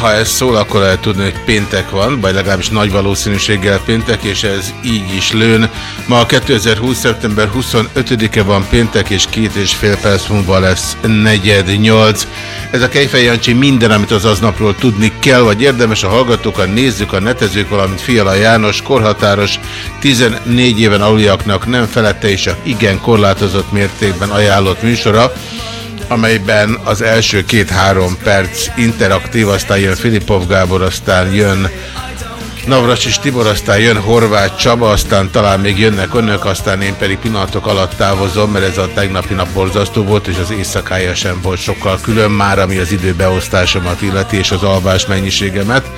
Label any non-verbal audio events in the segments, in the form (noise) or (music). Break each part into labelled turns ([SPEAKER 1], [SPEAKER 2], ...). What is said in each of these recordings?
[SPEAKER 1] Ha ez szól, akkor lehet tudni, hogy péntek van, vagy legalábbis nagy valószínűséggel péntek, és ez így is lőn. Ma a 2020. szeptember 25-e van péntek, és két és fél perc múlva lesz negyed nyolc. Ez a Kejfej Jancsi minden, amit az aznapról tudni kell, vagy érdemes a hallgatók, a nézők, a netezők, valamint Fiala János, korhatáros, 14 éven aluliaknak nem felette és a igen korlátozott mértékben ajánlott műsora amelyben az első két-három perc interaktív, aztán jön Filipov Gábor, aztán jön Navracsis Tibor, aztán jön Horváth Csaba, aztán talán még jönnek önök, aztán én pedig pillanatok alatt távozom, mert ez a tegnapi nap borzasztó volt, és az éjszakája sem volt sokkal külön már, ami az időbeosztásomat illeti, és az alvás mennyiségemet.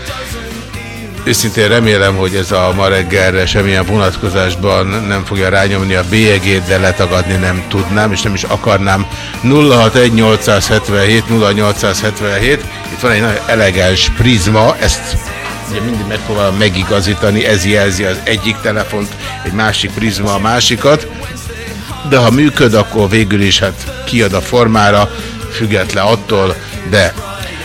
[SPEAKER 1] Őszintén remélem, hogy ez a ma reggelre semmilyen vonatkozásban nem fogja rányomni a bélyegét, de letagadni nem tudnám, és nem is akarnám. 061 0877 Itt van egy nagyon elegáns prizma, ezt ugye mindig megpróbálom megigazítani, ez jelzi az egyik telefont, egy másik prizma a másikat, de ha működ, akkor végül is hát kiad a formára, független attól, de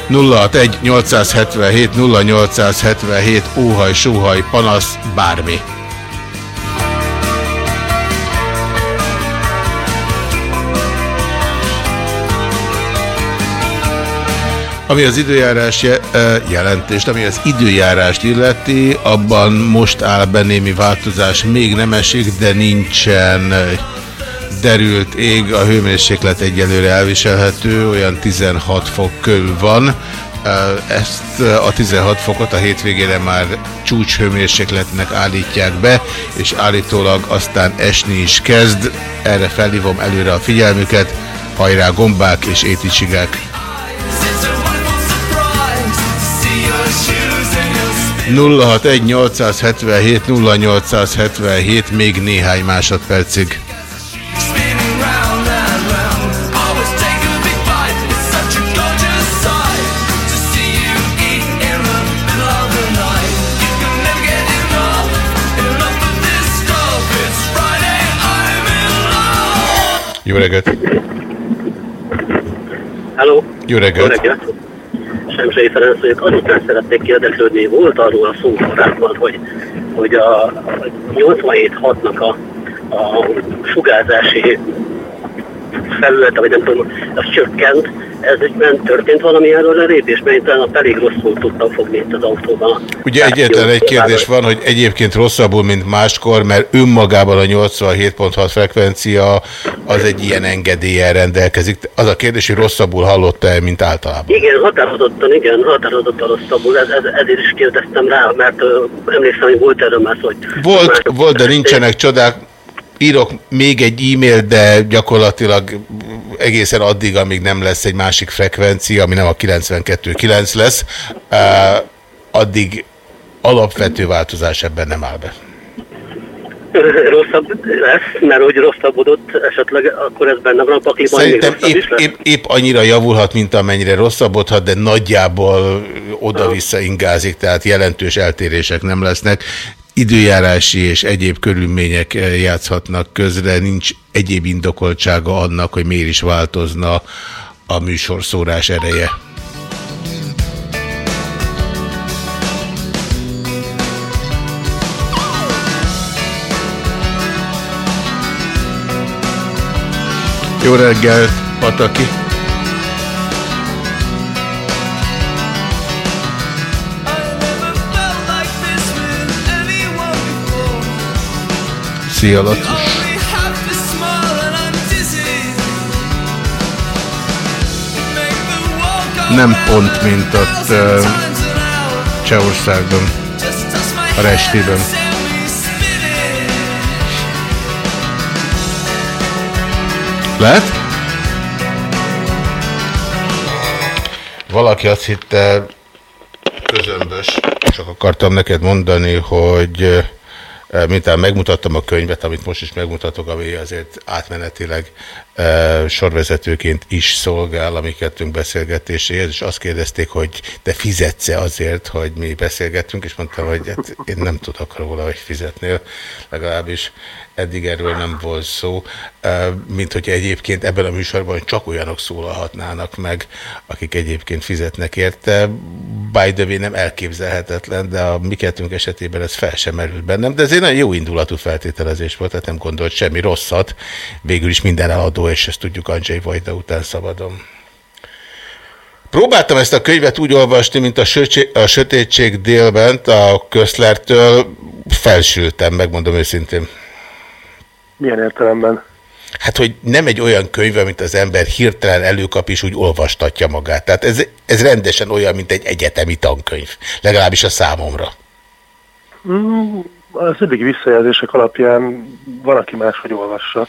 [SPEAKER 1] 061 877 0877 óhaj, sóhaj, panasz, bármi. Ami az időjárás je, jelentést, ami az időjárást illeti, abban most áll be némi változás, még nem esik, de nincsen derült ég, a hőmérséklet egyelőre elviselhető, olyan 16 fok körül van. Ezt a 16 fokot a hétvégére már csúcshőmérsékletnek állítják be, és állítólag aztán esni is kezd. Erre felhívom előre a figyelmüket. Hajrá gombák és éticsigák! 061 877 0877 még néhány másodpercig. Jó reggelt!
[SPEAKER 2] Hello.
[SPEAKER 1] Jó reggelt!
[SPEAKER 2] Jó reggelt! Semsei Ferenc vagyok. Azután szeretnék kérdeklődni, volt arról a szó korábban, hogy, hogy a 87-6-nak a, a sugárzási felülete, vagy nem tudom, az csökkent. Ez ügyben történt valami erről a lépés, mert én talán elég rosszul tudtam fogni itt az autóban.
[SPEAKER 1] Ugye egyetlen egy kérdés van, hogy egyébként rosszabbul, mint máskor, mert önmagában a 87.6 frekvencia az egy ilyen engedéllyel rendelkezik. Az a kérdés, hogy rosszabbul hallotta-e, mint általában?
[SPEAKER 2] Igen, határozottan, igen, határozottan rosszabbul. Ez, ez, ezért is kérdeztem rá, mert ö, emlékszem, hogy volt erről már szó, hogy...
[SPEAKER 1] Volt, volt, de nincsenek csodák. Írok még egy e-mail, de gyakorlatilag egészen addig, amíg nem lesz egy másik frekvencia, ami nem a 92.9 lesz, uh, addig alapvető változás ebben nem áll be.
[SPEAKER 2] rosszabb lesz, mert hogy rosszabbodott esetleg, akkor ez benne van a pakliban,
[SPEAKER 1] Szerintem épp, épp, épp annyira javulhat, mint amennyire rosszabbodhat, de nagyjából oda-vissza ingázik, tehát jelentős eltérések nem lesznek. Időjárási és egyéb körülmények eh, játszhatnak közre, nincs egyéb indokoltsága annak, hogy miért is változna a műsorszórás ereje. Jó reggelt, Pataki! Szia, Laci! Nem pont, mint ott uh, Csehországban, a Restében. Lehet? Valaki azt hitte, közömbös, csak akartam neked mondani, hogy mintán megmutattam a könyvet, amit most is megmutatok, ami azért átmenetileg sorvezetőként is szolgál a mi kettőnk beszélgetéséhez, és azt kérdezték, hogy te fizetsz-e azért, hogy mi beszélgetünk, és mondtam, hogy hát én nem tudok róla, hogy fizetnél, legalábbis eddig erről nem volt szó, mint hogy egyébként ebben a műsorban csak olyanok szólalhatnának meg, akik egyébként fizetnek érte. By the way, nem elképzelhetetlen, de a mi esetében ez fel sem merült bennem, de ez egy nagyon jó indulatú feltételezés volt, tehát nem gondolt semmi rosszat. Végül is minden eladó, és ezt tudjuk Andrzej Vajda után szabadon. Próbáltam ezt a könyvet úgy olvasni, mint a, a Sötétség délbent a közlertől, felsültem, megmondom őszintén.
[SPEAKER 3] Milyen értelemben?
[SPEAKER 1] Hát, hogy nem egy olyan könyv, amit az ember hirtelen előkap és úgy olvastatja magát. Tehát ez, ez rendesen olyan, mint egy egyetemi tankönyv. Legalábbis a számomra.
[SPEAKER 3] Mm, az eddigi visszajelzések alapján van, aki máshogy olvassa.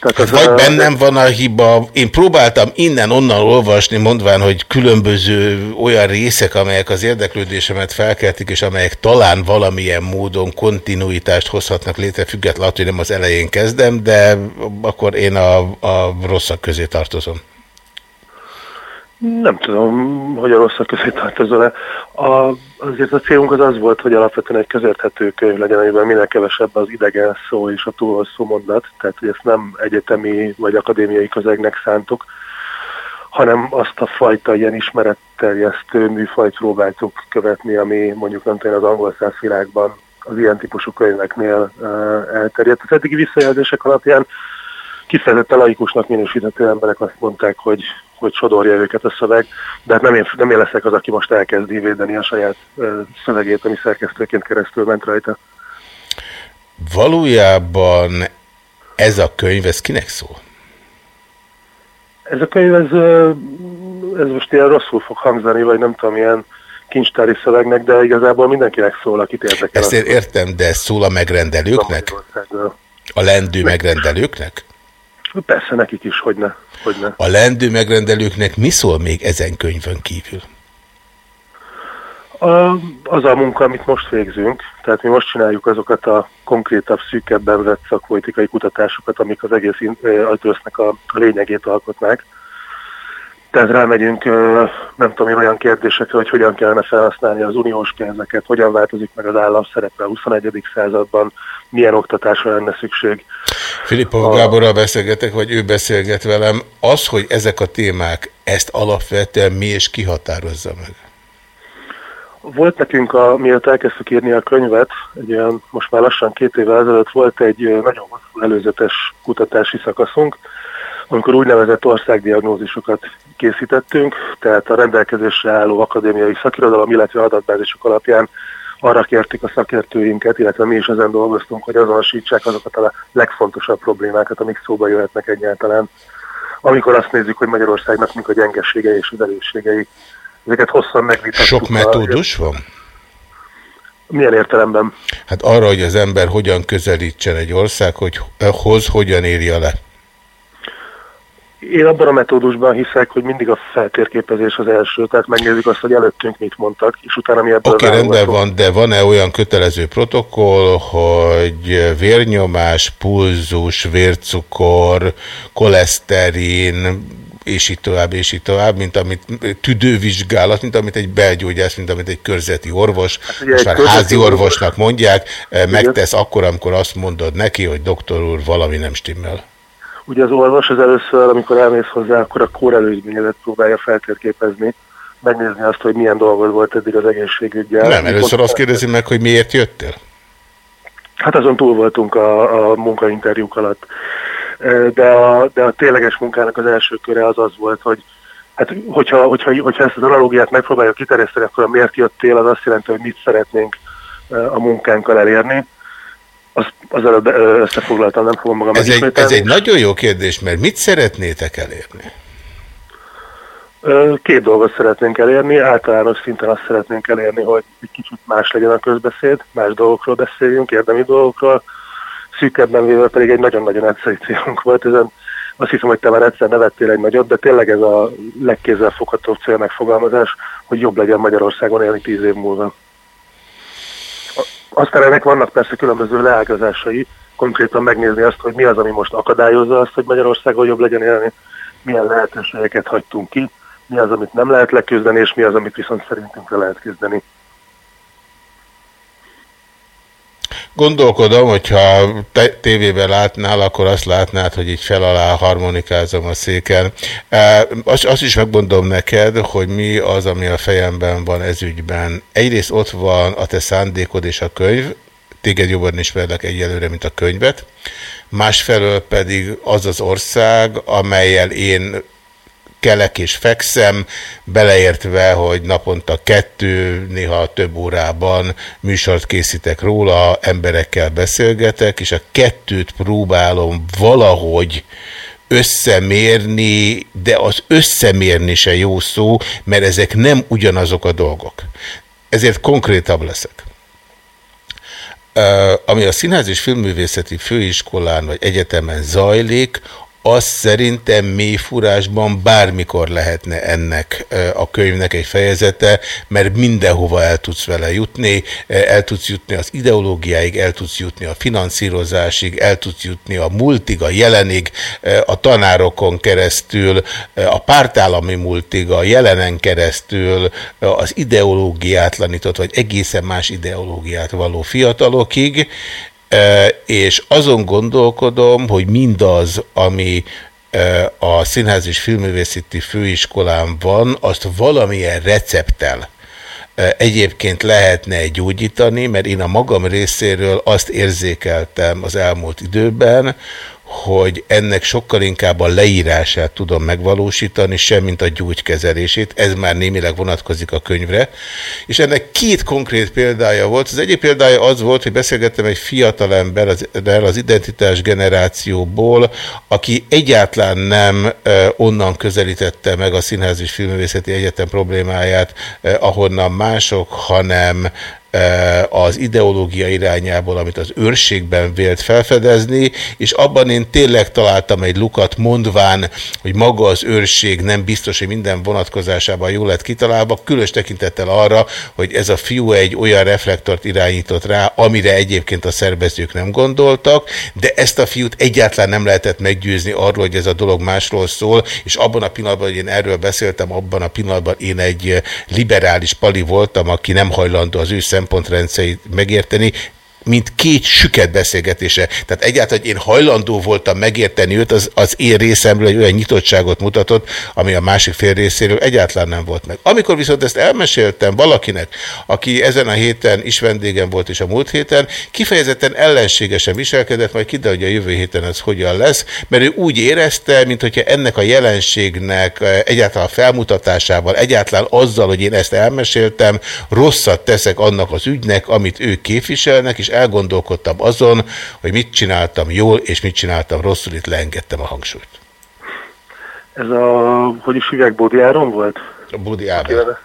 [SPEAKER 1] Tehát hát vagy a... bennem van a hiba, én próbáltam innen-onnan olvasni, mondván, hogy különböző olyan részek, amelyek az érdeklődésemet felkeltik, és amelyek talán valamilyen módon kontinuitást hozhatnak létre, függetlenül, hogy nem az elején kezdem, de akkor én a, a rosszak közé tartozom.
[SPEAKER 3] Nem tudom, hogy a rosszak közé tartozol-e. A, azért a célunk az az volt, hogy alapvetően egy közérthető könyv legyen, amiben minél kevesebb az idegen szó és a túl hosszú mondat, tehát hogy ezt nem egyetemi vagy akadémiai közegnek szántuk, hanem azt a fajta ilyen ismeretterjesztő műfajt próbáltuk követni, ami mondjuk nem tudom, az angol száz világban az ilyen típusú könyveknél uh, elterjedt. Az eddigi visszajelzések alapján kifejezetten laikusnak minősíthető emberek azt mondták, hogy hogy sodorja őket a szöveg, de hát nem én, nem én leszek az, aki most elkezdi ívédeni a saját szövegét, ami szerkesztőként keresztül ment rajta.
[SPEAKER 1] Valójában ez a könyv, ez kinek szól?
[SPEAKER 3] Ez a könyv, ez, ez most ilyen rosszul fog hangzani, vagy nem tudom, ilyen kincstári szövegnek, de igazából mindenkinek szól, akit érdekel.
[SPEAKER 1] Ezt én értem, de szól a megrendelőknek? A lendő megrendelőknek?
[SPEAKER 3] Persze nekik is, hogy ne. Hogy ne.
[SPEAKER 1] A lendő megrendelőknek mi szól még ezen könyvön kívül?
[SPEAKER 3] A, az a munka, amit most végzünk, tehát mi most csináljuk azokat a konkrétabb, szűkebben vett szakpolitikai kutatásokat, amik az egész ajtósznek a, a lényegét alkotnák. Tehát rámegyünk, nem tudom olyan kérdésekre, hogy hogyan kellene felhasználni az uniós pénzeket, hogyan változik meg az állam szerepe a 21. században, milyen oktatásra lenne szükség.
[SPEAKER 1] Filippo a... Gáborral beszélgetek, vagy ő beszélget velem. Az, hogy ezek a témák, ezt alapvetően mi és kihatározza meg?
[SPEAKER 3] Volt nekünk, a, miatt elkezdtük írni a könyvet, egy olyan, most már lassan két évvel ezelőtt volt egy nagyon hosszú előzetes kutatási szakaszunk, amikor úgynevezett országdiagnózisokat készítettünk, tehát a rendelkezésre álló akadémiai szakirodalom, illetve adatbázisok alapján arra kértük a szakértőinket, illetve mi is ezen dolgoztunk, hogy azonosítsák azokat a legfontosabb problémákat, amik szóba jöhetnek egyáltalán. Amikor azt nézzük, hogy Magyarországnak mik a gyengességei és az erősségei, ezeket hosszan megvitattuk.
[SPEAKER 1] Sok metódus van?
[SPEAKER 3] Milyen értelemben?
[SPEAKER 1] Hát arra, hogy az ember hogyan közelítsen egy országhoz, hogyan érje le.
[SPEAKER 3] Én abban a metódusban hiszek, hogy mindig a feltérképezés az első, tehát megnézzük azt, hogy előttünk mit mondtak, és utána mi ebből
[SPEAKER 1] Oké, okay, rendben van, de van-e olyan kötelező protokoll, hogy vérnyomás, pulzus, vércukor, koleszterin, és így tovább, és így tovább, mint amit tüdővizsgálat, mint amit egy belgyógyász, mint amit egy körzeti orvos, hát, most már házi orvosnak mondják, megtesz akkor, amikor azt mondod neki, hogy doktor úr, valami nem stimmel.
[SPEAKER 3] Ugye az orvos az először, amikor elmész hozzá, akkor a kórelőzményedet próbálja feltérképezni, megnézni azt, hogy milyen dolgod volt eddig az egészségügyel.
[SPEAKER 1] Nem, először azt kérdezi meg, hogy miért jöttél?
[SPEAKER 3] Hát azon túl voltunk a, a munkainterjúk alatt. De a, de a tényleges munkának az első köre az az volt, hogy hát hogyha, hogyha, hogyha ezt az analógiát megpróbáljuk kiterjeszteni, akkor a miért jöttél, az azt jelenti, hogy mit szeretnénk a munkánkkal elérni az, az előbb összefoglaltam, nem fogom magam
[SPEAKER 1] ez egy, ez egy nagyon jó kérdés, mert mit szeretnétek elérni?
[SPEAKER 3] Két dolgot szeretnénk elérni. Általános szinten azt szeretnénk elérni, hogy egy kicsit más legyen a közbeszéd, más dolgokról beszéljünk, érdemi dolgokról. Szűkebben véve pedig egy nagyon-nagyon egyszerű célunk volt. Ezen azt hiszem, hogy te már egyszer nevettél egy nagyot, de tényleg ez a legkézzelfoghatóbb cél megfogalmazás, hogy jobb legyen Magyarországon élni tíz év múlva. Aztán ennek vannak persze különböző leágazásai, konkrétan megnézni azt, hogy mi az, ami most akadályozza azt, hogy Magyarországon jobb legyen élni, milyen lehetőségeket hagytunk ki, mi az, amit nem lehet leküzdeni, és mi az, amit viszont szerintünk le lehet küzdeni.
[SPEAKER 1] Gondolkodom, hogyha te tévében látnál, akkor azt látnád, hogy így fel alá harmonikázom a széken. E, azt is megmondom neked, hogy mi az, ami a fejemben van ez ügyben. Egyrészt ott van a te szándékod és a könyv, téged jobban ismerlek egyelőre, mint a könyvet. Másfelől pedig az az ország, amelyel én kelek és fekszem, beleértve, hogy naponta kettő, néha több órában műsort készítek róla, emberekkel beszélgetek, és a kettőt próbálom valahogy összemérni, de az összemérni se jó szó, mert ezek nem ugyanazok a dolgok. Ezért konkrétabb leszek. Ami a Színház és Filmművészeti Főiskolán vagy egyetemen zajlik, az szerintem mélyfúrásban bármikor lehetne ennek a könyvnek egy fejezete, mert mindenhova el tudsz vele jutni, el tudsz jutni az ideológiáig, el tudsz jutni a finanszírozásig, el tudsz jutni a multig, a jelenig, a tanárokon keresztül, a pártállami multig, a jelenen keresztül, az ideológiátlanított, vagy egészen más ideológiát való fiatalokig, és azon gondolkodom, hogy mindaz, ami a Színház és Filmművészeti Főiskolán van, azt valamilyen recepttel egyébként lehetne gyógyítani, mert én a magam részéről azt érzékeltem az elmúlt időben, hogy ennek sokkal inkább a leírását tudom megvalósítani, semmint a gyógykezelését. Ez már némileg vonatkozik a könyvre. És ennek két konkrét példája volt. Az egyik példája az volt, hogy beszélgettem egy fiatalember az, az identitás generációból, aki egyáltalán nem onnan közelítette meg a Színház és Filmvészeti Egyetem problémáját, ahonnan mások, hanem az ideológia irányából, amit az őrségben vélt felfedezni, és abban én tényleg találtam egy lukat mondván, hogy maga az őrség nem biztos, hogy minden vonatkozásában jól lett kitalálva, különös tekintettel arra, hogy ez a fiú egy olyan reflektort irányított rá, amire egyébként a szervezők nem gondoltak, de ezt a fiút egyáltalán nem lehetett meggyőzni arról, hogy ez a dolog másról szól, és abban a pillanatban, hogy én erről beszéltem, abban a pillanatban én egy liberális pali voltam, aki nem hajlandó az ő szempontrendszerét megérteni, mint két süket beszélgetése. Tehát egyáltalán, hogy én hajlandó voltam megérteni őt, az, az én részemről egy olyan nyitottságot mutatott, ami a másik fél részéről egyáltalán nem volt meg. Amikor viszont ezt elmeséltem valakinek, aki ezen a héten is vendégem volt, és a múlt héten, kifejezetten ellenségesen viselkedett, majd kiderül, hogy a jövő héten ez hogyan lesz, mert ő úgy érezte, mint hogyha ennek a jelenségnek eh, egyáltalán felmutatásával, egyáltalán azzal, hogy én ezt elmeséltem, rosszat teszek annak az ügynek, amit ők képviselnek, és elgondolkodtam azon, hogy mit csináltam jól, és mit csináltam rosszul, itt leengedtem a hangsúlyt.
[SPEAKER 3] Ez a, hogy is hívják, Bódi Áron volt?
[SPEAKER 1] A Bódi Ábel.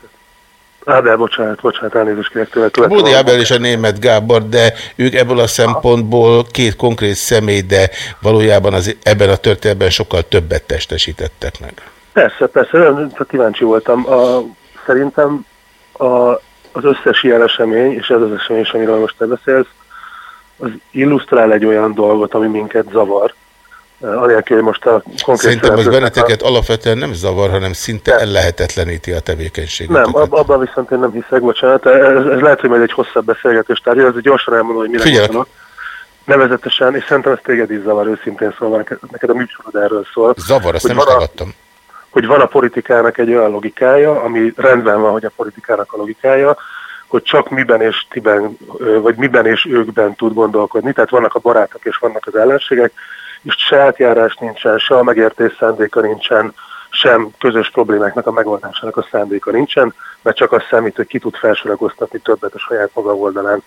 [SPEAKER 3] Ábel, bocsánat, bocsánat, elnézést kérek tőle.
[SPEAKER 1] A Bódi Ábel és a német Gábor, de ők ebből a szempontból két konkrét személy, de valójában az, ebben a történetben sokkal többet testesítettek meg.
[SPEAKER 3] Persze, persze, csak kíváncsi voltam. A, szerintem a, az összes ilyen esemény, és ez az esemény, amiről most te beszélsz, az illusztrál egy olyan dolgot, ami minket zavar. Anélkül, hogy most a
[SPEAKER 1] konkrét Szerintem az benneteket a... alapvetően nem zavar, hanem szinte ellehetetleníti a tevékenységet.
[SPEAKER 3] Nem, ab, abban viszont én nem hiszek, bocsánat. Ez, ez lehet, hogy majd egy hosszabb beszélgetés tárgya, ez gyorsan elmondom, hogy mire
[SPEAKER 1] gondolok.
[SPEAKER 3] Nevezetesen, és szerintem ez téged is zavar őszintén szólva, neked a műsorod erről szól.
[SPEAKER 1] Zavar, azt nem is hallottam
[SPEAKER 3] hogy van a politikának egy olyan logikája, ami rendben van, hogy a politikának a logikája, hogy csak miben és tiben, vagy miben és őkben tud gondolkodni. Tehát vannak a barátok és vannak az ellenségek, és se átjárás nincsen, se a megértés szándéka nincsen, sem közös problémáknak a megoldásának a szándéka nincsen, mert csak az számít, hogy ki tud felsorakoztatni többet a saját maga oldalán.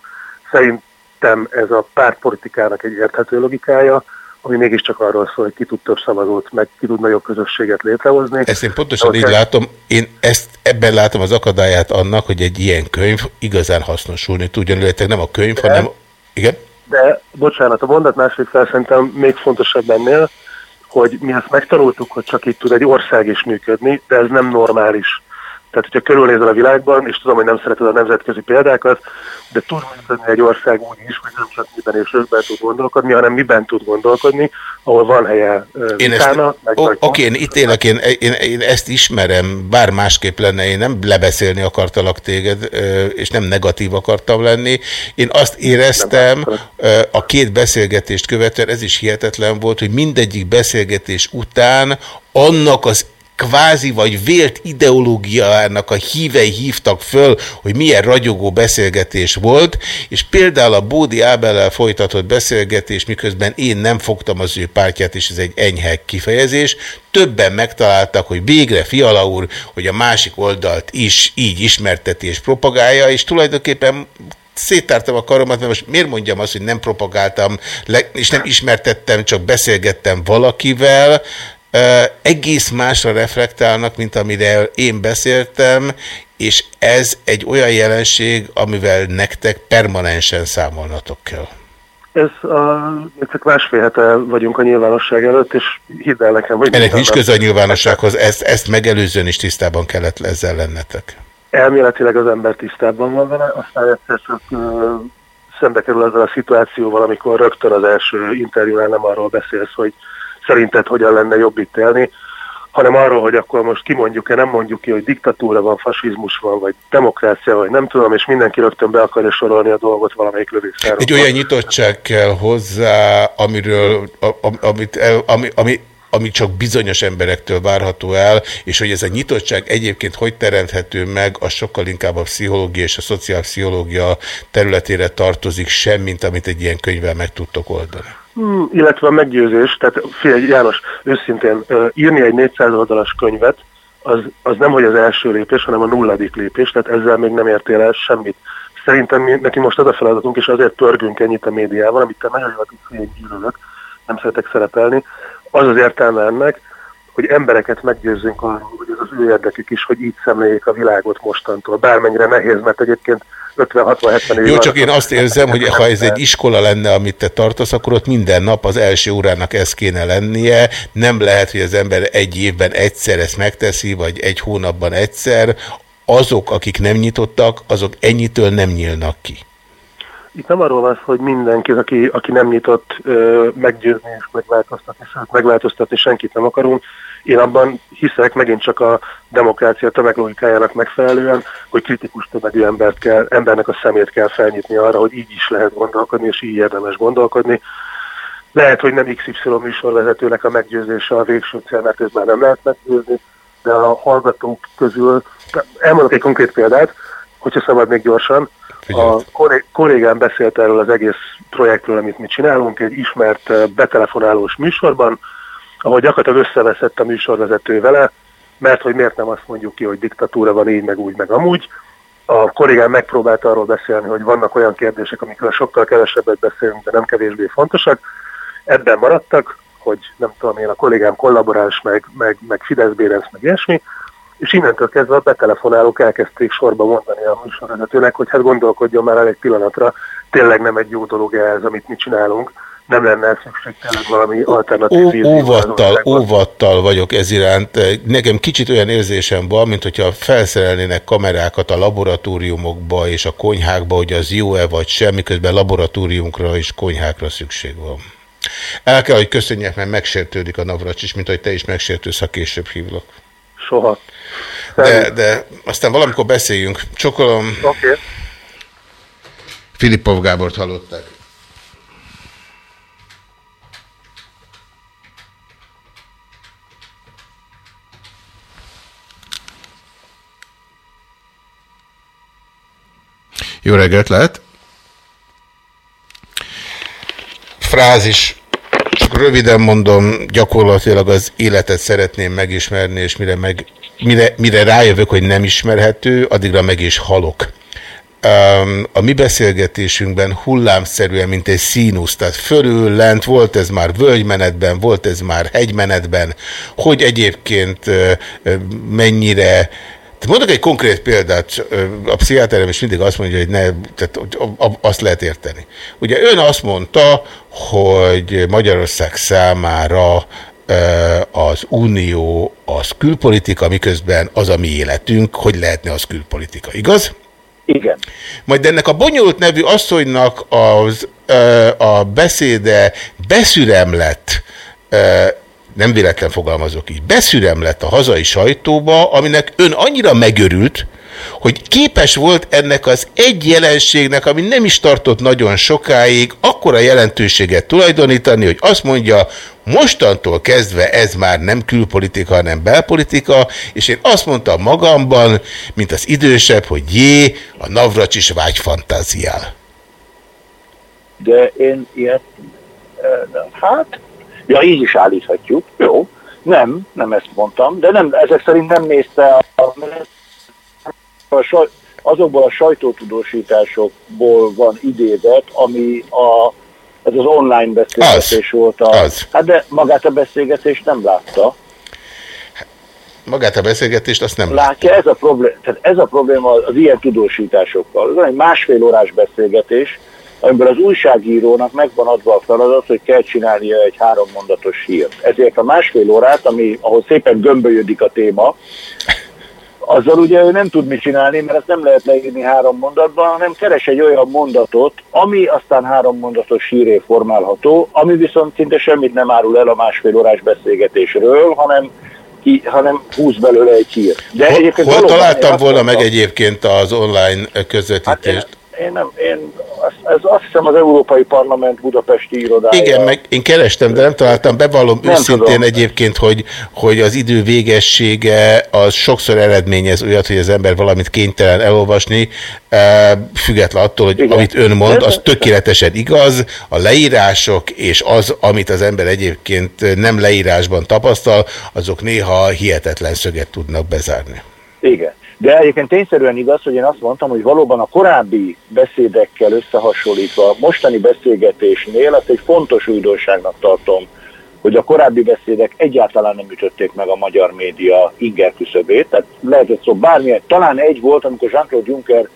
[SPEAKER 3] Szerintem ez a pártpolitikának egy érthető logikája, ami mégiscsak arról szól, hogy ki tud több szavazót, meg ki tud nagyobb közösséget létrehozni.
[SPEAKER 1] Ezt én pontosan
[SPEAKER 3] De
[SPEAKER 1] így látom, én ezt, ebben látom az akadályát annak, hogy egy ilyen könyv igazán hasznosulni tudjon, illetve nem a könyv,
[SPEAKER 3] De-
[SPEAKER 1] hanem... Igen?
[SPEAKER 3] De bocsánat, a mondat második fel szerintem még fontosabb ennél, hogy mi ezt megtanultuk, hogy csak így tud egy ország is működni, de ez nem normális. Tehát, hogyha körülnézel a világban, és tudom, hogy nem szereted a nemzetközi példákat, de tud működni egy ország úgy is, hogy nem csak miben és őkben tud gondolkodni, hanem miben tud gondolkodni, ahol van helye
[SPEAKER 1] Én
[SPEAKER 3] vitának,
[SPEAKER 1] oké, én itt élek, én, én, én ezt ismerem, bár másképp lenne, én nem lebeszélni akartalak téged, és nem negatív akartam lenni. Én azt éreztem a két beszélgetést követően, ez is hihetetlen volt, hogy mindegyik beszélgetés után annak az kvázi vagy vélt ideológiának a hívei hívtak föl, hogy milyen ragyogó beszélgetés volt, és például a Bódi Ábellel folytatott beszélgetés, miközben én nem fogtam az ő pártját, és ez egy enyhe kifejezés, többen megtaláltak, hogy végre Fiala úr, hogy a másik oldalt is így ismerteti és propagálja, és tulajdonképpen széttártam a karomat, mert most miért mondjam azt, hogy nem propagáltam, és nem ismertettem, csak beszélgettem valakivel, egész másra reflektálnak, mint amire én beszéltem, és ez egy olyan jelenség, amivel nektek permanensen számolnatok kell.
[SPEAKER 3] Ez a, csak másfél hete vagyunk a nyilvánosság előtt, és hidd el nekem, hogy
[SPEAKER 1] Ennek nincs köze a nyilvánossághoz, ezt, ezt megelőzően is tisztában kellett ezzel lennetek.
[SPEAKER 3] elméletileg az ember tisztában van vele, aztán egyszer csak szembe kerül ezzel a szituációval, amikor rögtön az első interjúnál nem arról beszélsz, hogy szerinted hogyan lenne jobb itt élni, hanem arról, hogy akkor most kimondjuk-e, nem mondjuk ki, hogy diktatúra van, fasizmus van, vagy demokrácia, vagy nem tudom, és mindenki rögtön be akarja sorolni a dolgot valamelyik lövészárokba.
[SPEAKER 1] Egy olyan nyitottság kell hozzá, amiről, amit, ami, ami, ami csak bizonyos emberektől várható el, és hogy ez a nyitottság egyébként hogy teremthető meg, az sokkal inkább a pszichológia és a szociálpszichológia területére tartozik sem, mint amit egy ilyen könyvvel meg tudtok oldani.
[SPEAKER 3] Hmm, illetve a meggyőzés, tehát figyelj János, őszintén írni egy 400 oldalas könyvet, az, az nem hogy az első lépés, hanem a nulladik lépés, tehát ezzel még nem értél el semmit. Szerintem mi, neki most az a feladatunk, és azért pörgünk ennyit a médiával, amit te nagyon jól tudsz, hogy gyűlölök, nem szeretek szerepelni, az az értelme ennek, hogy embereket meggyőzzünk arról, hogy ez az ő érdekük is, hogy így szemléljék a világot mostantól. Bármennyire nehéz, mert egyébként 50-60-70 év
[SPEAKER 1] Jó, csak én azt érzem, hogy ha ez egy iskola lenne, amit te tartasz, akkor ott minden nap az első órának ez kéne lennie. Nem lehet, hogy az ember egy évben egyszer ezt megteszi, vagy egy hónapban egyszer. Azok, akik nem nyitottak, azok ennyitől nem nyílnak ki.
[SPEAKER 3] Itt nem arról van hogy mindenki, aki, aki nem nyitott meggyőzni és megváltoztatni, sőt megváltoztatni senkit nem akarunk. Én abban hiszek megint csak a demokrácia tömeglogikájának megfelelően, hogy kritikus tömegű embert kell, embernek a szemét kell felnyitni arra, hogy így is lehet gondolkodni, és így érdemes gondolkodni. Lehet, hogy nem XY műsorvezetőnek a meggyőzése a végső cél, mert ez már nem lehet meggyőzni, de a hallgatók közül, elmondok egy konkrét példát, hogyha szabad még gyorsan, a kollé- kollégám beszélt erről az egész projektről, amit mi csinálunk, egy ismert betelefonálós műsorban, ahol gyakorlatilag összeveszett a műsorvezető vele, mert hogy miért nem azt mondjuk ki, hogy diktatúra van így, meg úgy, meg amúgy. A kollégám megpróbált arról beszélni, hogy vannak olyan kérdések, amikről sokkal kevesebbet beszélünk, de nem kevésbé fontosak. Ebben maradtak, hogy nem tudom én, a kollégám kollaboráns, meg, meg, meg Fidesz Bérenc, meg ilyesmi, és innentől kezdve a betelefonálók elkezdték sorba mondani a műsorvezetőnek, hogy hát gondolkodjon már el egy pillanatra, tényleg nem egy jó dolog ez, amit mi csinálunk, nem lenne szükség tényleg valami alternatív
[SPEAKER 1] Ó, óvattal, óvattal vagyok ez iránt. Nekem kicsit olyan érzésem van, mint hogyha felszerelnének kamerákat a laboratóriumokba és a konyhákba, hogy az jó-e vagy sem, miközben laboratóriumokra és konyhákra szükség van. El kell, hogy köszönjek, mert megsértődik a Navracsis, mint hogy te is megsértősz, ha később hívlak.
[SPEAKER 3] Soha.
[SPEAKER 1] De, de aztán valamikor beszéljünk. Csokolom.
[SPEAKER 3] Oké. Okay.
[SPEAKER 1] Filippov Gábort hallották. Jó reggelt lehet. Frázis. Csak röviden mondom, gyakorlatilag az életet szeretném megismerni, és mire, meg, mire, mire rájövök, hogy nem ismerhető, addigra meg is halok. a mi beszélgetésünkben hullámszerűen, mint egy színusz, tehát fölül, lent, volt ez már völgymenetben, volt ez már hegymenetben, hogy egyébként mennyire Mondok egy konkrét példát, a pszichiáterem is mindig azt mondja, hogy ne, tehát azt lehet érteni. Ugye ön azt mondta, hogy Magyarország számára az unió az külpolitika, miközben az a mi életünk, hogy lehetne az külpolitika, igaz?
[SPEAKER 4] Igen.
[SPEAKER 1] Majd ennek a bonyolult nevű asszonynak az, a beszéde beszürem lett, nem véletlen fogalmazok így, beszürem lett a hazai sajtóba, aminek ön annyira megörült, hogy képes volt ennek az egy jelenségnek, ami nem is tartott nagyon sokáig, akkora jelentőséget tulajdonítani, hogy azt mondja, mostantól kezdve ez már nem külpolitika, hanem belpolitika, és én azt mondtam magamban, mint az idősebb, hogy jé, a Navracs is vágy fantáziál.
[SPEAKER 4] De én ilyet, hát, ja így is állíthatjuk, jó, nem, nem ezt mondtam, de nem, ezek szerint nem nézte a, a, a azokból a sajtótudósításokból van idézet, ami a, ez az online beszélgetés az, volt. A, az. Hát de magát a beszélgetést nem látta.
[SPEAKER 1] Magát a beszélgetést azt nem
[SPEAKER 4] látja. Ez a, problém, tehát ez a probléma az, az ilyen tudósításokkal. Ez egy másfél órás beszélgetés, amiből az újságírónak megvan adva a feladat, hogy kell csinálnia egy három mondatos hírt. Ezért a másfél órát, ami, ahol szépen gömbölyödik a téma, azzal ugye ő nem tud mit csinálni, mert ezt nem lehet leírni három mondatban, hanem keres egy olyan mondatot, ami aztán három mondatos híré formálható, ami viszont szinte semmit nem árul el a másfél órás beszélgetésről, hanem ki, hanem húz belőle egy hír.
[SPEAKER 1] De hol, hol találtam volna meg egyébként az online közvetítést? Hát
[SPEAKER 4] én, nem, én ez azt hiszem az Európai Parlament budapesti irodája.
[SPEAKER 1] Igen, meg én kerestem, de nem találtam. Bevallom nem őszintén tudom. egyébként, hogy, hogy az idő végessége az sokszor eredményez olyat, hogy az ember valamit kénytelen elolvasni, független attól, hogy Igen. amit ön mond, az tökéletesen igaz. A leírások és az, amit az ember egyébként nem leírásban tapasztal, azok néha hihetetlen szöget tudnak bezárni.
[SPEAKER 4] Igen. De egyébként tényszerűen igaz, hogy én azt mondtam, hogy valóban a korábbi beszédekkel összehasonlítva, a mostani beszélgetésnél azt egy fontos újdonságnak tartom, hogy a korábbi beszédek egyáltalán nem ütötték meg a magyar média inger küszöbét. Tehát lehetett szó bármilyen, talán egy volt, amikor Jean-Claude Juncker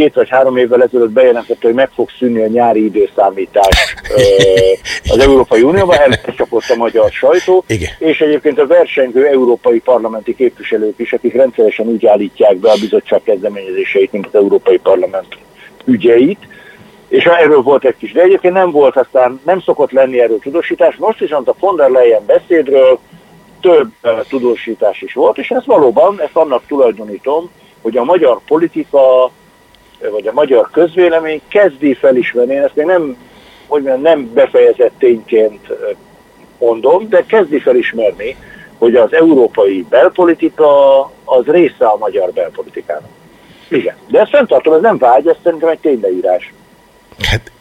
[SPEAKER 4] két vagy három évvel ezelőtt bejelentette, hogy meg fog szűnni a nyári időszámítás (laughs) az Európai Unióban, erre csapott a magyar sajtó,
[SPEAKER 1] Igen.
[SPEAKER 4] és egyébként a versengő európai parlamenti képviselők is, akik rendszeresen úgy állítják be a bizottság kezdeményezéseit, mint az Európai Parlament ügyeit, és erről volt egy kis, de egyébként nem volt aztán, nem szokott lenni erről tudósítás. Most viszont a von der Leyen beszédről több tudósítás is volt, és ez valóban, ezt annak tulajdonítom, hogy a magyar politika vagy a magyar közvélemény kezdi felismerni, én ezt még nem, hogy mondjam, nem befejezett tényként mondom, de kezdi felismerni, hogy az európai belpolitika az része a magyar belpolitikának. Igen. De ezt fenntartom, ez nem vágy, ez szerintem egy tényleírás.
[SPEAKER 1] Hát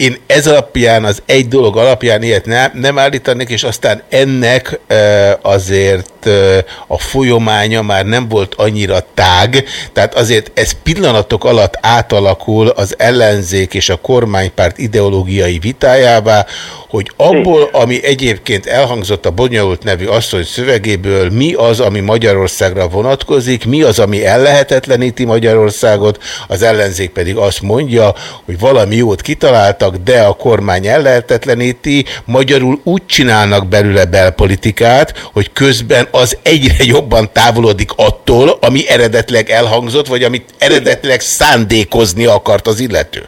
[SPEAKER 1] én ez alapján, az egy dolog alapján ilyet nem, nem állítanék, és aztán ennek e, azért e, a folyománya már nem volt annyira tág, tehát azért ez pillanatok alatt átalakul az ellenzék és a kormánypárt ideológiai vitájává, hogy abból, ami egyébként elhangzott a bonyolult nevű asszony szövegéből, mi az, ami Magyarországra vonatkozik, mi az, ami ellehetetleníti Magyarországot, az ellenzék pedig azt mondja, hogy valami jót kitaláltak, de a kormány ellehetetleníti, magyarul úgy csinálnak belőle belpolitikát, hogy közben az egyre jobban távolodik attól, ami eredetleg elhangzott, vagy amit eredetleg szándékozni akart az illető.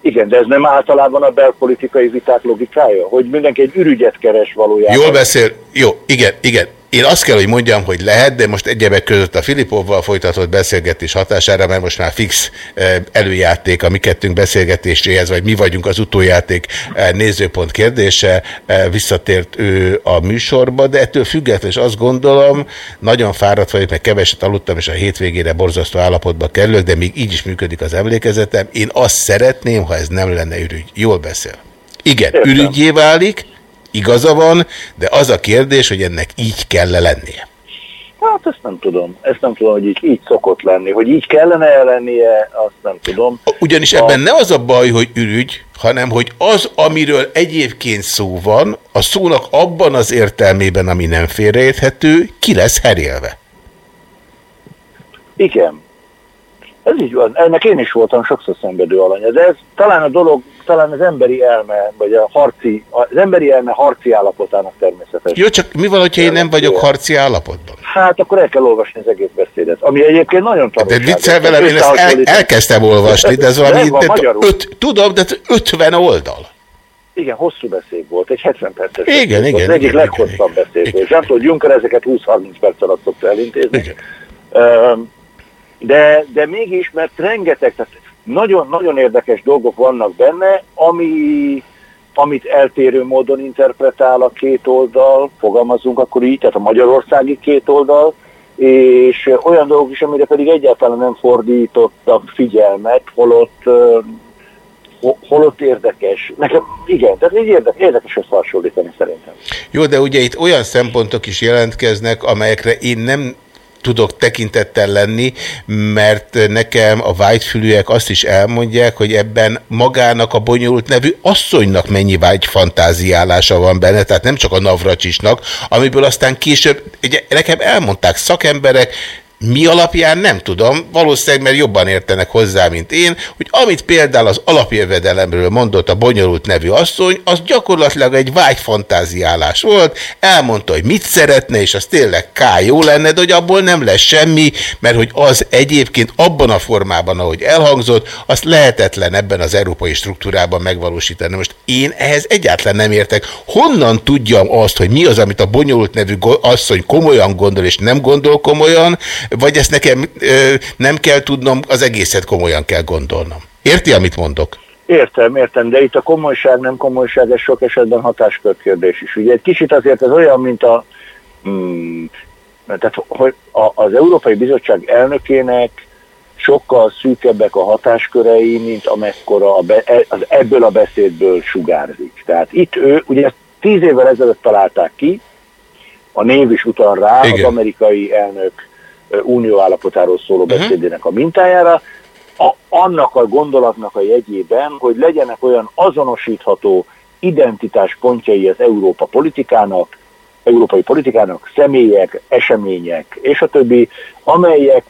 [SPEAKER 4] Igen, de ez nem általában a belpolitikai viták logikája, hogy mindenki egy ürügyet keres valójában.
[SPEAKER 1] Jól beszél, jó, igen, igen. Én azt kell, hogy mondjam, hogy lehet, de most egyebek között a Filipovval folytatott beszélgetés hatására, mert most már fix eh, előjáték a mi kettünk beszélgetéséhez, vagy mi vagyunk az utójáték eh, nézőpont kérdése, eh, visszatért ő a műsorba, de ettől függetlenül azt gondolom, nagyon fáradt vagyok, mert keveset aludtam, és a hétvégére borzasztó állapotba kerülök, de még így is működik az emlékezetem. Én azt szeretném, ha ez nem lenne ürügy. Jól beszél. Igen, Értem. ürügyé válik, Igaza van, de az a kérdés, hogy ennek így kell -e lennie.
[SPEAKER 4] Hát ezt nem tudom. Ezt nem tudom, hogy így, így szokott lenni. Hogy így kellene lennie, azt nem tudom.
[SPEAKER 1] Ugyanis ebben ne az a baj, hogy ürügy, hanem hogy az, amiről egyébként szó van, a szónak abban az értelmében, ami nem félreérthető, ki lesz herélve.
[SPEAKER 4] Igen. Ez így van. Ennek én is voltam sokszor szenvedő alanya, de ez talán a dolog, talán az emberi elme, vagy a harci, az emberi elme harci állapotának természetes.
[SPEAKER 1] Jó, csak mi van, hogyha én nem vagyok harci állapotban?
[SPEAKER 4] Hát akkor el kell olvasni az egész beszédet, ami egyébként nagyon
[SPEAKER 1] De
[SPEAKER 4] tanulságos.
[SPEAKER 1] viccel velem, én ezt el, elkezdtem olvasni, de ez valami...
[SPEAKER 4] van
[SPEAKER 1] de
[SPEAKER 4] magyarul.
[SPEAKER 1] öt, tudom, de 50 oldal.
[SPEAKER 4] Igen, hosszú beszéd volt, egy 70 perces
[SPEAKER 1] Igen,
[SPEAKER 4] volt.
[SPEAKER 1] igen,
[SPEAKER 4] Az egyik
[SPEAKER 1] igen,
[SPEAKER 4] leghosszabb beszéd volt. Jean-Claude Juncker ezeket 20-30 perc alatt szokta elintézni. Öm, De, de mégis, mert rengeteg, tehát nagyon-nagyon érdekes dolgok vannak benne, ami, amit eltérő módon interpretál a két oldal, fogalmazunk akkor így, tehát a magyarországi két oldal, és olyan dolgok is, amire pedig egyáltalán nem fordítottak figyelmet, holott, holott érdekes. Nekem igen, tehát így érdekes, érdekes összehasonlítani szerintem.
[SPEAKER 1] Jó, de ugye itt olyan szempontok is jelentkeznek, amelyekre én nem tudok tekintettel lenni, mert nekem a vágyfülűek azt is elmondják, hogy ebben magának a bonyolult nevű asszonynak mennyi vágy fantáziálása van benne, tehát nem csak a Navracsisnak, amiből aztán később, ugye, nekem elmondták szakemberek, mi alapján nem tudom, valószínűleg mert jobban értenek hozzá, mint én, hogy amit például az alapjövedelemről mondott a bonyolult nevű asszony, az gyakorlatilag egy vágyfantáziálás volt, elmondta, hogy mit szeretne, és az tényleg ká jó lenne, de hogy abból nem lesz semmi, mert hogy az egyébként abban a formában, ahogy elhangzott, azt lehetetlen ebben az európai struktúrában megvalósítani. Most én ehhez egyáltalán nem értek. Honnan tudjam azt, hogy mi az, amit a bonyolult nevű asszony komolyan gondol, és nem gondol komolyan, vagy ezt nekem ö, nem kell tudnom, az egészet komolyan kell gondolnom. Érti, amit mondok?
[SPEAKER 4] Értem, értem, de itt a komolyság, nem komolyság, ez sok esetben hatáskörkérdés is. Ugye egy kicsit azért ez olyan, mint a, mm, tehát, hogy a, az Európai Bizottság elnökének sokkal szűkebbek a hatáskörei, mint amekkora a be, e- az ebből a beszédből sugárzik. Tehát itt ő, ugye ezt tíz évvel ezelőtt találták ki, a név is utal rá
[SPEAKER 1] Igen.
[SPEAKER 4] az amerikai elnök unió állapotáról szóló beszédének a mintájára, a, annak a gondolatnak a jegyében, hogy legyenek olyan azonosítható identitáspontjai az Európa politikának, európai politikának, személyek, események és a többi, amelyek,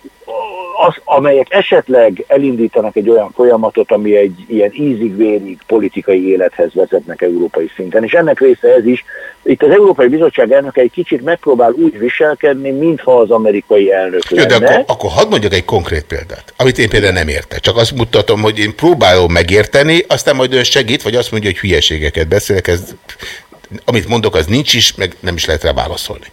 [SPEAKER 4] az, amelyek esetleg elindítanak egy olyan folyamatot, ami egy ilyen ízig-vérig politikai élethez vezetnek európai szinten. És ennek része ez is. Itt az Európai Bizottság elnöke egy kicsit megpróbál úgy viselkedni, mintha az amerikai elnök
[SPEAKER 1] Jó, de
[SPEAKER 4] lenne.
[SPEAKER 1] akkor, akkor hadd mondjak egy konkrét példát, amit én például nem értek. Csak azt mutatom, hogy én próbálom megérteni, aztán majd ön segít, vagy azt mondja, hogy hülyeségeket beszélek, ez, amit mondok, az nincs is, meg nem is lehet rá válaszolni.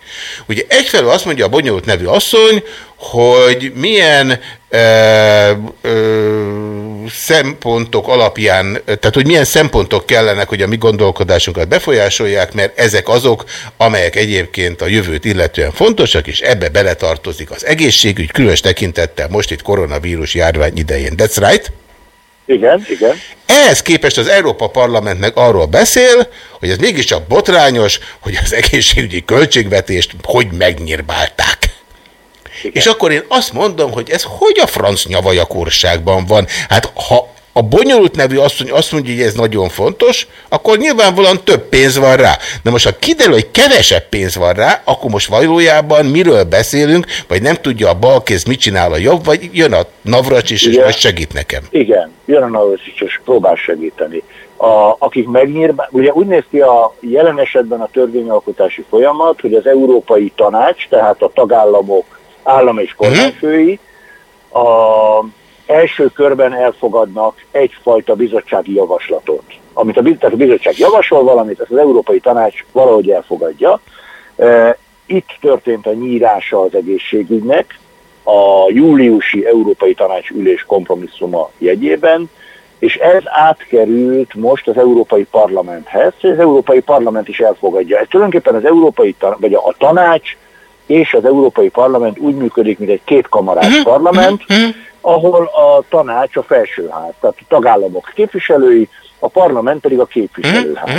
[SPEAKER 1] Ugye egyfelől azt mondja a bonyolult nevű asszony, hogy milyen ö, ö, szempontok alapján, tehát hogy milyen szempontok kellenek, hogy a mi gondolkodásunkat befolyásolják, mert ezek azok, amelyek egyébként a jövőt illetően fontosak, és ebbe beletartozik az egészségügy, különös tekintettel most itt koronavírus járvány idején. That's right?
[SPEAKER 4] Igen, igen.
[SPEAKER 1] Ehhez képest az Európa Parlament meg arról beszél, hogy ez mégiscsak botrányos, hogy az egészségügyi költségvetést hogy megnyírbálták. Igen. És akkor én azt mondom, hogy ez hogy a franc nyavajakorságban van? Hát ha a bonyolult nevű asszony azt mondja, hogy ez nagyon fontos, akkor nyilvánvalóan több pénz van rá. De most ha kiderül, hogy kevesebb pénz van rá, akkor most valójában miről beszélünk, vagy nem tudja a balkéz mit csinál a jobb, vagy jön a Navracsis, és majd segít nekem.
[SPEAKER 4] Igen, jön a Navracsics, és próbál segíteni. A, akik megnyírbál, ugye úgy néz ki a jelen esetben a törvényalkotási folyamat, hogy az Európai Tanács, tehát a tagállamok állam és kormányfői a első körben elfogadnak egyfajta bizottsági javaslatot. Amit a, tehát a bizottság javasol valamit, ezt az Európai Tanács valahogy elfogadja. E, Itt történt a nyírása az egészségügynek, a júliusi Európai Tanács ülés kompromisszuma jegyében, és ez átkerült most az Európai Parlamenthez, és az Európai Parlament is elfogadja. Ez tulajdonképpen az Európai Tanács, vagy a tanács és az Európai Parlament úgy működik, mint egy kétkamarás parlament, ahol a tanács a felsőház, tehát a tagállamok képviselői, a parlament pedig a képviselőház.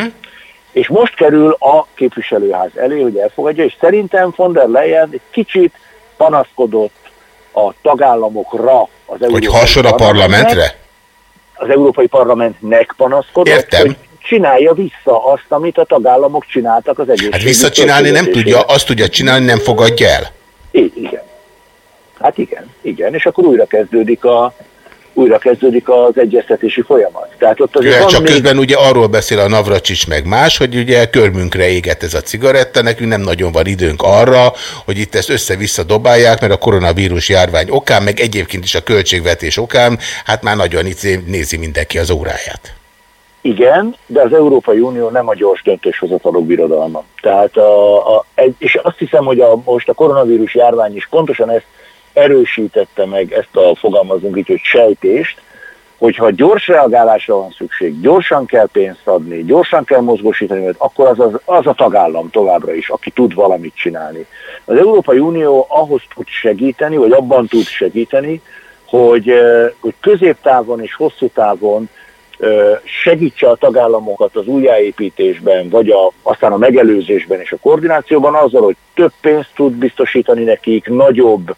[SPEAKER 4] És most kerül a képviselőház elé, hogy elfogadja, és szerintem von der Leyen egy kicsit panaszkodott a tagállamokra az
[SPEAKER 1] Hogy
[SPEAKER 4] Európai
[SPEAKER 1] hason a parlamentre?
[SPEAKER 4] Az Európai Parlamentnek panaszkodott,
[SPEAKER 1] Értem.
[SPEAKER 4] hogy csinálja vissza azt, amit a tagállamok csináltak az egészségügy
[SPEAKER 1] Hát visszacsinálni nem tudja, azt tudja csinálni, nem fogadja el.
[SPEAKER 4] I- igen. Hát igen, igen, és akkor újra kezdődik a újra kezdődik az egyeztetési folyamat. Tehát ott azért
[SPEAKER 1] Ja,
[SPEAKER 4] van
[SPEAKER 1] csak
[SPEAKER 4] még...
[SPEAKER 1] közben ugye arról beszél a Navracsics meg más, hogy ugye körmünkre éget ez a cigaretta, nekünk nem nagyon van időnk arra, hogy itt ezt össze-vissza dobálják, mert a koronavírus járvány okán, meg egyébként is a költségvetés okán, hát már nagyon itt nézi mindenki az óráját.
[SPEAKER 4] Igen, de az Európai Unió nem a gyors döntéshozatalok birodalma. Tehát a, a, egy, és azt hiszem, hogy a, most a koronavírus járvány is pontosan ezt erősítette meg, ezt a fogalmazunk így, hogy sejtést, hogyha gyors reagálásra van szükség, gyorsan kell pénzt adni, gyorsan kell mozgósítani, mert akkor az, az, az a tagállam továbbra is, aki tud valamit csinálni. Az Európai Unió ahhoz tud segíteni, vagy abban tud segíteni, hogy, eh, hogy középtávon és hosszú távon segítse a tagállamokat az újjáépítésben, vagy a, aztán a megelőzésben és a koordinációban azzal, hogy több pénzt tud biztosítani nekik, nagyobb,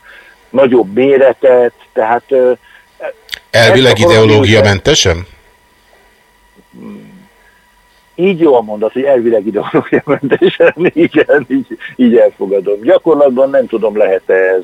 [SPEAKER 4] nagyobb méretet, tehát
[SPEAKER 1] Elvileg ideológia mentesen?
[SPEAKER 4] így jó a mondat, hogy elvileg ideológiamentesen, (laughs) igen, így, így elfogadom. Gyakorlatban nem tudom, lehet-e ez,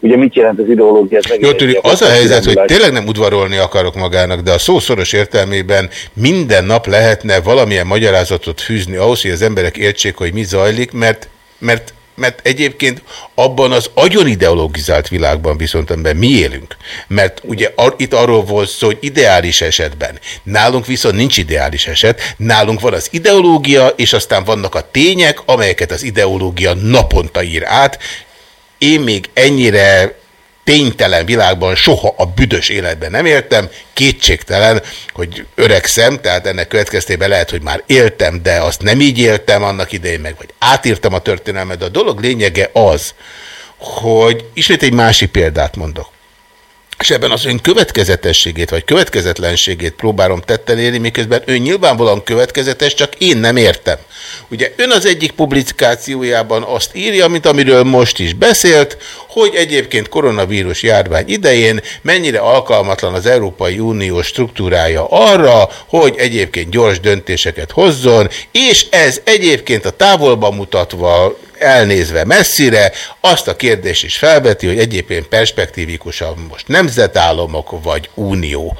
[SPEAKER 4] ugye mit jelent az ideológia?
[SPEAKER 1] Jó,
[SPEAKER 4] ilyen
[SPEAKER 1] az a helyzet, hogy tényleg nem udvarolni akarok magának, de a szószoros értelmében minden nap lehetne valamilyen magyarázatot fűzni ahhoz, hogy az emberek értsék, hogy mi zajlik, mert, mert mert egyébként abban az agyon ideologizált világban viszont amiben mi élünk. Mert ugye ar itt arról volt szó, hogy ideális esetben. Nálunk viszont nincs ideális eset. Nálunk van az ideológia, és aztán vannak a tények, amelyeket az ideológia naponta ír át. Én még ennyire ténytelen világban soha a büdös életben nem éltem, kétségtelen, hogy öregszem, tehát ennek következtében lehet, hogy már éltem, de azt nem így éltem annak idején meg, vagy átírtam a történelmet, de a dolog lényege az, hogy ismét egy másik példát mondok. És ebben az ön következetességét, vagy következetlenségét próbálom tetten érni, miközben ön nyilvánvalóan következetes, csak én nem értem. Ugye ön az egyik publikációjában azt írja, mint amiről most is beszélt, hogy egyébként koronavírus járvány idején mennyire alkalmatlan az Európai Unió struktúrája arra, hogy egyébként gyors döntéseket hozzon, és ez egyébként a távolba mutatva elnézve messzire, azt a kérdést is felveti, hogy egyébként perspektívikusan most nemzetállamok vagy unió.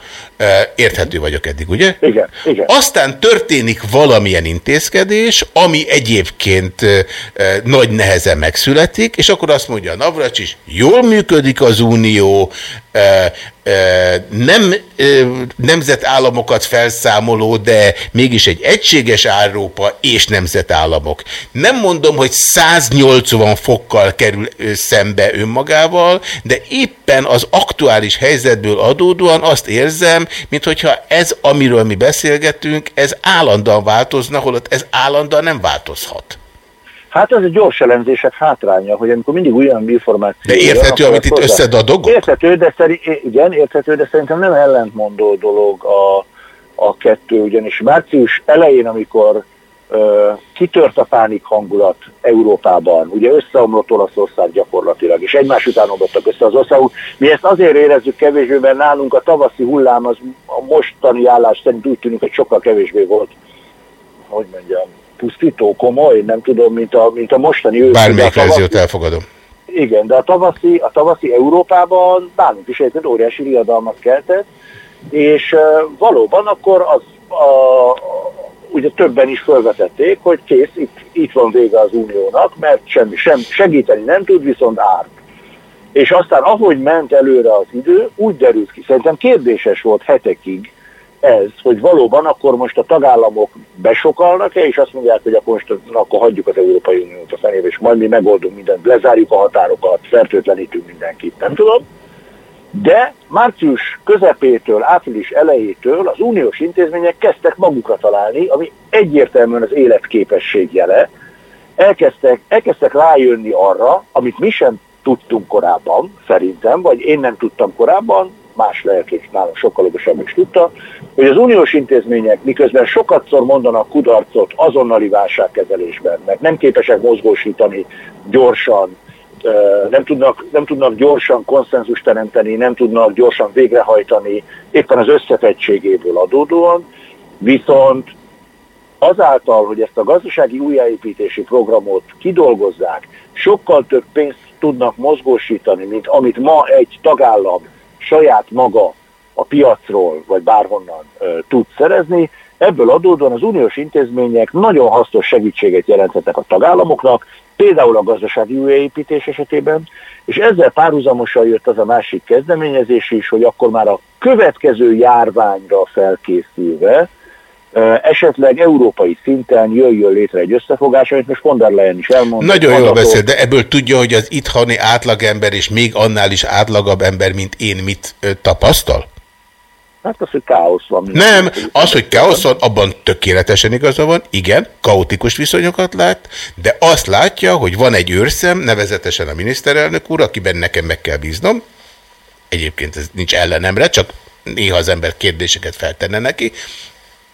[SPEAKER 1] Érthető vagyok eddig, ugye?
[SPEAKER 4] Igen, igen.
[SPEAKER 1] Aztán történik valamilyen intézkedés, ami egyébként nagy nehezen megszületik, és akkor azt mondja a Navracsis, jól működik az unió, nem nemzetállamokat felszámoló, de mégis egy egységes Európa és nemzetállamok. Nem mondom, hogy 180 fokkal kerül szembe önmagával, de éppen az aktuális helyzetből adódóan azt érzem, mint hogyha ez, amiről mi beszélgetünk, ez állandóan változna, holott ez állandóan nem változhat.
[SPEAKER 4] Hát ez a gyors elemzések hátránya, hogy amikor mindig olyan információ...
[SPEAKER 1] De érthető,
[SPEAKER 4] jön,
[SPEAKER 1] amit itt összedadogok?
[SPEAKER 4] Érthető, de szeri, igen, érthető, de szerintem nem ellentmondó dolog a, a kettő, ugyanis március elején, amikor kitört a pánik hangulat Európában, ugye összeomlott Olaszország gyakorlatilag, és egymás után omlottak össze az országok. Mi ezt azért érezzük kevésbé, mert nálunk a tavaszi hullám az a mostani állás szerint úgy tűnik, hogy sokkal kevésbé volt, hogy mondjam, pusztító, komoly, nem tudom, mint a, mint a mostani ősz.
[SPEAKER 1] Bármelyik verziót elfogadom.
[SPEAKER 4] igen, de a tavaszi, a tavaszi Európában nálunk is egyébként óriási riadalmat keltett, és valóban akkor az a, ugye többen is felvetették, hogy kész, itt, itt van vége az uniónak, mert semmi, sem, segíteni nem tud, viszont árt. És aztán ahogy ment előre az idő, úgy derült ki, szerintem kérdéses volt hetekig ez, hogy valóban akkor most a tagállamok besokalnak-e, és azt mondják, hogy akkor most akkor hagyjuk az Európai Uniót a fenébe, és majd mi megoldunk mindent, lezárjuk a határokat, fertőtlenítünk mindenkit, nem tudom. De március közepétől, április elejétől az uniós intézmények kezdtek magukra találni, ami egyértelműen az életképesség jele. Elkezdtek, elkezdtek rájönni arra, amit mi sem tudtunk korábban, szerintem, vagy én nem tudtam korábban, más lehet, nálam sokkal okosabb is tudta, hogy az uniós intézmények miközben sokatszor mondanak kudarcot azonnali válságkezelésben, mert nem képesek mozgósítani gyorsan, nem tudnak, nem tudnak gyorsan konszenzus teremteni, nem tudnak gyorsan végrehajtani, éppen az összefettségéből adódóan, viszont azáltal, hogy ezt a gazdasági újjáépítési programot kidolgozzák, sokkal több pénzt tudnak mozgósítani, mint amit ma egy tagállam saját maga a piacról, vagy bárhonnan ö, tud szerezni, ebből adódóan az uniós intézmények nagyon hasznos segítséget jelentettek a tagállamoknak, például a gazdasági újjáépítés esetében, és ezzel párhuzamosan jött az a másik kezdeményezés is, hogy akkor már a következő járványra felkészülve, esetleg európai szinten jöjjön létre egy összefogás, amit most von der Leyen is elmondta.
[SPEAKER 1] Nagyon jól beszél, de ebből tudja, hogy az itthoni átlagember és még annál is átlagabb ember, mint én mit tapasztal?
[SPEAKER 4] Hát az, hogy káosz van.
[SPEAKER 1] Nem, az, hogy káosz van, abban tökéletesen igaza van, igen, kaotikus viszonyokat lát, de azt látja, hogy van egy őrszem, nevezetesen a miniszterelnök úr, akiben nekem meg kell bíznom, egyébként ez nincs ellenemre, csak néha az ember kérdéseket feltenne neki,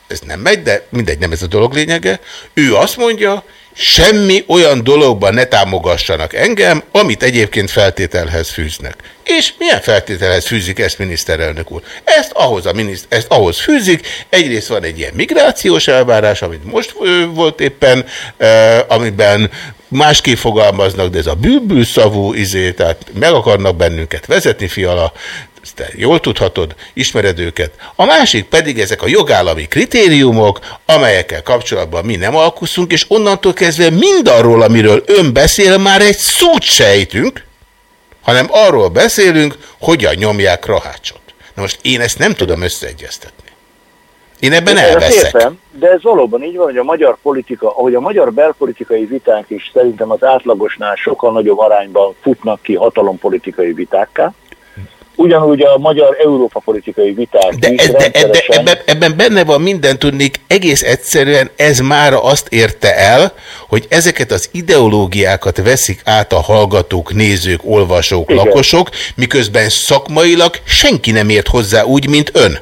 [SPEAKER 1] ez nem megy, de mindegy, nem ez a dolog lényege. Ő azt mondja, semmi olyan dologban ne támogassanak engem, amit egyébként feltételhez fűznek. És milyen feltételhez fűzik ezt miniszterelnök úr? Ezt ahhoz, a miniszt, ezt ahhoz fűzik, egyrészt van egy ilyen migrációs elvárás, amit most volt éppen, ö, amiben másképp fogalmaznak, de ez a bűbűszavú izé, tehát meg akarnak bennünket vezetni, fiala, te jól tudhatod, ismered őket. A másik pedig ezek a jogállami kritériumok, amelyekkel kapcsolatban mi nem alkuszunk, és onnantól kezdve mindarról, amiről ön beszél, már egy szót sejtünk, hanem arról beszélünk, hogyan nyomják Rahácsot. Na most én ezt nem tudom összeegyeztetni. Én ebben elveszek.
[SPEAKER 4] Értem, de ez valóban így van, hogy a magyar politika, ahogy a magyar belpolitikai viták is szerintem az átlagosnál sokkal nagyobb arányban futnak ki hatalompolitikai vitákká, ugyanúgy a magyar Európa politikai viták
[SPEAKER 1] de, ez, de, de ebben, ebben benne van minden tudnék, egész egyszerűen ez már azt érte el, hogy ezeket az ideológiákat veszik át a hallgatók, nézők, olvasók, Igen. lakosok, miközben szakmailag senki nem ért hozzá úgy, mint ön.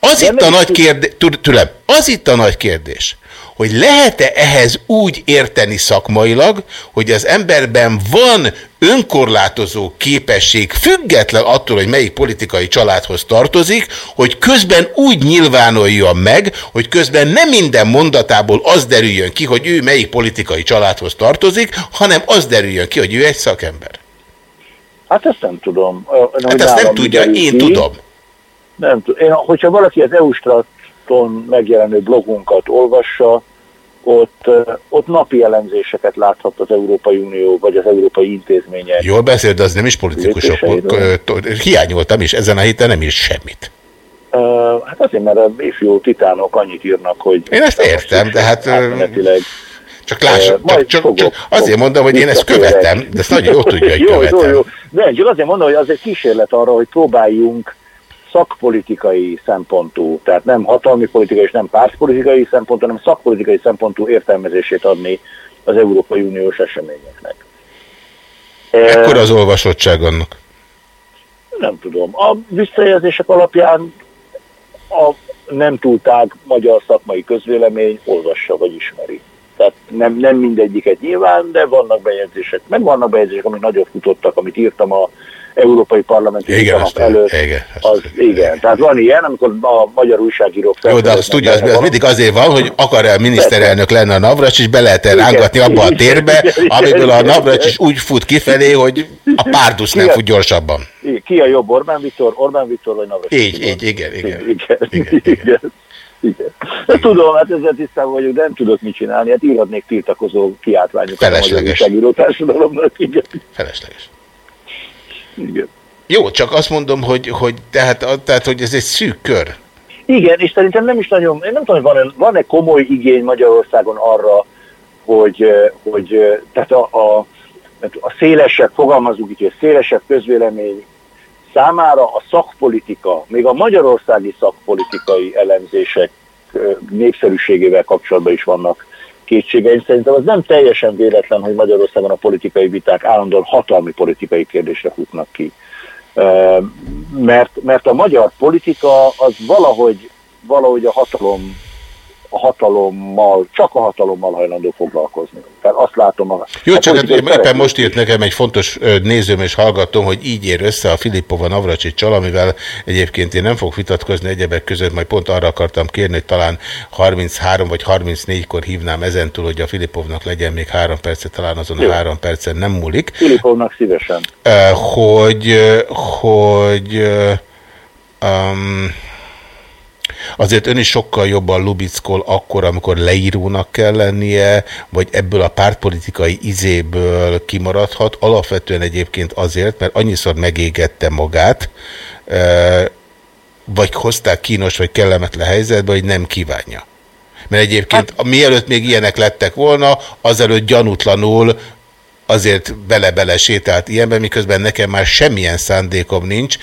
[SPEAKER 1] Az de itt a nagy kérdés, tőlem, az itt a nagy kérdés, hogy lehet-e ehhez úgy érteni szakmailag, hogy az emberben van önkorlátozó képesség, független attól, hogy melyik politikai családhoz tartozik, hogy közben úgy nyilvánulja meg, hogy közben nem minden mondatából az derüljön ki, hogy ő melyik politikai családhoz tartozik, hanem az derüljön ki, hogy ő egy szakember.
[SPEAKER 4] Hát ezt nem tudom.
[SPEAKER 1] Hát ezt nem tudja, én ki. tudom.
[SPEAKER 4] Nem. Én, hogyha valaki az EU-straton megjelenő blogunkat olvassa, ott, ott napi elemzéseket láthat az Európai Unió vagy az európai intézmények.
[SPEAKER 1] Jól beszél, de az nem is politikusok. Hiányoltam is, ezen a héten nem is semmit.
[SPEAKER 4] Uh, hát azért, mert a ifjú titánok annyit írnak, hogy...
[SPEAKER 1] Én ezt értem, de hát... Csak láss, uh, csak, csak, fogok, csak azért mondom, hogy én ezt követem, de ezt nagyon jól tudja, hogy jó, követem. Jó, jó.
[SPEAKER 4] De csak azért mondom, hogy az egy kísérlet arra, hogy próbáljunk szakpolitikai szempontú, tehát nem hatalmi politikai és nem pártpolitikai szempontú, hanem szakpolitikai szempontú értelmezését adni az Európai Uniós eseményeknek.
[SPEAKER 1] Ekkor az olvasottság annak?
[SPEAKER 4] Nem tudom. A visszajelzések alapján a nem túltág magyar szakmai közvélemény olvassa vagy ismeri. Tehát nem, nem mindegyiket nyilván, de vannak bejegyzések. Meg vannak bejegyzések, amik nagyot futottak, amit írtam a európai parlamenti
[SPEAKER 1] igen, azt előtt. Igen,
[SPEAKER 4] az, igen. igen. Tehát van ilyen, amikor a magyar újságírók...
[SPEAKER 1] Jó, de azt tudja, az, az mindig azért van, hogy akar-e a miniszterelnök lenne a Navracs, és be lehet -e rángatni abba a térbe, amiből a Navracs is úgy fut kifelé, hogy a párdusz nem fut gyorsabban.
[SPEAKER 4] Ki a jobb, Orbán Viktor, Orbán Viktor vagy Navracs?
[SPEAKER 1] Így, így, igen, igen.
[SPEAKER 4] igen, igen, igen. Igen. De tudom, hát ezzel tisztában vagyok, de nem tudok mit csinálni. Hát írhatnék tiltakozó kiáltványokat
[SPEAKER 1] a magyar
[SPEAKER 4] újságíró társadalomnak. Igen.
[SPEAKER 1] Felesleges.
[SPEAKER 4] Igen.
[SPEAKER 1] Jó, csak azt mondom, hogy, hogy, tehát, tehát, hogy ez egy szűk kör.
[SPEAKER 4] Igen, és szerintem nem is nagyon, én nem tudom, hogy van-e, van-e komoly igény Magyarországon arra, hogy, hogy tehát a, a, a szélesebb, fogalmazunk így, hogy a szélesebb közvélemény számára a szakpolitika, még a magyarországi szakpolitikai elemzések népszerűségével kapcsolatban is vannak kétségeim. Szerintem az nem teljesen véletlen, hogy Magyarországon a politikai viták állandóan hatalmi politikai kérdésre futnak ki. Mert, mert a magyar politika az valahogy, valahogy a hatalom a hatalommal, csak a hatalommal hajlandó foglalkozni. Tehát azt látom a
[SPEAKER 1] Jó,
[SPEAKER 4] a
[SPEAKER 1] csak hát
[SPEAKER 4] politikai
[SPEAKER 1] éppen
[SPEAKER 4] szereplők-
[SPEAKER 1] most írt nekem egy fontos nézőm és hallgatom, hogy így ér össze a Filippova Navracsicsal, amivel egyébként én nem fogok vitatkozni egyebek között, majd pont arra akartam kérni, hogy talán 33 vagy 34-kor hívnám ezentúl, hogy a Filippovnak legyen még három percet, talán azon a
[SPEAKER 4] Jó.
[SPEAKER 1] három percen nem múlik.
[SPEAKER 4] Filipovnak szívesen.
[SPEAKER 1] Hogy, hogy um, azért ön is sokkal jobban lubickol akkor, amikor leírónak kell lennie, vagy ebből a pártpolitikai izéből kimaradhat, alapvetően egyébként azért, mert annyiszor megégette magát, ö, vagy hozták kínos vagy kellemetlen helyzetbe, hogy nem kívánja. Mert egyébként hát, mielőtt még ilyenek lettek volna, azelőtt gyanútlanul azért bele-bele sétált ilyenben, miközben nekem már semmilyen szándékom nincs,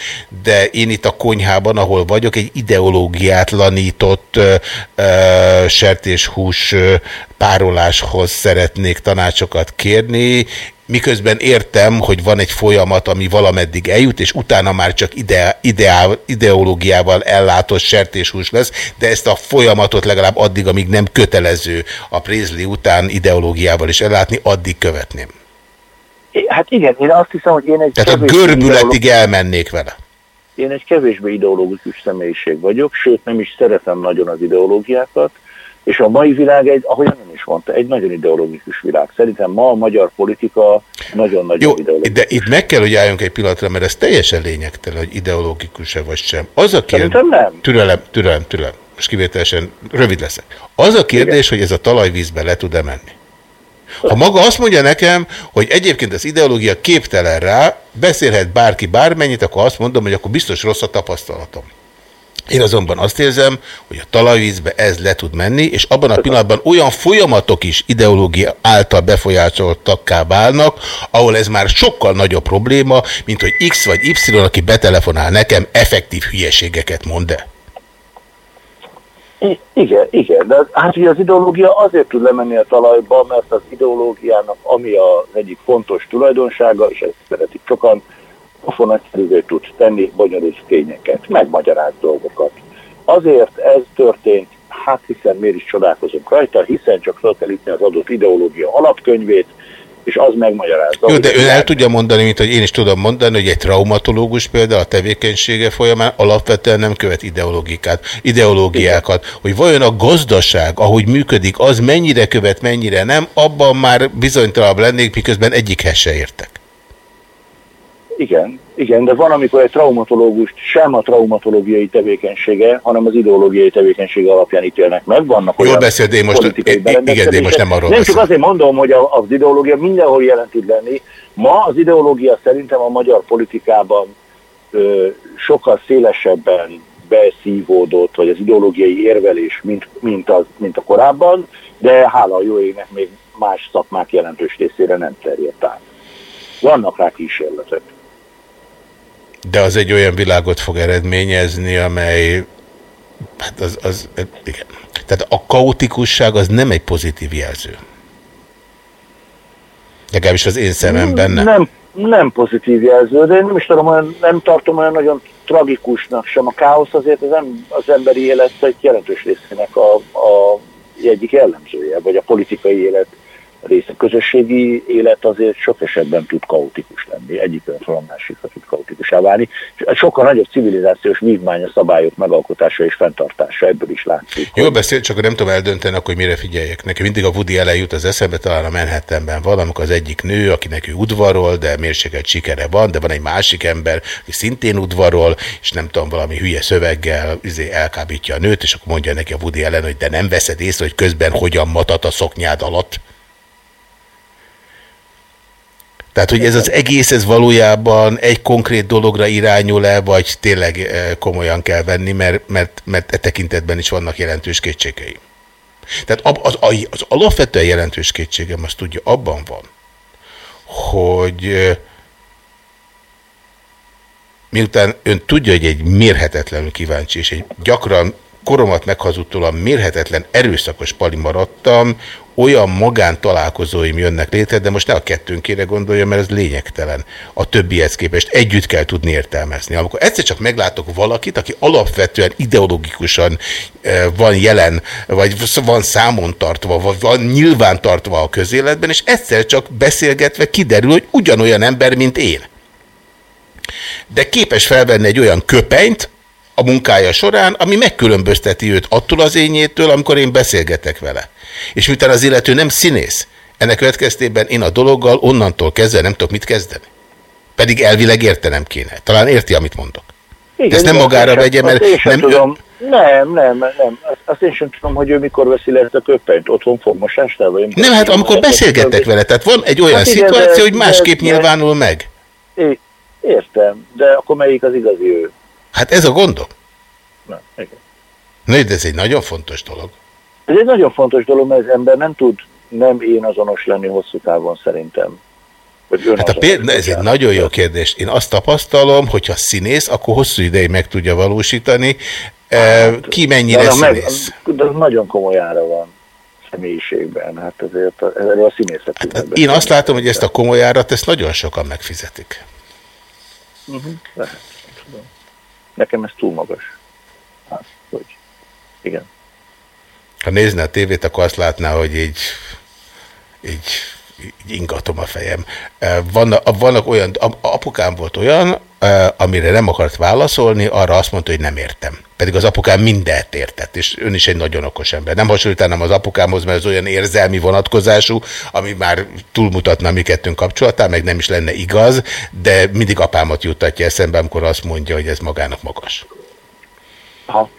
[SPEAKER 1] de én itt a konyhában, ahol vagyok, egy ideológiátlanított ö, ö, sertéshús pároláshoz szeretnék tanácsokat kérni, miközben értem, hogy van egy folyamat, ami valameddig eljut, és utána már csak ide, ideál, ideológiával ellátott sertéshús lesz, de ezt a folyamatot legalább addig, amíg nem kötelező a prézli után ideológiával is ellátni, addig követném.
[SPEAKER 4] Hát igen, én azt hiszem, hogy én egy
[SPEAKER 1] Tehát a görbületig elmennék vele.
[SPEAKER 4] Én egy kevésbé ideológikus személyiség vagyok, sőt nem is szeretem nagyon az ideológiákat, és a mai világ egy, ahogyan ön is mondta, egy nagyon ideológikus világ. Szerintem ma a magyar politika nagyon-nagyon ideológikus.
[SPEAKER 1] de itt meg kell, hogy álljunk egy pillanatra, mert ez teljesen lényegtelen, hogy ideológikus-e vagy sem. Az a kérdés...
[SPEAKER 4] Nem.
[SPEAKER 1] Türelem, türelem, türelem. Most kivételesen rövid leszek. Az a kérdés, hogy ez a talajvízbe le tud-e menni. Ha maga azt mondja nekem, hogy egyébként az ideológia képtelen rá, beszélhet bárki bármennyit, akkor azt mondom, hogy akkor biztos rossz a tapasztalatom. Én azonban azt érzem, hogy a talajvízbe ez le tud menni, és abban a pillanatban olyan folyamatok is ideológia által befolyásoltakká válnak, ahol ez már sokkal nagyobb probléma, mint hogy X vagy Y, aki betelefonál nekem, effektív hülyeségeket mond -e.
[SPEAKER 4] I- igen, igen, de hát ugye az ideológia azért tud lemenni a talajba, mert az ideológiának, ami az egyik fontos tulajdonsága, és ezt szeretik sokan, pofonagyszerűvé tud tenni bonyolult tényeket, megmagyaráz dolgokat. Azért ez történt, hát hiszen miért is csodálkozunk rajta, hiszen csak fel kell az adott ideológia alapkönyvét, és az megmagyarázza.
[SPEAKER 1] Jó, de ön el tudja mondani, mint hogy én is tudom mondani, hogy egy traumatológus például a tevékenysége folyamán alapvetően nem követ ideológikát, ideológiákat, hogy vajon a gazdaság, ahogy működik, az mennyire követ, mennyire nem, abban már bizonytalanabb lennék, miközben egyikhez se értek.
[SPEAKER 4] Igen, igen, de van, amikor egy traumatológust sem a traumatológiai tevékenysége, hanem az ideológiai tevékenysége alapján ítélnek meg. Vannak
[SPEAKER 1] Jól beszél, de én most- igen, de én most nem arról
[SPEAKER 4] Nem csak azért mondom, hogy az ideológia mindenhol jelen tud lenni. Ma az ideológia szerintem a magyar politikában ö, sokkal szélesebben beszívódott, vagy az ideológiai érvelés, mint, mint, az, mint a korábban, de hála a jó égnek még más szakmák jelentős részére nem terjedt át. Vannak rá kísérletek.
[SPEAKER 1] De az egy olyan világot fog eredményezni, amely, hát az, az, igen. Tehát a kaotikusság az nem egy pozitív jelző. Legalábbis az én szememben nem.
[SPEAKER 4] Nem, nem pozitív jelző, de én nem is tudom, olyan, nem tartom olyan nagyon tragikusnak sem. A káosz azért az, em, az emberi élet egy jelentős részének a, a egyik jellemzője, vagy a politikai élet része. Közösségi élet azért sok esetben tud kaotikus lenni, egyik a másikra tud kaotikusá válni. Sokkal nagyobb civilizációs vívmány a szabályok megalkotása és fenntartása, ebből is látszik.
[SPEAKER 1] Jól beszél, csak nem tudom eldönteni, akkor hogy mire figyeljek. Nekem mindig a Woody Allen jut az eszembe, talán a Manhattanben van, amikor az egyik nő, akinek ő udvarol, de mérsékelt sikere van, de van egy másik ember, aki szintén udvarol, és nem tudom, valami hülye szöveggel izé elkábítja a nőt, és akkor mondja neki a Woody Allen, hogy de nem veszed észre, hogy közben hogyan matat a szoknyád alatt. Tehát, hogy ez az egész, ez valójában egy konkrét dologra irányul-e, vagy tényleg eh, komolyan kell venni, mert, mert, mert e tekintetben is vannak jelentős kétségeim. Tehát az, az, az alapvetően jelentős kétségem, azt tudja, abban van, hogy eh, miután ön tudja, hogy egy mérhetetlenül kíváncsi, és egy gyakran koromat meghazudtóan mérhetetlen erőszakos pali maradtam, olyan magántalálkozóim jönnek létre, de most ne a kettőnkére gondolja, mert ez lényegtelen. A többihez képest együtt kell tudni értelmezni. Amikor egyszer csak meglátok valakit, aki alapvetően ideológikusan eh, van jelen, vagy van számon tartva, vagy van nyilván tartva a közéletben, és egyszer csak beszélgetve kiderül, hogy ugyanolyan ember, mint én. De képes felvenni egy olyan köpenyt, a munkája során, ami megkülönbözteti őt attól az ényétől, amikor én beszélgetek vele. És miután az illető nem színész, ennek következtében én a dologgal onnantól kezdve nem tudok mit kezdeni. Pedig elvileg értenem kéne. Talán érti, amit mondok. Igen, De ezt nem magára vegye, mert
[SPEAKER 4] én sem
[SPEAKER 1] nem,
[SPEAKER 4] tudom. Nem, nem, nem. Azt, én sem tudom, hogy ő mikor veszi le ezt a köpenyt. Otthon fog mosásnál, vagy
[SPEAKER 1] nem, hát amikor beszélgetek vele, tehát van egy olyan hát igen, szituáció, de, hogy másképp de, nyilvánul meg.
[SPEAKER 4] É, értem, de akkor melyik az igazi ő?
[SPEAKER 1] Hát ez a gondom.
[SPEAKER 4] Na, igen.
[SPEAKER 1] Na, de ez egy nagyon fontos dolog.
[SPEAKER 4] Ez egy nagyon fontos dolog, mert az ember nem tud nem én azonos lenni hosszú távon szerintem.
[SPEAKER 1] Hát a péld, ez egy nagyon jó kérdés. Én azt tapasztalom, hogyha színész, akkor hosszú ideig meg tudja valósítani. Hát, Ki mennyire színész?
[SPEAKER 4] Meg, de nagyon komoly ára van személyiségben. Hát ezért a, erről a színészet.
[SPEAKER 1] Hát, én azt látom, hogy ezt a komoly árat, ezt nagyon sokan megfizetik.
[SPEAKER 4] Uh -huh, lehet, tudom. Nekem ez túl magas. Hát, hogy igen.
[SPEAKER 1] Ha nézne a tévét, akkor azt látná, hogy így, így, így ingatom a fejem. Vannak, vannak olyan, apukám volt olyan, amire nem akart válaszolni, arra azt mondta, hogy nem értem. Pedig az apukám mindent értett, és ön is egy nagyon okos ember. Nem hasonlítanám az apukámhoz, mert ez olyan érzelmi vonatkozású, ami már túlmutatna a mi kettőnk kapcsolatán, meg nem is lenne igaz, de mindig apámat juttatja eszembe, amikor azt mondja, hogy ez magának magas.
[SPEAKER 4] Aha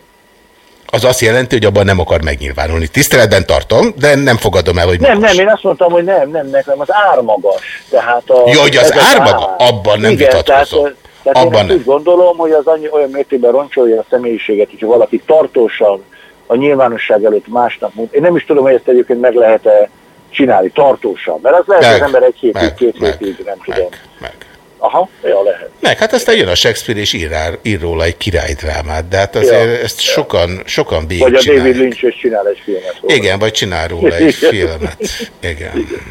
[SPEAKER 1] az azt jelenti, hogy abban nem akar megnyilvánulni. Tiszteletben tartom, de nem fogadom el, hogy
[SPEAKER 4] Nem, magas. nem, én azt mondtam, hogy nem, nem, nekem az ár magas. Tehát a,
[SPEAKER 1] Jó, hogy az ár maga? Abban nem Igen, vitatkozom.
[SPEAKER 4] Tehát, tehát abban én nem. úgy gondolom, hogy az annyi, olyan mértékben roncsolja a személyiséget, hogy valaki tartósan a nyilvánosság előtt másnak mond. Én nem is tudom, hogy ezt egyébként meg lehet-e csinálni tartósan, mert az lehet, meg, az ember egy hétig, két hétig, nem meg, tudom. Meg. Aha, ja, lehet.
[SPEAKER 1] Meg, hát aztán jön a Shakespeare és ír, ír róla egy királydrámát, de hát azért ja, ezt ja. sokan, sokan végig
[SPEAKER 4] Vagy a csinálják. David Lynch is csinál egy filmet
[SPEAKER 1] róla. Igen, vagy csinál róla egy filmet. (laughs) Igen. Igen.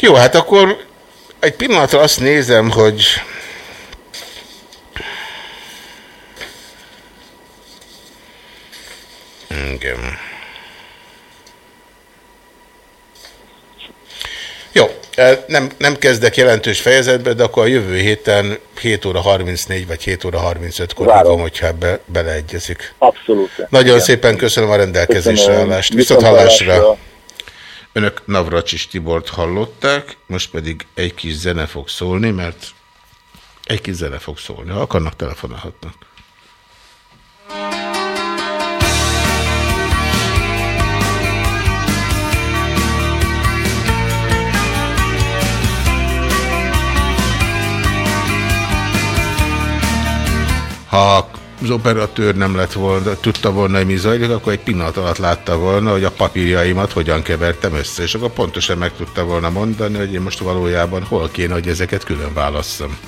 [SPEAKER 1] Jó, hát akkor egy pillanatra azt nézem, hogy igen. Jó, nem, nem kezdek jelentős fejezetbe, de akkor a jövő héten 7 óra 34 vagy 7 óra 35-kor hívom, hogyha be, beleegyezik.
[SPEAKER 4] Abszolút.
[SPEAKER 1] Nagyon Igen. szépen köszönöm a rendelkezésre állást. Viszont hallásra. Önök Navracsis Tibort hallották, most pedig egy kis zene fog szólni, mert egy kis zene fog szólni. Ha akarnak, telefonálhatnak. Ha az operatőr nem lett volna, tudta volna, hogy mi zajlik, akkor egy pillanat alatt látta volna, hogy a papírjaimat hogyan kevertem össze, és akkor pontosan meg tudta volna mondani, hogy én most valójában hol kéne, hogy ezeket külön válasszam.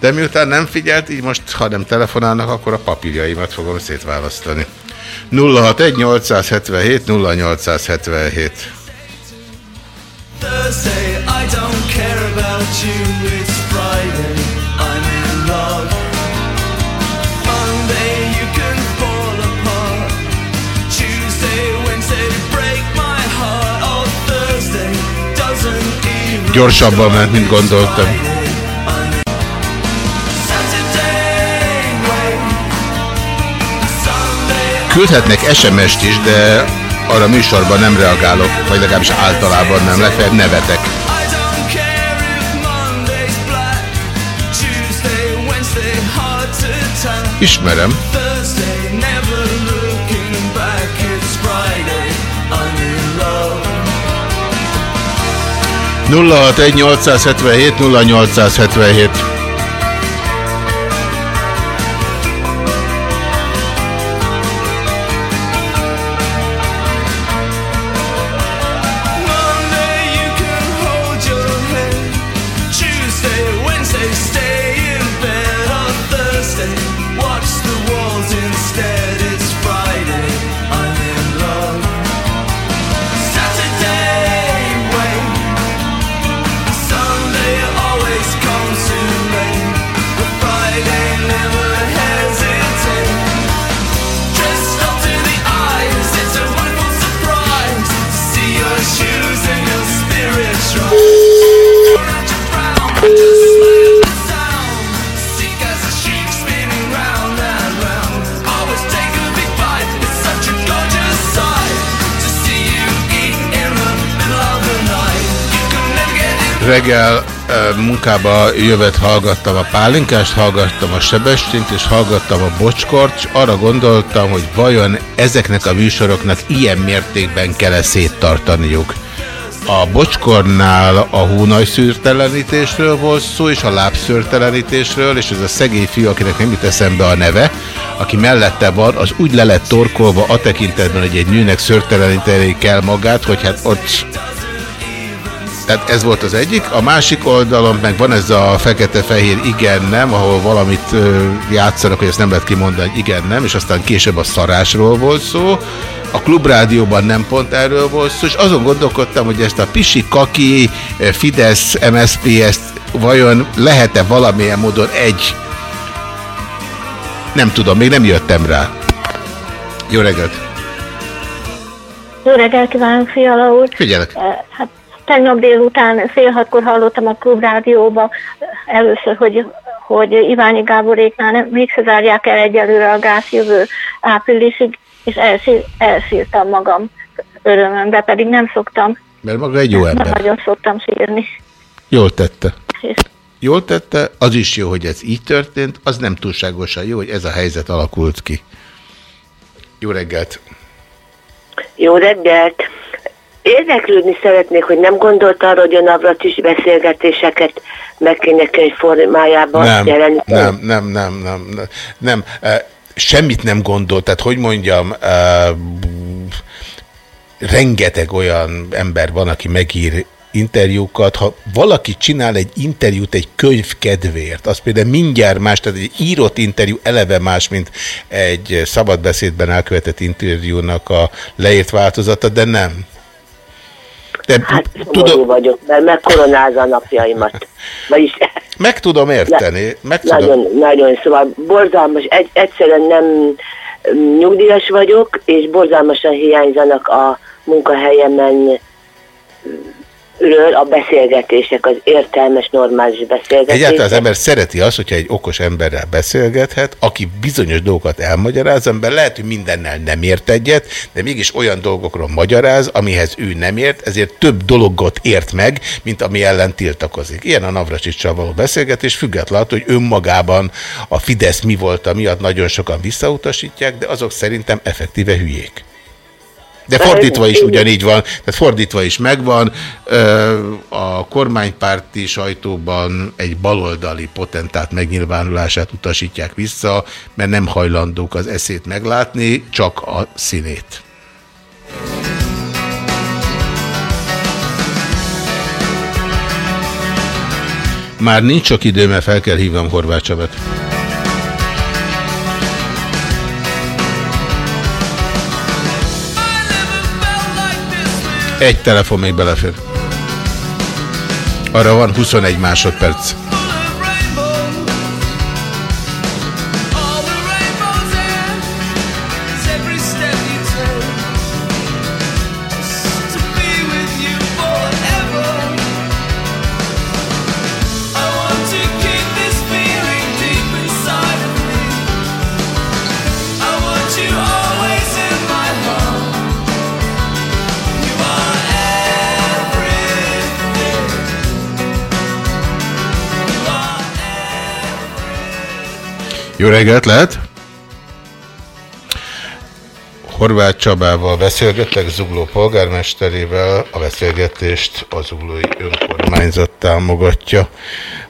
[SPEAKER 1] De miután nem figyelt, így most, ha nem telefonálnak, akkor a papírjaimat fogom szétválasztani. 061 877 0877 Thursday, I don't care about you, Gyorsabban ment, mint gondoltam. Küldhetnek SMS-t is, de arra műsorban nem reagálok, vagy legalábbis általában nem, legfeljebb nevetek. Ismerem. 061 877 0877 Reggel munkába jövet hallgattam a pálinkást, hallgattam a sebestint, és hallgattam a bocskort, és arra gondoltam, hogy vajon ezeknek a műsoroknak ilyen mértékben kell -e széttartaniuk. A bocskornál a hónajszűrtelenítésről volt szó, és a lábszűrtelenítésről, és ez a szegény fiú, akinek nem jut eszembe a neve, aki mellette van, az úgy le lett torkolva a tekintetben, hogy egy nőnek szőrteleníteni kell magát, hogy hát ott tehát ez volt az egyik. A másik oldalon meg van ez a fekete-fehér igen-nem, ahol valamit játszanak, hogy ezt nem lehet kimondani, hogy igen-nem, és aztán később a szarásról volt szó. A klubrádióban nem pont erről volt szó, és azon gondolkodtam, hogy ezt a Pisi Kaki, Fidesz, MSZP, ezt vajon lehet-e valamilyen módon egy... Nem tudom, még nem jöttem rá. Jó reggelt!
[SPEAKER 5] Jó reggelt kívánok, Fiala úr!
[SPEAKER 1] Figyelek!
[SPEAKER 5] Hát tegnap délután fél hatkor hallottam a klubrádióba először, hogy, hogy Iványi Gáboréknál nem, mégse zárják el egyelőre a gázjövő áprilisig, és elszír, elszírtam magam örömömbe, pedig nem szoktam.
[SPEAKER 1] Mert maga egy jó ember.
[SPEAKER 5] Nem nagyon szoktam sírni.
[SPEAKER 1] Jól tette. Jól tette, az is jó, hogy ez így történt, az nem túlságosan jó, hogy ez a helyzet alakult ki. Jó reggelt!
[SPEAKER 6] Jó reggelt! Érdeklődni szeretnék, hogy nem gondolt arra, hogy a Navracis beszélgetéseket meg kéne könyv formájában
[SPEAKER 1] nem,
[SPEAKER 6] jeleníteni?
[SPEAKER 1] Nem, nem, nem, nem, nem, nem. Semmit nem gondolt, tehát hogy mondjam, uh, rengeteg olyan ember van, aki megír interjúkat, ha valaki csinál egy interjút egy könyv kedvéért, az például mindjárt más, tehát egy írott interjú eleve más, mint egy szabadbeszédben elkövetett interjúnak a leírt változata, de nem.
[SPEAKER 6] De, hát tudom, vagyok, mert megkoronázza a napjaimat. Vagyis,
[SPEAKER 1] meg tudom érteni. Meg tudom.
[SPEAKER 6] Nagyon, nagyon, szóval borzalmas, egy, egyszerűen nem nyugdíjas vagyok, és borzalmasan hiányzanak a munkahelyemen ről a beszélgetések, az értelmes, normális beszélgetések.
[SPEAKER 1] Egyáltalán az ember szereti azt, hogyha egy okos emberrel beszélgethet, aki bizonyos dolgokat elmagyaráz, ember lehet, hogy mindennel nem ért egyet, de mégis olyan dolgokról magyaráz, amihez ő nem ért, ezért több dologot ért meg, mint ami ellen tiltakozik. Ilyen a Navracsicsal való beszélgetés, függetlenül, hogy önmagában a Fidesz mi volt, miatt nagyon sokan visszautasítják, de azok szerintem effektíve hülyék. De fordítva is ugyanígy van, tehát fordítva is megvan. A kormánypárti sajtóban egy baloldali potentát megnyilvánulását utasítják vissza, mert nem hajlandók az eszét meglátni, csak a színét. Már nincs sok idő, mert fel kell hívnom Horváth Csabet. Egy telefon még belefér. Arra van 21 másodperc. Jó reggelt, lehet? Horváth Csabával beszélgetek, Zugló polgármesterével, a beszélgetést a Zuglói Önkormányzat támogatja.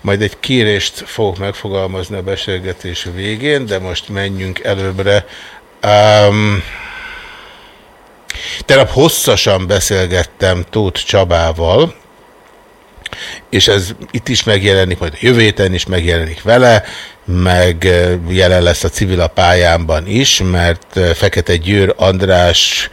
[SPEAKER 1] Majd egy kérést fogok megfogalmazni a beszélgetés végén, de most menjünk előbbre. Um, Terap hosszasan beszélgettem Tóth Csabával, és ez itt is megjelenik, majd a jövő héten is megjelenik vele, meg jelen lesz a civil a pályámban is, mert Fekete Győr András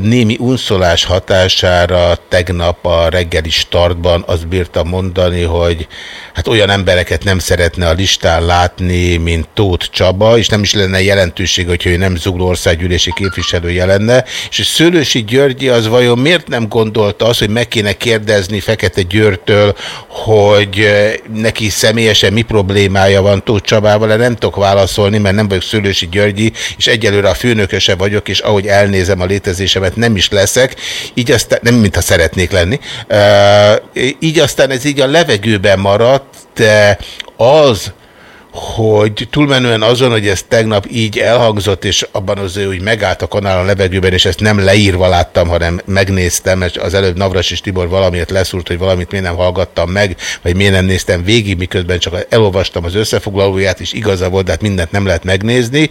[SPEAKER 1] némi unszolás hatására tegnap a reggeli startban azt bírta mondani, hogy hát olyan embereket nem szeretne a listán látni, mint Tóth Csaba, és nem is lenne jelentőség, hogyha ő nem Zugló országgyűlési képviselője lenne, és Szőlősi Györgyi az vajon miért nem gondolta azt, hogy meg kéne kérdezni Fekete Győrtől, hogy neki személyesen mi problémája van Tóth Csabával, de nem tudok válaszolni, mert nem vagyok Szőlősi Györgyi, és egyelőre a főnököse vagyok, és ahogy elnézem a létezésemet nem is leszek, így aztán, nem mintha szeretnék lenni, így aztán ez így a levegőben maradt, de az, hogy túlmenően azon, hogy ez tegnap így elhangzott, és abban az ő, hogy megállt a kanál a levegőben, és ezt nem leírva láttam, hanem megnéztem, mert az előbb Navras és Tibor valamiért leszúrt, hogy valamit miért nem hallgattam meg, vagy miért nem néztem végig, miközben csak elolvastam az összefoglalóját, és igaza volt, de hát mindent nem lehet megnézni.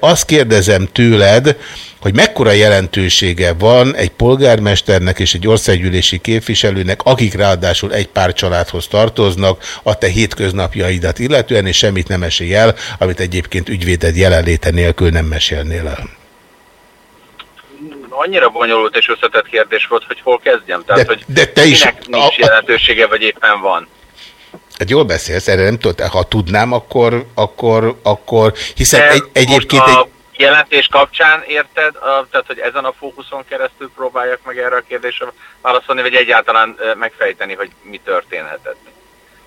[SPEAKER 1] Azt kérdezem tőled, hogy mekkora jelentősége van egy polgármesternek és egy országgyűlési képviselőnek, akik ráadásul egy pár családhoz tartoznak, a te hétköznapjaidat illetően, és semmit nem esély el, amit egyébként ügyvéded jelenléte nélkül nem mesélnél el.
[SPEAKER 7] Annyira bonyolult és összetett kérdés volt, hogy hol kezdjem. Tehát,
[SPEAKER 1] de,
[SPEAKER 7] hogy
[SPEAKER 1] de te is,
[SPEAKER 7] nincs jelentősége, vagy éppen van.
[SPEAKER 1] Hát jól beszélsz, erre nem tudod, ha tudnám, akkor, akkor, akkor hiszen egy, egyébként
[SPEAKER 7] a...
[SPEAKER 1] egy,
[SPEAKER 7] jelentés kapcsán érted, a, tehát hogy ezen a fókuszon keresztül próbáljak meg erre a kérdésre válaszolni, vagy egyáltalán megfejteni, hogy mi történhetett.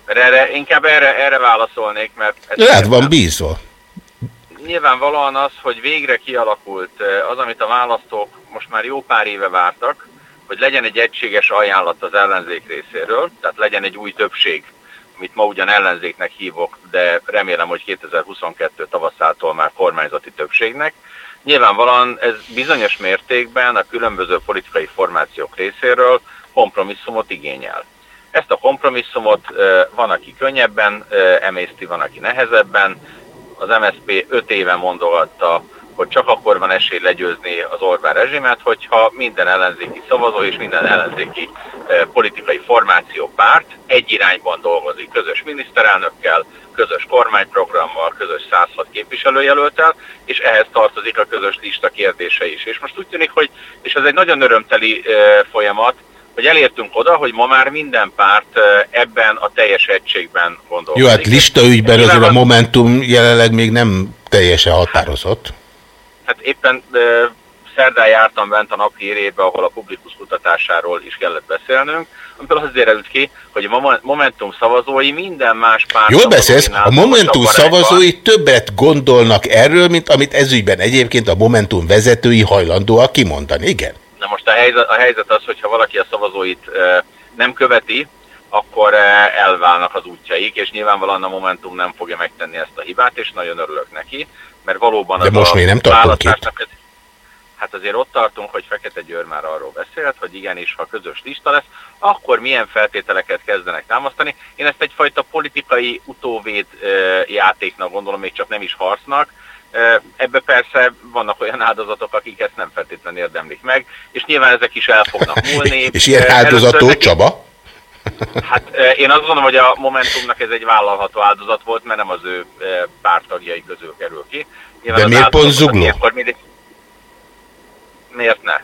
[SPEAKER 7] Mert erre, inkább erre, erre válaszolnék, mert...
[SPEAKER 1] Lehet van bízva.
[SPEAKER 7] Nyilvánvalóan az, hogy végre kialakult az, amit a választók most már jó pár éve vártak, hogy legyen egy egységes ajánlat az ellenzék részéről, tehát legyen egy új többség amit ma ugyan ellenzéknek hívok, de remélem, hogy 2022 tavaszától már kormányzati többségnek. Nyilvánvalóan ez bizonyos mértékben a különböző politikai formációk részéről kompromisszumot igényel. Ezt a kompromisszumot van, aki könnyebben emészti, van, aki nehezebben. Az MSZP 5 éve mondogatta, hogy csak akkor van esély legyőzni az Orbán rezsimet, hogyha minden ellenzéki szavazó és minden ellenzéki e, politikai formáció párt egy irányban dolgozik, közös miniszterelnökkel, közös kormányprogrammal, közös 106 képviselőjelöltel, és ehhez tartozik a közös lista kérdése is. És most úgy tűnik, hogy, és ez egy nagyon örömteli e, folyamat, hogy elértünk oda, hogy ma már minden párt e, ebben a teljes egységben gondolkodik.
[SPEAKER 1] Jó, hát listaügyben azért a Momentum jelenleg még nem teljesen határozott
[SPEAKER 7] hát éppen szerdán jártam bent a naphírébe, ahol a publikus kutatásáról is kellett beszélnünk, amiből az derült ki, hogy a Momentum szavazói minden más párt...
[SPEAKER 1] Jól beszélsz, a Momentum szavazói többet gondolnak erről, mint amit ezügyben egyébként a Momentum vezetői hajlandóak kimondani, igen?
[SPEAKER 7] Na most a helyzet, a helyzet az, hogyha valaki a szavazóit nem követi, akkor elválnak az útjaik, és nyilvánvalóan a Momentum nem fogja megtenni ezt a hibát, és nagyon örülök neki mert valóban
[SPEAKER 1] De az most még nem tartunk itt.
[SPEAKER 7] Hát azért ott tartunk, hogy Fekete Győr már arról beszélt, hogy igenis, ha közös lista lesz, akkor milyen feltételeket kezdenek támasztani. Én ezt egyfajta politikai utóvéd játéknak gondolom, még csak nem is harcnak. Ebbe persze vannak olyan áldozatok, akik ezt nem feltétlenül érdemlik meg, és nyilván ezek is el fognak múlni. (laughs)
[SPEAKER 1] és ilyen áldozatok, Csaba?
[SPEAKER 7] Hát én azt gondolom, hogy a Momentumnak ez egy vállalható áldozat volt, mert nem az ő pártagjai közül kerül ki.
[SPEAKER 1] Nyilván De miért pont zugló?
[SPEAKER 7] Mindig... Miért ne?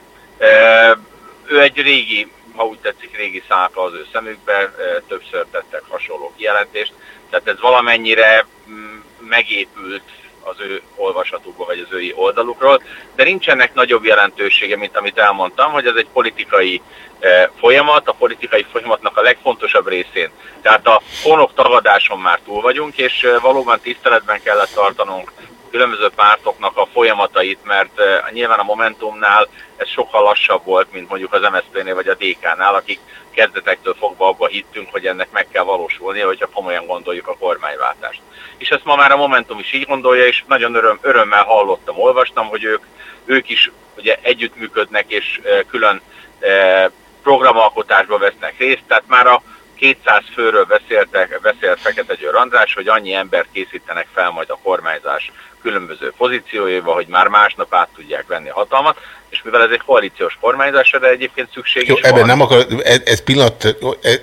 [SPEAKER 7] Ő egy régi, ha úgy tetszik, régi száka az ő szemükbe, többször tettek hasonló kijelentést, tehát ez valamennyire mm, megépült az ő olvasatukba, vagy az ő oldalukról, de nincsenek nagyobb jelentősége, mint amit elmondtam, hogy ez egy politikai eh, folyamat, a politikai folyamatnak a legfontosabb részén. Tehát a honok tagadáson már túl vagyunk, és eh, valóban tiszteletben kellett tartanunk különböző pártoknak a folyamatait, mert uh, nyilván a Momentumnál ez sokkal lassabb volt, mint mondjuk az MSZP-nél vagy a DK-nál, akik kezdetektől fogva abba hittünk, hogy ennek meg kell valósulnia, hogyha komolyan gondoljuk a kormányváltást. És ezt ma már a Momentum is így gondolja, és nagyon öröm, örömmel hallottam, olvastam, hogy ők, ők is ugye együttműködnek, és uh, külön uh, programalkotásba vesznek részt, tehát már a 200 főről beszéltek, beszélt Fekete Győr András, hogy annyi embert készítenek fel majd a kormányzás különböző pozícióiba, hogy már másnap át tudják venni a hatalmat, és mivel ez egy koalíciós kormányzás, de egyébként szükség
[SPEAKER 1] Jó,
[SPEAKER 7] is
[SPEAKER 1] ebben van. nem akar, ez, ez pillanat,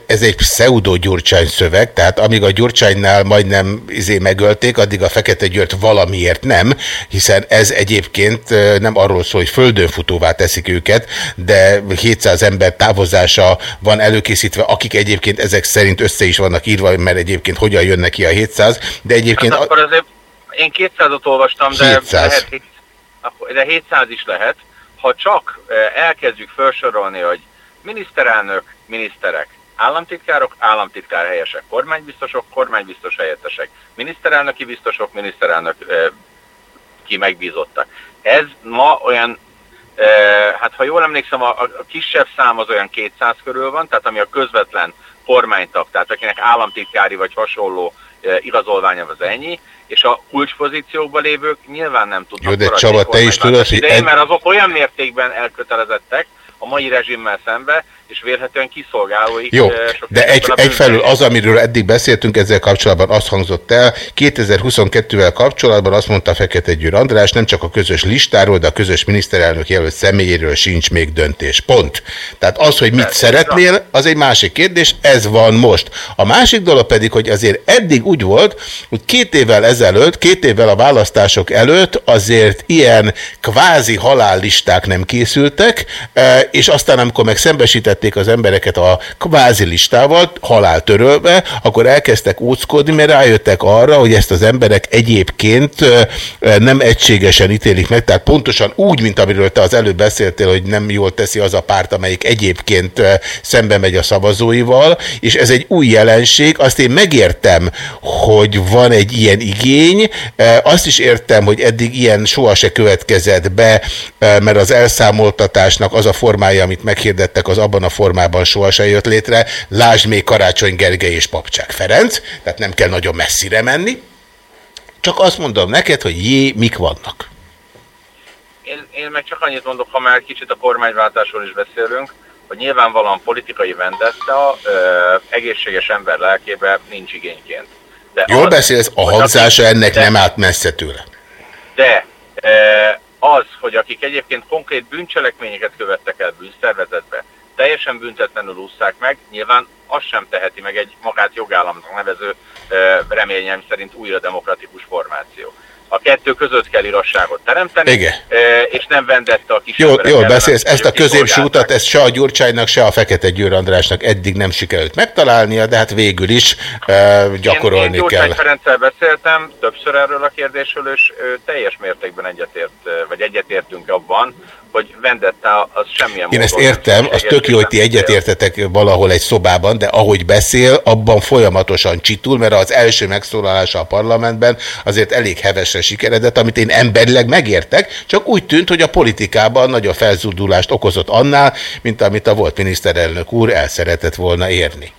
[SPEAKER 1] ez egy pseudo gyurcsány szöveg, tehát amíg a gyurcsánynál majdnem izé megölték, addig a Fekete Győrt valamiért nem, hiszen ez egyébként nem arról szól, hogy földönfutóvá teszik őket, de 700 ember távozása van előkészítve, akik egyébként ezek szerint össze is vannak írva, mert egyébként hogyan jönnek ki a 700, de egyébként...
[SPEAKER 7] Hát akkor azért én 200-ot olvastam, de 700. Lehet, de 700 is lehet. Ha csak eh, elkezdjük felsorolni, hogy miniszterelnök, miniszterek, államtitkárok, államtitkár helyesek, kormánybiztosok, kormánybiztos helyettesek, miniszterelnöki biztosok, miniszterelnök eh, ki megbízottak. Ez ma olyan E, hát ha jól emlékszem, a, a kisebb szám az olyan 200 körül van, tehát ami a közvetlen kormánytag, tehát akinek államtitkári vagy hasonló e, igazolványa az ennyi, és a kulcspozíciókban lévők nyilván nem tudnak
[SPEAKER 1] Jó, de Csaba, te is tudod, hogy
[SPEAKER 7] idején,
[SPEAKER 1] ed-
[SPEAKER 7] mert azok olyan mértékben elkötelezettek a mai rezsimmel szembe, és vélhetően kiszolgálóik.
[SPEAKER 1] Jó,
[SPEAKER 7] e, sok
[SPEAKER 1] de egy, egyfelől az, amiről eddig beszéltünk, ezzel kapcsolatban azt hangzott el, 2022-vel kapcsolatban azt mondta Fekete Győr András, nem csak a közös listáról, de a közös miniszterelnök jelölt személyéről sincs még döntés. Pont. Tehát az, hogy mit szeretnél, az egy másik kérdés, ez van most. A másik dolog pedig, hogy azért eddig úgy volt, hogy két évvel ezelőtt, két évvel a választások előtt azért ilyen kvázi halállisták nem készültek, eh, és aztán amikor meg szembesítették az embereket a kvázi listával, haláltörölve, akkor elkezdtek úckodni, mert rájöttek arra, hogy ezt az emberek egyébként nem egységesen ítélik meg, tehát pontosan úgy, mint amiről te az előbb beszéltél, hogy nem jól teszi az a párt, amelyik egyébként szembe megy a szavazóival, és ez egy új jelenség, azt én megértem, hogy van egy ilyen igény, azt is értem, hogy eddig ilyen soha se következett be, mert az elszámoltatásnak az a formája, amit meghirdettek, az abban a formában soha se jött létre. Lásd még Karácsony Gergely és Papcsák Ferenc, tehát nem kell nagyon messzire menni. Csak azt mondom neked, hogy jé, mik vannak.
[SPEAKER 7] Én, én meg csak annyit mondok, ha már kicsit a kormányváltásról is beszélünk, hogy nyilvánvalóan politikai vendetta ö, egészséges ember lelkébe nincs igényként. De
[SPEAKER 1] Jól
[SPEAKER 7] az,
[SPEAKER 1] beszélsz, a hangzása ennek
[SPEAKER 7] de-
[SPEAKER 1] nem állt messze tőle.
[SPEAKER 7] De az, hogy akik egyébként konkrét bűncselekményeket követtek el bűnszervezetbe, teljesen büntetlenül ússzák meg, nyilván azt sem teheti meg egy magát jogállamnak nevező reményem szerint újra demokratikus formáció. A kettő között kell igazságot teremteni,
[SPEAKER 1] Igen.
[SPEAKER 7] és nem vendette a kis
[SPEAKER 1] Jól,
[SPEAKER 7] emberek
[SPEAKER 1] jól beszélsz, ezt a középső utat, ezt se a Gyurcsánynak, se a Fekete Győr Andrásnak eddig nem sikerült megtalálnia, de hát végül is e, gyakorolni
[SPEAKER 7] én, én
[SPEAKER 1] kell.
[SPEAKER 7] Gyurcsány Ferenccel beszéltem többször erről a kérdésről, és teljes mértékben egyetért, vagy egyetértünk abban, hogy vendetta az semmilyen
[SPEAKER 1] Én ezt értem, az tök jó, hogy ti egyetértetek valahol egy szobában, de ahogy beszél, abban folyamatosan csitul, mert az első megszólalása a parlamentben azért elég hevesre sikeredett, amit én emberileg megértek, csak úgy tűnt, hogy a politikában nagyobb felzúdulást okozott annál, mint amit a volt miniszterelnök úr el szeretett volna érni.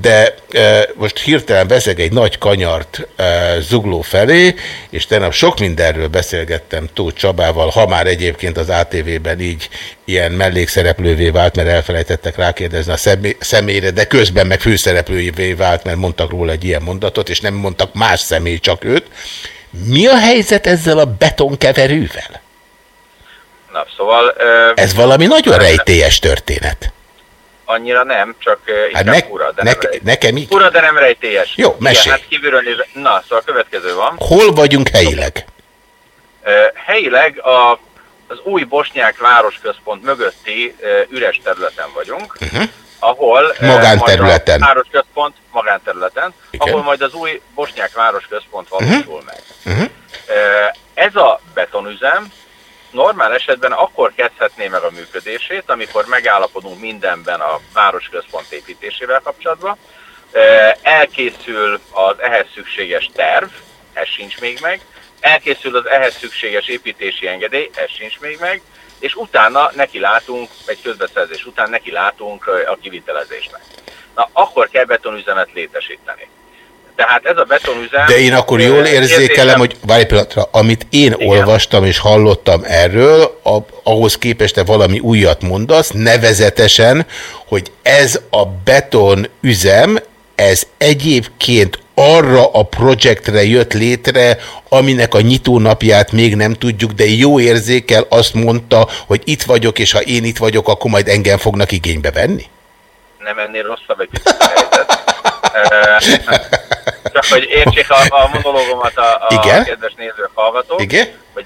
[SPEAKER 1] De e, most hirtelen veszek egy nagy kanyart e, zugló felé, és tegnap sok mindenről beszélgettem Tóth Csabával, ha már egyébként az ATV-ben így ilyen mellékszereplővé vált, mert elfelejtettek rákérdezni a személy- személyre, de közben meg főszereplővé vált, mert mondtak róla egy ilyen mondatot, és nem mondtak más személy, csak őt. Mi a helyzet ezzel a betonkeverővel?
[SPEAKER 7] Na, szóval... ö,
[SPEAKER 1] Ez valami nagyon rejtélyes történet.
[SPEAKER 7] Annyira nem, csak
[SPEAKER 1] Hát
[SPEAKER 7] inkább
[SPEAKER 1] ne,
[SPEAKER 7] fura, de
[SPEAKER 1] ne,
[SPEAKER 7] nem rejtélyes.
[SPEAKER 1] nekem így.
[SPEAKER 7] Fura, de nem rejtélyes.
[SPEAKER 1] Jó, mesélj.
[SPEAKER 7] Igen, hát kívülről nézve. Na, szóval a következő van.
[SPEAKER 1] Hol vagyunk helyileg?
[SPEAKER 7] Helyileg a, az új bosnyák városközpont mögötti üres területen vagyunk,
[SPEAKER 1] Uh-huh.
[SPEAKER 7] ahol
[SPEAKER 1] Magánterületen.
[SPEAKER 7] városközpont magánterületen,
[SPEAKER 1] Igen.
[SPEAKER 7] ahol majd az új bosnyák városközpont valósul meg.
[SPEAKER 1] Uh-huh.
[SPEAKER 7] Ez a betonüzem normál esetben akkor kezdhetné meg a működését, amikor megállapodunk mindenben a városközpont építésével kapcsolatban. Elkészül az ehhez szükséges terv, ez sincs még meg. Elkészül az ehhez szükséges építési engedély, ez sincs még meg. És utána neki látunk, egy közbeszerzés után neki látunk a kivitelezésnek. Na, akkor kell betonüzemet létesíteni. Tehát ez a betonüzem...
[SPEAKER 1] De én akkor jól érzékelem, hogy várj pillanatra, amit én Igen. olvastam és hallottam erről, a, ahhoz képest te valami újat mondasz, nevezetesen, hogy ez a beton üzem, ez egyébként arra a projektre jött létre, aminek a nyitónapját még nem tudjuk, de jó érzékel azt mondta, hogy itt vagyok, és ha én itt vagyok, akkor majd engem fognak igénybe venni?
[SPEAKER 7] nem ennél rosszabb egy helyzet. Csak hogy értsék a, a monológomat a, a
[SPEAKER 1] Igen?
[SPEAKER 7] kedves nézők, hallgatók,
[SPEAKER 1] Igen?
[SPEAKER 7] hogy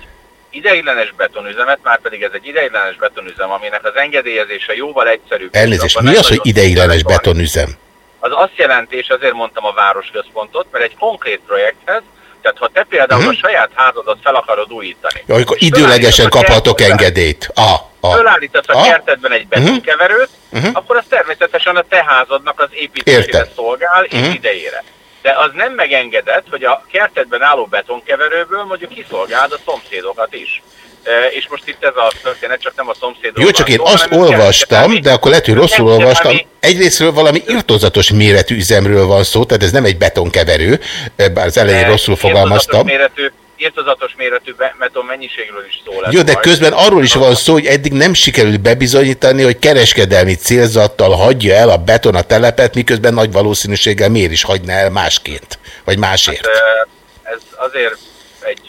[SPEAKER 7] ideiglenes betonüzemet, már pedig ez egy ideiglenes betonüzem, aminek az engedélyezése jóval egyszerűbb. és
[SPEAKER 1] Elnézést, mi az, hogy ideiglenes
[SPEAKER 7] van.
[SPEAKER 1] betonüzem?
[SPEAKER 7] Az azt jelenti, és azért mondtam a városközpontot, mert egy konkrét projekthez, tehát ha te például
[SPEAKER 1] Mhm.
[SPEAKER 7] a saját házadat fel akarod újítani,
[SPEAKER 1] Ja, amikor
[SPEAKER 7] és
[SPEAKER 1] időlegesen
[SPEAKER 7] a
[SPEAKER 1] kaphatok engedélyt. Ah, ah.
[SPEAKER 7] fölállítasz a
[SPEAKER 1] Ah.
[SPEAKER 7] kertedben egy betonkeverőt,
[SPEAKER 1] Mhm.
[SPEAKER 7] akkor az természetesen a te házadnak az építésére szolgál és
[SPEAKER 1] Mhm.
[SPEAKER 7] idejére. De az nem megengedett, hogy a kertedben álló betonkeverőből mondjuk kiszolgáld a szomszédokat is. És most itt ez a történet csak nem a szomszédról
[SPEAKER 1] Jó, csak én
[SPEAKER 7] szó,
[SPEAKER 1] azt olvastam, de akkor lehet, hogy rosszul olvastam. Egyrésztről valami irtózatos méretű üzemről van szó, tehát ez nem egy betonkeverő, bár az elején rosszul fogalmaztam.
[SPEAKER 7] méretű, irtózatos méretű be- beton mennyiségről is szó lesz
[SPEAKER 1] Jó, de közben arról is van szó, hogy eddig nem sikerült bebizonyítani, hogy kereskedelmi célzattal hagyja el a beton a telepet, miközben nagy valószínűséggel miért is hagyna el másként, vagy másért.
[SPEAKER 7] Hát, ez azért egy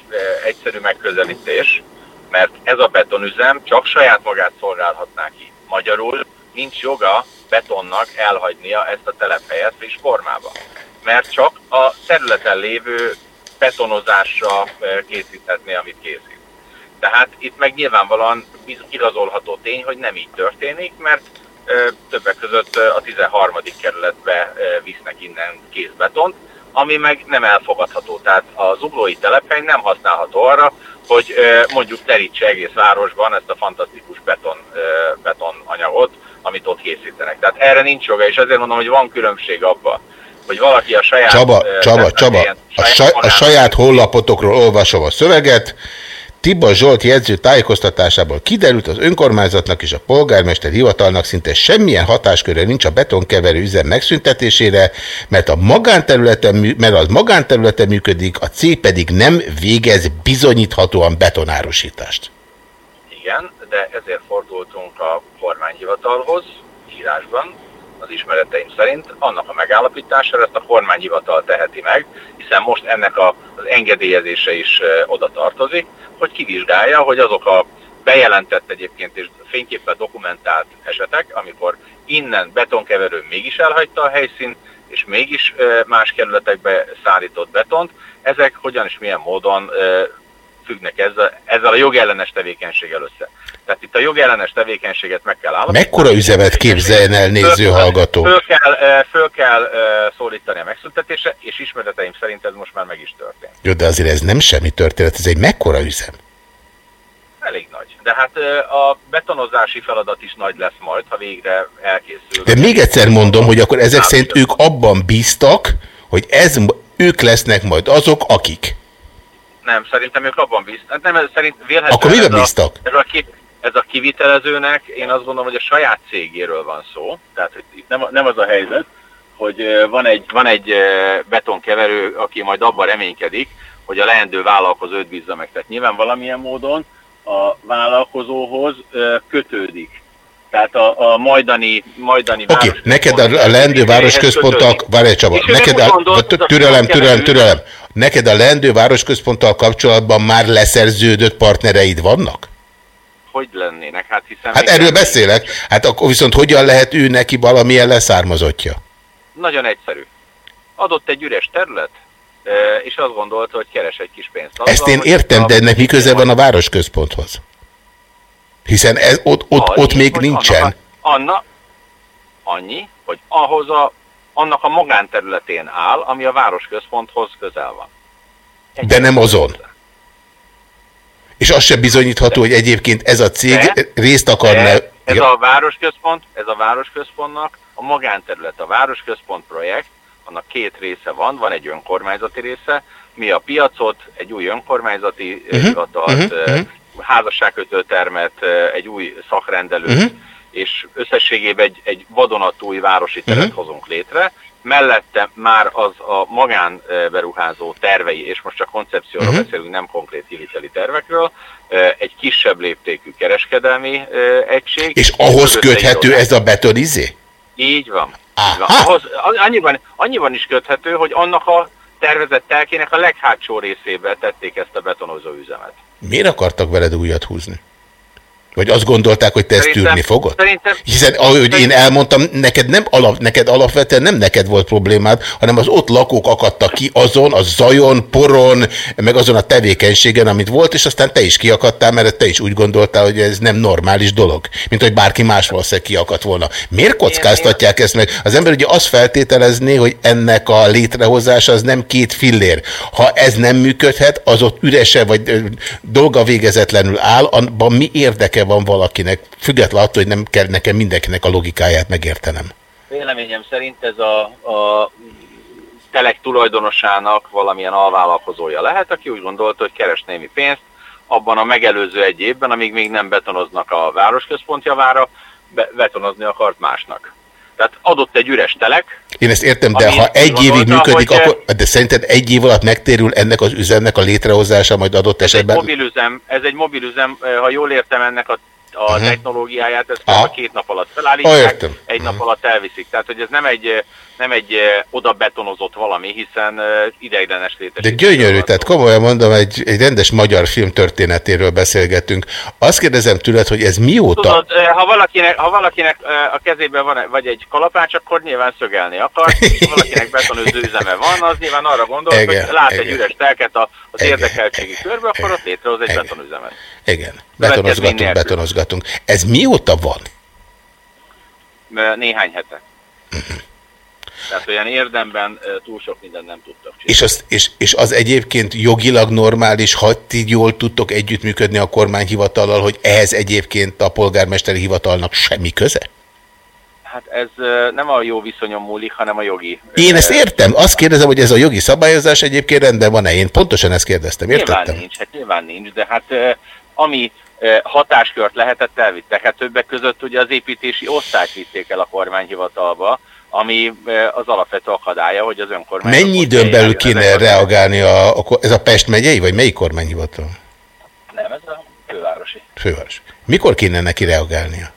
[SPEAKER 7] egyszerű megközelítés, mert ez a betonüzem csak saját magát szolgálhatná ki. Magyarul nincs joga betonnak elhagynia ezt a telephelyet friss formába. Mert csak a területen lévő betonozásra eh, készíthetné, amit készít. Tehát itt meg nyilvánvalóan igazolható tény, hogy nem így történik, mert ö, többek között ö, a 13. kerületbe visznek innen kézbetont, ami meg nem elfogadható. Tehát a zuglói telephely nem használható arra, hogy mondjuk terítse egész városban ezt a fantasztikus beton, ö, betonanyagot, amit ott készítenek. Tehát erre nincs joga, és ezért mondom, hogy van különbség abban, hogy valaki a saját...
[SPEAKER 1] Csaba, Csaba, Csaba, a, saj, a saját honlapotokról olvasom a szöveget. Tiba Zsolt jegyző tájékoztatásából kiderült, az önkormányzatnak és a polgármester hivatalnak szinte semmilyen hatásköre nincs a betonkeverő üzem megszüntetésére, mert a magánterületen, mert az magánterületen működik, a C pedig nem végez bizonyíthatóan betonárusítást.
[SPEAKER 7] Igen, de ezért fordultunk a kormányhivatalhoz írásban, az ismereteim szerint, annak a megállapítására ezt a kormányhivatal teheti meg, hiszen most ennek a, az engedélyezése is oda tartozik, hogy kivizsgálja, hogy azok a bejelentett egyébként és fényképpel dokumentált esetek, amikor innen betonkeverő mégis elhagyta a helyszínt, és mégis más kerületekbe szállított betont, ezek hogyan és milyen módon függnek ezzel, ezzel a jogellenes tevékenységgel össze. Tehát itt a jogellenes tevékenységet meg kell állapítani.
[SPEAKER 1] Mekkora üzemet képzeljen el néző hallgató?
[SPEAKER 7] Föl kell, föl kell szólítani a megszüntetésre, és ismereteim szerint ez most már meg is történt.
[SPEAKER 1] Jó, de azért ez nem semmi történet, ez egy mekkora üzem.
[SPEAKER 7] Elég nagy. De hát a betonozási feladat is nagy lesz majd, ha végre elkészül.
[SPEAKER 1] De még egyszer mondom, hogy akkor ezek szerint ők abban bíztak, hogy ez, ők lesznek majd azok, akik.
[SPEAKER 7] Nem, szerintem ők abban bíztak. Nem, szerint vélhetően
[SPEAKER 1] Akkor miben
[SPEAKER 7] ez a-
[SPEAKER 1] bíztak?
[SPEAKER 7] Ez a, ki, ez a kivitelezőnek, én azt gondolom, hogy a saját cégéről van szó. Tehát hogy itt nem, nem az a helyzet, hogy van egy, van egy betonkeverő, aki majd abban reménykedik, hogy a leendő vállalkozó őt bízza meg. Tehát nyilván valamilyen módon a vállalkozóhoz kötődik. Tehát a, a majdani, majdani
[SPEAKER 1] Oké, okay, neked a, leendő városközponttal, várj Csaba, neked a, türelem, türelem, türelem, neked a leendő városközponttal kapcsolatban már leszerződött partnereid vannak?
[SPEAKER 7] Hogy lennének? Hát, hiszen
[SPEAKER 1] Hát erről beszélek, hát akkor viszont hogyan lehet ő neki valamilyen leszármazottja?
[SPEAKER 7] Nagyon egyszerű. Adott egy üres terület, és azt gondolta, hogy keres egy kis pénzt. Azzal,
[SPEAKER 1] Ezt én értem, de ennek mi köze van a városközponthoz? Hiszen ez, ott, ott,
[SPEAKER 7] annyi,
[SPEAKER 1] ott még nincsen.
[SPEAKER 7] Annak, a- anna, annyi, hogy ahhoz a, annak a magánterületén áll, ami a városközponthoz közel van.
[SPEAKER 1] De nem azon. És az sem bizonyítható, hogy egyébként ez a cég
[SPEAKER 7] De-
[SPEAKER 1] részt akarna...
[SPEAKER 7] De ez
[SPEAKER 1] Ja.
[SPEAKER 7] a városközpont, ez a városközpontnak a magánterület. A városközpont projekt, annak két része van, van egy önkormányzati része, mi a piacot, egy új önkormányzati
[SPEAKER 1] Mhm,
[SPEAKER 7] uh-huh, hivatalt,
[SPEAKER 1] mhm,
[SPEAKER 7] uh-huh,
[SPEAKER 1] mhm.
[SPEAKER 7] házasságkötő termet, ö, egy új szakrendelőt,
[SPEAKER 1] Mhm.
[SPEAKER 7] uh-huh. és összességében egy, egy vadonatúj városi teret
[SPEAKER 1] Mhm.
[SPEAKER 7] uh-huh. hozunk létre. Mellette már az a magánberuházó tervei, és most csak koncepcióról uh-huh. beszélünk, nem konkrét hiviteli tervekről, egy kisebb léptékű kereskedelmi egység.
[SPEAKER 1] És ahhoz köthető ez a betonizé?
[SPEAKER 7] Így van. Így van. Ahhoz, annyiban, annyiban is köthető, hogy annak a tervezett telkének a leghátsó részébe tették ezt a betonozó üzemet.
[SPEAKER 1] Miért akartak veled újat húzni? Vagy azt gondolták, hogy te ezt
[SPEAKER 7] Szerintem-
[SPEAKER 1] tűrni fogod?
[SPEAKER 7] Szerintem,
[SPEAKER 1] Hiszen ahogy én elmondtam, neked nem alap, neked alapvetően nem neked volt problémád, hanem az ott lakók akadtak ki azon, a zajon, poron, meg azon a tevékenységen, amit volt, és aztán te is kiakadtál, mert te is úgy gondoltál, hogy ez nem normális dolog. Mint hogy bárki más valószínűleg kiakadt volna. Miért kockáztatják ezt meg? Az ember ugye azt feltételezné, hogy ennek a létrehozása az nem két fillér. Ha ez nem működhet, az ott ürese vagy dolga végezetlenül áll, abban mi érdeke van valakinek, függetlenül attól, hogy nem kell nekem mindenkinek a logikáját megértenem.
[SPEAKER 7] véleményem szerint ez a, a telek tulajdonosának valamilyen alvállalkozója lehet, aki úgy gondolta, hogy keres némi pénzt abban a megelőző egy évben, amíg még nem betonoznak a városközpont javára, be, betonozni akart másnak. Tehát adott egy üres telek.
[SPEAKER 1] Én ezt értem, de ha egy évig működik,
[SPEAKER 7] hogy,
[SPEAKER 1] akkor, de szerinted egy év alatt megtérül ennek az üzemnek a létrehozása, majd adott
[SPEAKER 7] Ez egy
[SPEAKER 1] esetben...
[SPEAKER 7] mobilüzem, ez egy mobilüzem, eh, ha jól értem ennek a, a
[SPEAKER 1] Mhm.
[SPEAKER 7] technológiáját, ezt a két nap alatt felállítják,
[SPEAKER 1] Ah, értem.
[SPEAKER 7] egy nap alatt elviszik. Tehát, hogy ez nem egy, nem egy eh, oda betonozott valami, hiszen eh, ideiglenes
[SPEAKER 1] De
[SPEAKER 7] létesítmény.
[SPEAKER 1] gyönyörű, tehát komolyan mondom, egy, egy rendes magyar film történetéről beszélgetünk. Azt kérdezem tőled, hogy ez mióta...
[SPEAKER 7] Tudod, eh, ha valakinek, ha valakinek a kezében van vagy egy kalapács, akkor nyilván szögelni akar. (laughs) Ha valakinek betonőző üzeme van, az nyilván arra gondol,
[SPEAKER 1] Igen,
[SPEAKER 7] hogy lát egy
[SPEAKER 1] igen.
[SPEAKER 7] üres telket az
[SPEAKER 1] Igen,
[SPEAKER 7] érdekeltségi körbe, akkor ott létrehoz egy betonüzemet.
[SPEAKER 1] Igen, betonozgatunk, betonozgatunk. Ez mióta van?
[SPEAKER 7] Néhány hete. Tehát olyan érdemben túl sok mindent nem tudtak csinálni.
[SPEAKER 1] És az, és, és az egyébként jogilag normális, ha ti jól tudtok együttműködni a kormányhivatallal, hogy ehhez egyébként a polgármesteri hivatalnak semmi köze?
[SPEAKER 7] Hát ez nem a jó viszonyom múlik, hanem a jogi.
[SPEAKER 1] Én ezt értem. Azt kérdezem, hogy ez a jogi szabályozás egyébként rendben van-e? Én pontosan ezt kérdeztem,
[SPEAKER 7] Nyilván
[SPEAKER 1] értettem?
[SPEAKER 7] nincs, hát nyilván nincs, de hát ami hatáskört lehetett, elvittek. Hát többek között ugye az építési osztályt vitték el a kormányhivatalba, ami az alapvető akadálya, hogy az önkormányzat...
[SPEAKER 1] Mennyi időn belül kéne reagálni a, a, ez a Pest megyei, vagy melyik kormányhivatal?
[SPEAKER 7] Nem, ez a fővárosi.
[SPEAKER 1] Főváros. Mikor kéne neki reagálnia?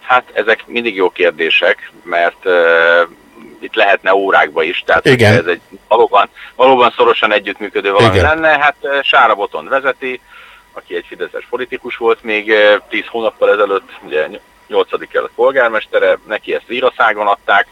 [SPEAKER 7] Hát ezek mindig jó kérdések, mert itt lehetne órákba is, tehát
[SPEAKER 1] Igen.
[SPEAKER 7] ez egy valóban, valóban szorosan együttműködő valami
[SPEAKER 1] Igen.
[SPEAKER 7] lenne, hát Sára Boton vezeti, aki egy fideszes politikus volt még uh, 10 hónappal ezelőtt, ugye 8. kerület polgármestere, neki ezt íraszágon adták,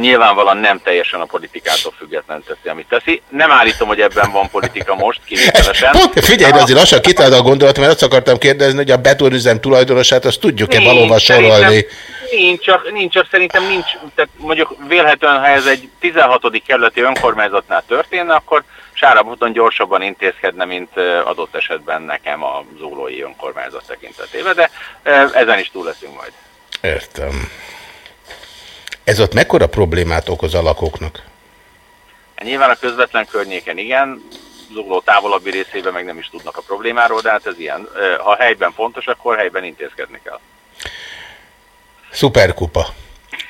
[SPEAKER 7] nyilvánvalóan nem teljesen a politikától független teszi, amit teszi. Nem állítom, hogy ebben van politika most, kivételesen.
[SPEAKER 1] Pont, figyelj, azért lassan kitalálod a gondolat, mert azt akartam kérdezni, hogy a betonüzem tulajdonosát azt tudjuk-e valóban sorolni?
[SPEAKER 7] Nincs csak, nincs, csak szerintem nincs, tehát mondjuk vélhetően, ha ez egy 16. kerületi önkormányzatnál történne, akkor Sáraboton gyorsabban intézkedne, mint adott esetben nekem a zólói önkormányzat tekintetében, de ezen is túl leszünk majd.
[SPEAKER 1] Értem. Ez ott mekkora problémát okoz a lakóknak?
[SPEAKER 7] Nyilván a közvetlen környéken igen, zugló távolabbi részében meg nem is tudnak a problémáról, de hát ez ilyen. Ha helyben fontos, akkor helyben intézkedni kell.
[SPEAKER 1] Szuperkupa.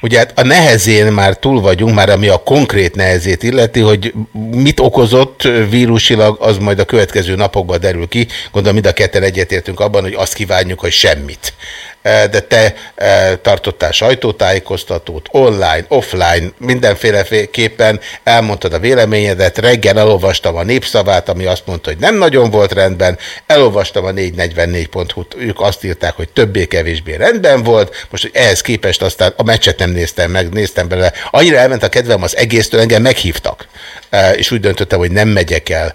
[SPEAKER 1] Ugye hát a nehezén már túl vagyunk, már ami a konkrét nehezét illeti, hogy mit okozott vírusilag, az majd a következő napokban derül ki. Gondolom mind a ketten egyetértünk abban, hogy azt kívánjuk, hogy semmit. Eh, De te eh, tartottál sajtótájékoztatót, online, offline, mindenféleképpen elmondtad a véleményedet, reggel elolvastam a népszavát, ami azt mondta, hogy nem nagyon volt rendben, elolvastam a 444.hu-t, ők azt írták, hogy többé-kevésbé rendben volt, most hogy ehhez képest aztán a meccset nem néztem meg, néztem bele. Annyira elment a kedvem az egésztől, engem meghívtak, Eh, és úgy döntöttem, hogy nem megyek el.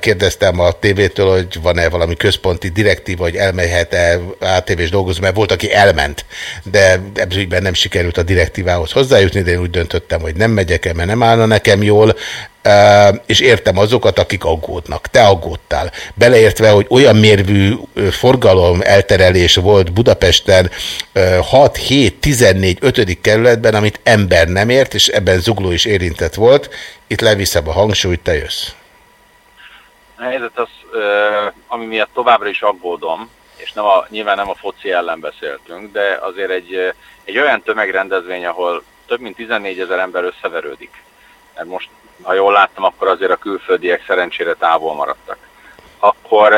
[SPEAKER 1] Kérdeztem a tévétől, hogy van-e valami központi direktíva, hogy elmehet-e ATV-s dolgozni, mert volt, aki elment, de ebben ügyben nem sikerült a direktívához hozzájutni, de én úgy döntöttem, hogy nem megyek el, mert nem állna nekem jól, és értem azokat, akik aggódnak. Te aggódtál. Beleértve, hogy olyan mérvű forgalom elterelés volt Budapesten ö, 6, 7, 14, 5. kerületben, amit ember nem ért, és ebben Zugló is érintett volt. Itt leviszem a hangsúlyt, te jössz.
[SPEAKER 7] A helyzet az, ami miatt továbbra is aggódom, és nem a, nyilván nem a foci ellen beszéltünk, de azért egy, egy olyan tömegrendezvény, ahol több mint 14 ezer ember összeverődik. Mert most, ha jól láttam, akkor azért a külföldiek szerencsére távol maradtak. Akkor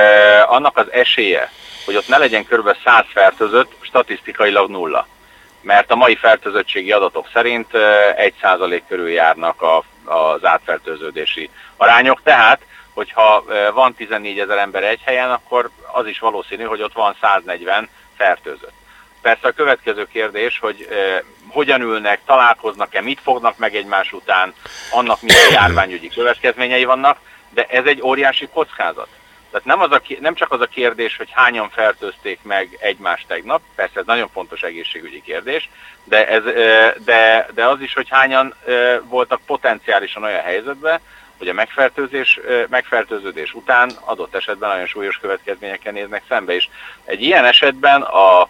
[SPEAKER 7] annak az esélye, hogy ott ne legyen kb. 100 fertőzött, statisztikailag nulla. Mert a mai fertőzöttségi adatok szerint ö, 1% körül járnak a, az átfertőződési arányok, tehát hogyha van 14 ezer ember egy helyen, akkor az is valószínű, hogy ott van 140 fertőzött. Persze a következő kérdés, hogy ö, hogyan ülnek, találkoznak-e, mit fognak meg egymás után, annak milyen (coughs) járványügyi következményei vannak, de ez egy óriási kockázat. Tehát nem, az a, nem csak az a kérdés, hogy hányan fertőzték meg egymást tegnap, persze ez nagyon fontos egészségügyi kérdés, de, ez, de, de az is, hogy hányan voltak potenciálisan olyan helyzetben, hogy a megfertőzés, megfertőződés után adott esetben nagyon súlyos következményekkel néznek szembe is. Egy ilyen esetben a,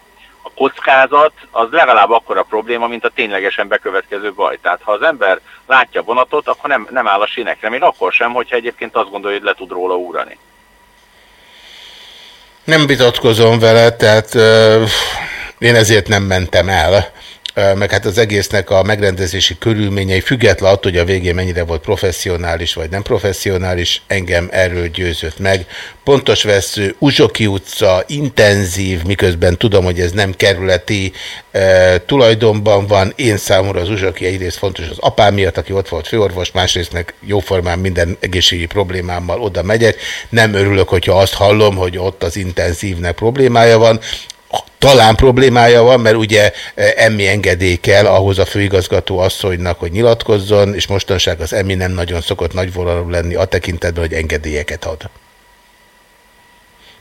[SPEAKER 7] a kockázat az legalább akkora probléma, mint a ténylegesen bekövetkező baj. Tehát ha az ember látja a vonatot, akkor nem, nem áll a sinekre, még akkor sem, hogyha egyébként azt gondolja, hogy le tud róla úrani.
[SPEAKER 1] Nem vitatkozom vele, tehát euh, én ezért nem mentem el meg hát az egésznek a megrendezési körülményei, független attól, hogy a végén mennyire volt professzionális vagy nem professzionális, engem erről győzött meg. Pontos vesző, Uzsoki utca, intenzív, miközben tudom, hogy ez nem kerületi e, tulajdonban van. Én számomra az Uzsoki egyrészt fontos az apám miatt, aki ott volt főorvos, másrészt meg jóformán minden egészségi problémámmal oda megyek. Nem örülök, hogyha azt hallom, hogy ott az intenzívnek problémája van talán problémája van, mert ugye eh, emmi engedély kell ahhoz a főigazgató asszonynak, hogy nyilatkozzon, és mostanság az emmi nem nagyon szokott nagyvonalú lenni a tekintetben, hogy engedélyeket ad.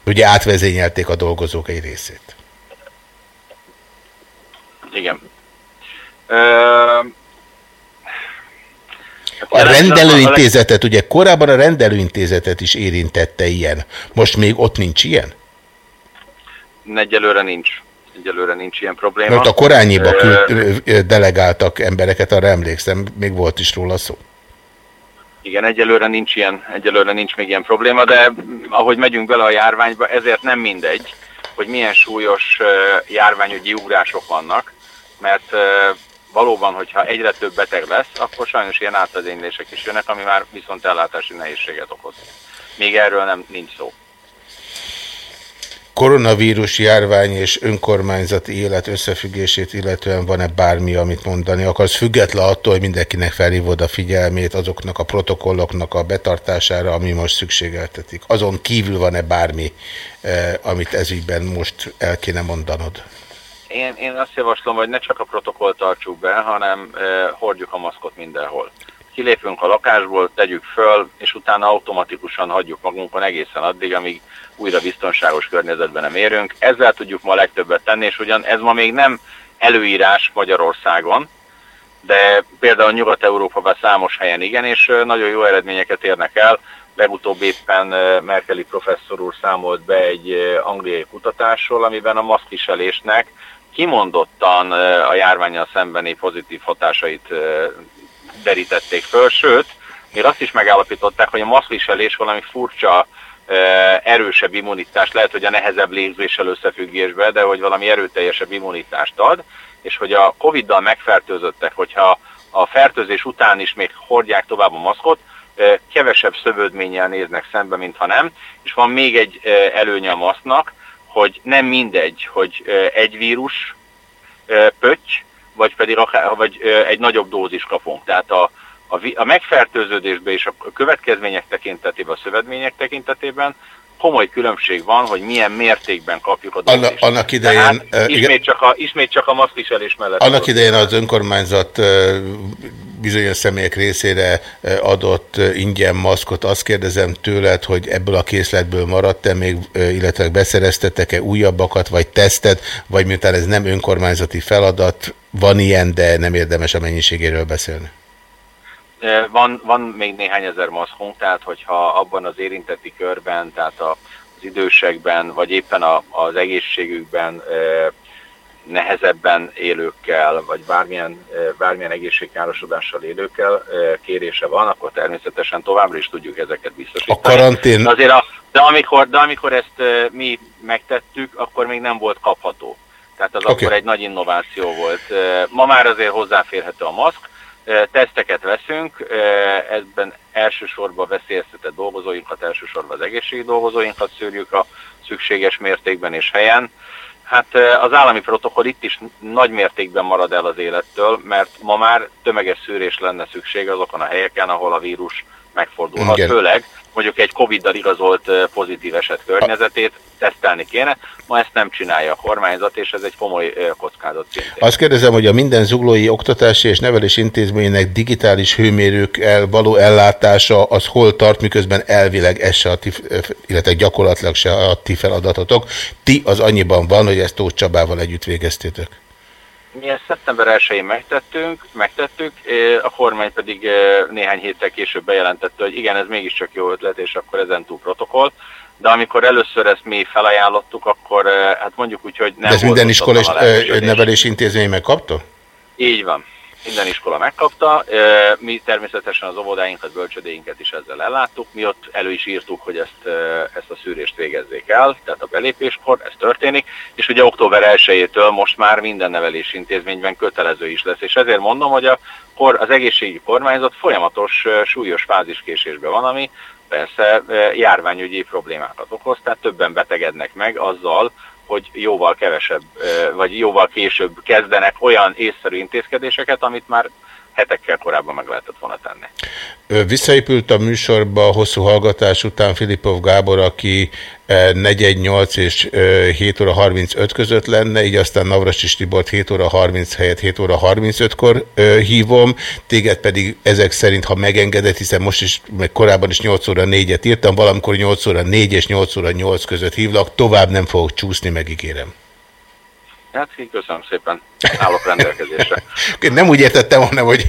[SPEAKER 1] Ugye átvezényelték a dolgozók egy részét.
[SPEAKER 7] Igen.
[SPEAKER 1] A rendelőintézetet, ugye korábban a rendelőintézetet is érintette ilyen. Most még ott nincs ilyen?
[SPEAKER 7] Egyelőre nincs. Egyelőre nincs ilyen probléma.
[SPEAKER 1] Mert a korányiba delegáltak embereket, arra emlékszem, még volt is róla szó.
[SPEAKER 7] Igen, egyelőre nincs, ilyen, egyelőre nincs még ilyen probléma, de ahogy megyünk bele a járványba, ezért nem mindegy, hogy milyen súlyos járványügyi ugrások vannak, mert valóban, hogyha egyre több beteg lesz, akkor sajnos ilyen átvezénylések is jönnek, ami már viszont ellátási nehézséget okoz. Még erről nem nincs szó
[SPEAKER 1] koronavírus járvány és önkormányzati élet összefüggését illetően van-e bármi, amit mondani akarsz, független attól, hogy mindenkinek felhívod a figyelmét azoknak a protokolloknak a betartására, ami most szükségeltetik. Azon kívül van-e bármi, eh, amit ezügyben most el kéne mondanod?
[SPEAKER 7] Én, én azt javaslom, hogy ne csak a protokoll tartsuk be, hanem eh, hordjuk a maszkot mindenhol kilépünk a lakásból, tegyük föl, és utána automatikusan hagyjuk magunkon egészen addig, amíg újra biztonságos környezetben nem érünk. Ezzel tudjuk ma a legtöbbet tenni, és ugyan ez ma még nem előírás Magyarországon, de például Nyugat-Európában számos helyen igen, és nagyon jó eredményeket érnek el. Legutóbb éppen Merkeli professzor úr számolt be egy angliai kutatásról, amiben a maszkviselésnek kimondottan a járványal szembeni pozitív hatásait derítették föl, sőt, még azt is megállapították, hogy a maszkviselés valami furcsa, erősebb immunitást, lehet, hogy a nehezebb légzéssel összefüggésbe, de hogy valami erőteljesebb immunitást ad, és hogy a Covid-dal megfertőzöttek, hogyha a fertőzés után is még hordják tovább a maszkot, kevesebb szövődménnyel néznek szembe, mintha nem, és van még egy előnye a maszknak, hogy nem mindegy, hogy egy vírus pötty, vagy pedig akár, vagy egy nagyobb dózis kapunk. Tehát a, a, megfertőződésben és a következmények tekintetében, a szövődmények tekintetében komoly különbség van, hogy milyen mértékben kapjuk a dózist.
[SPEAKER 1] Anna, annak idején...
[SPEAKER 7] Tehát, ismét, csak a, ismét csak a maszkviselés mellett.
[SPEAKER 1] Annak idején az önkormányzat bizonyos személyek részére adott ingyen maszkot. Azt kérdezem tőled, hogy ebből a készletből maradt-e még, illetve beszereztetek-e újabbakat, vagy tesztet, vagy miután ez nem önkormányzati feladat, van ilyen, de nem érdemes a mennyiségéről beszélni?
[SPEAKER 7] Van, van még néhány ezer maszkunk, tehát hogyha abban az érintetti körben, tehát a, az idősekben, vagy éppen a, az egészségükben nehezebben élőkkel, vagy bármilyen, bármilyen egészségkárosodással élőkkel kérése van, akkor természetesen továbbra is tudjuk ezeket biztosítani.
[SPEAKER 1] A karantén...
[SPEAKER 7] De, azért a, de, amikor, de amikor ezt mi megtettük, akkor még nem volt kapható. Tehát az okay. akkor egy nagy innováció volt. Ma már azért hozzáférhető a maszk, teszteket veszünk, ebben elsősorban veszélyeztetett dolgozóinkat, elsősorban az egészségi dolgozóinkat szűrjük a szükséges mértékben és helyen. Hát az állami protokoll itt is nagy mértékben marad el az élettől, mert ma már tömeges szűrés lenne szükség azokon a helyeken, ahol a vírus megfordulhat. Igen. Főleg mondjuk egy Covid-dal igazolt pozitív eset környezetét tesztelni kéne. Ma ezt nem csinálja a kormányzat, és ez egy komoly kockázat. Szintén.
[SPEAKER 1] Azt kérdezem, hogy a minden zuglói oktatási és nevelés intézménynek digitális hőmérőkkel való ellátása az hol tart, miközben elvileg ez se a ti, illetve gyakorlatilag se a ti feladatotok. Ti az annyiban van, hogy ezt Tóth Csabával együtt végeztétek.
[SPEAKER 7] Mi ezt szeptember 1-én megtettünk, megtettük, a kormány pedig néhány héttel később bejelentette, hogy igen, ez mégiscsak jó ötlet, és akkor ezen túl protokoll. de amikor először ezt mi felajánlottuk, akkor hát mondjuk úgy, hogy nem
[SPEAKER 8] De ez minden
[SPEAKER 7] ott
[SPEAKER 8] iskola és
[SPEAKER 7] azon a lehetőség.
[SPEAKER 8] ö, nevelési intézmény megkapta?
[SPEAKER 7] Így van. Minden iskola megkapta. Mi természetesen az óvodáinkat, bölcsödéinket is ezzel elláttuk. Mi ott elő is írtuk, hogy ezt, ezt a szűrést végezzék el, tehát a belépéskor, ez történik. És ugye október 1-től most már minden nevelési intézményben kötelező is lesz. És ezért mondom, hogy a az egészségügyi kormányzat folyamatos súlyos fáziskésésben van, ami persze járványügyi problémákat okoz, tehát többen betegednek meg azzal, hogy jóval kevesebb, vagy jóval később kezdenek olyan észszerű intézkedéseket, amit már hetekkel korábban meg lehetett volna tenni.
[SPEAKER 8] Visszaépült a műsorba hosszú hallgatás után Filipov Gábor, aki eh, 418 és ö, 7 óra 35 között lenne, így aztán Navracsis Tibort 7 óra 30 helyett 7 óra 35-kor ö, hívom, téged pedig ezek szerint, ha megengedett, hiszen most is, meg korábban is 8 óra 4-et írtam, valamikor 8 óra 4 és 8 óra 8 között hívlak, tovább nem fogok csúszni, megígérem.
[SPEAKER 7] Hát köszönöm szépen, állok rendelkezésre. (laughs)
[SPEAKER 8] Nem úgy értettem, hanem, hogy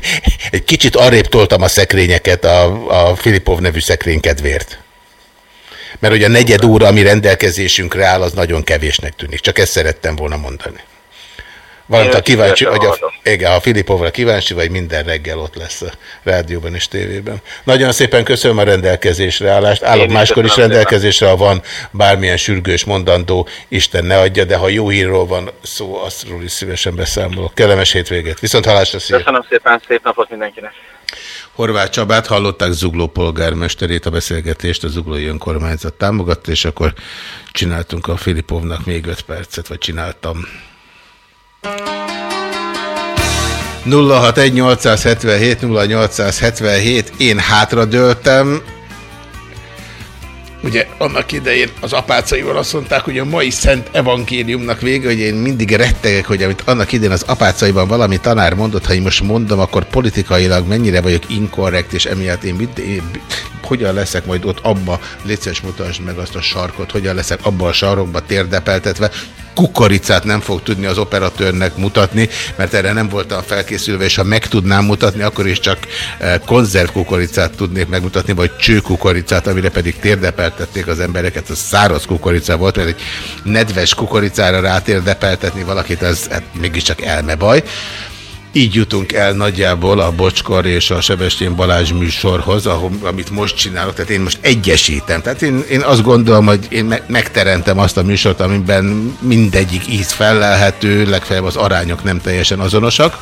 [SPEAKER 8] egy kicsit arrébb toltam a szekrényeket a, a Filipov nevű szekrény kedvéért. Mert hogy a negyed óra, ami rendelkezésünkre áll, az nagyon kevésnek tűnik. Csak ezt szerettem volna mondani. Valamint, ha kíváncsi, hogy a, igen, ha Filipovra kíváncsi vagy, minden reggel ott lesz a rádióban és tévében. Nagyon szépen köszönöm a rendelkezésre állást. Állok máskor is rendelkezésre, ha van bármilyen sürgős mondandó, Isten ne adja, de ha jó hírról van szó, azról is szívesen beszámolok. Kellemes hétvégét. Viszont hallásra, szia!
[SPEAKER 7] Köszönöm szépen, szép napot mindenkinek.
[SPEAKER 1] Horváth Csabát hallották Zugló polgármesterét, a beszélgetést a Zuglói Önkormányzat támogatta, és akkor csináltunk a Filipovnak még 5 percet, vagy csináltam. 061 877 0877 én hátradőltem. Ugye annak idején az apácaival azt mondták, hogy a mai szent evangéliumnak vége, hogy én mindig rettegek, hogy amit annak idején az apácaiban valami tanár mondott, ha én most mondom, akkor politikailag mennyire vagyok inkorrekt, és emiatt én, én hogyan leszek majd ott abba, létszeres mutasd meg azt a sarkot, hogyan leszek abba a sarokba térdepeltetve, kukoricát nem fog tudni az operatőrnek mutatni, mert erre nem voltam felkészülve, és ha meg tudnám mutatni, akkor is csak eh, konzervkukoricát tudnék megmutatni, vagy csőkukoricát, amire pedig térdepeltették az embereket, az száraz kukorica volt, mert egy nedves kukoricára rátérdepeltetni valakit, az hát mégiscsak elmebaj. Így jutunk el nagyjából a Bocskor és a Sebestyén Balázs műsorhoz, amit most csinálok, tehát én most egyesítem. Tehát én, én azt gondolom, hogy én me megteremtem azt a műsort, amiben mindegyik íz fellelhető, legfeljebb az arányok nem teljesen azonosak.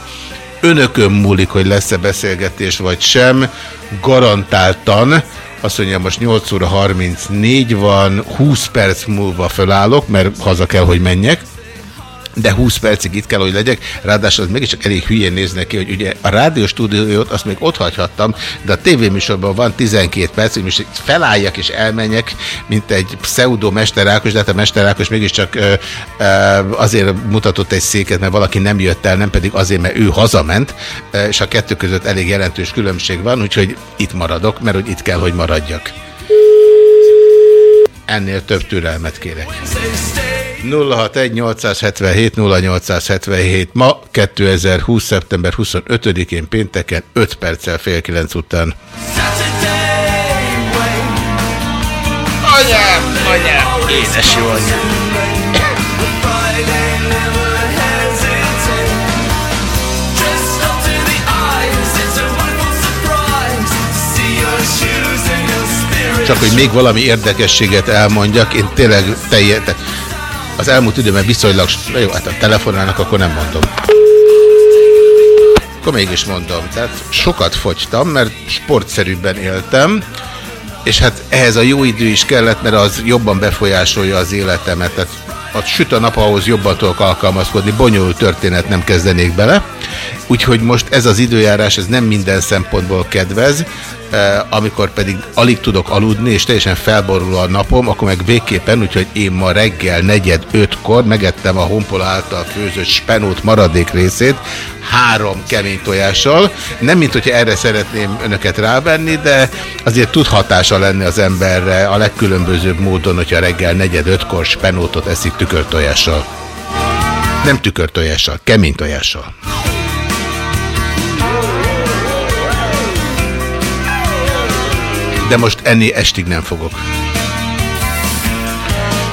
[SPEAKER 1] Önökön múlik, hogy lesz-e beszélgetés vagy sem, garantáltan, azt mondja, most 8 óra 34 van, 20 perc múlva fölállok, mert haza kell, hogy menjek de 20 percig itt kell, hogy legyek, ráadásul az mégiscsak elég hülyén néz neki, hogy ugye a rádió stúdiót azt még ott hagyhattam, de a tévéműsorban van 12 perc, hogy most felálljak és elmenjek, mint egy pseudo Mester Ákos, de hát a Mester Ákos mégiscsak ö, ö, azért mutatott egy széket, mert valaki nem jött el, nem pedig azért, mert ő hazament, ö, és a kettő között elég jelentős különbség van, úgyhogy itt maradok, mert hogy itt kell, hogy maradjak. Ennél több türelmet kérek. 061 877 0877 ma 2020. szeptember 25-én pénteken 5 perccel fél 9 után.
[SPEAKER 8] Anyám, anyám, édes jó anyám.
[SPEAKER 1] Csak hogy még valami érdekességet elmondjak, én tényleg teljes, az elmúlt időben viszonylag, jó, hát a telefonálnak akkor nem mondom. Akkor mégis mondom, tehát sokat fogytam, mert sportszerűbben éltem, és hát ehhez a jó idő is kellett, mert az jobban befolyásolja az életemet, tehát a süt a nap ahhoz jobban tudok alkalmazkodni, bonyolult történet nem kezdenék bele. Úgyhogy most ez az időjárás, ez nem minden szempontból kedvez, amikor pedig alig tudok aludni, és teljesen felborul a napom, akkor meg végképpen, úgyhogy én ma reggel negyed ötkor megettem a honpola által főzött spenót maradék részét, három kemény tojással. Nem, mint hogyha erre szeretném önöket rávenni, de azért tud hatása lenni az emberre a legkülönbözőbb módon, hogyha reggel negyed ötkor spenótot eszik tükörtojással. Nem tükörtojással, kemény tojással. De most enni estig nem fogok.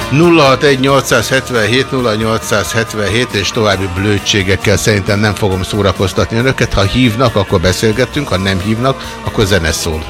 [SPEAKER 9] 061 877 0877 és további blödségekkel szerintem nem fogom szórakoztatni önöket. Ha hívnak, akkor beszélgetünk, ha nem hívnak, akkor zene szól.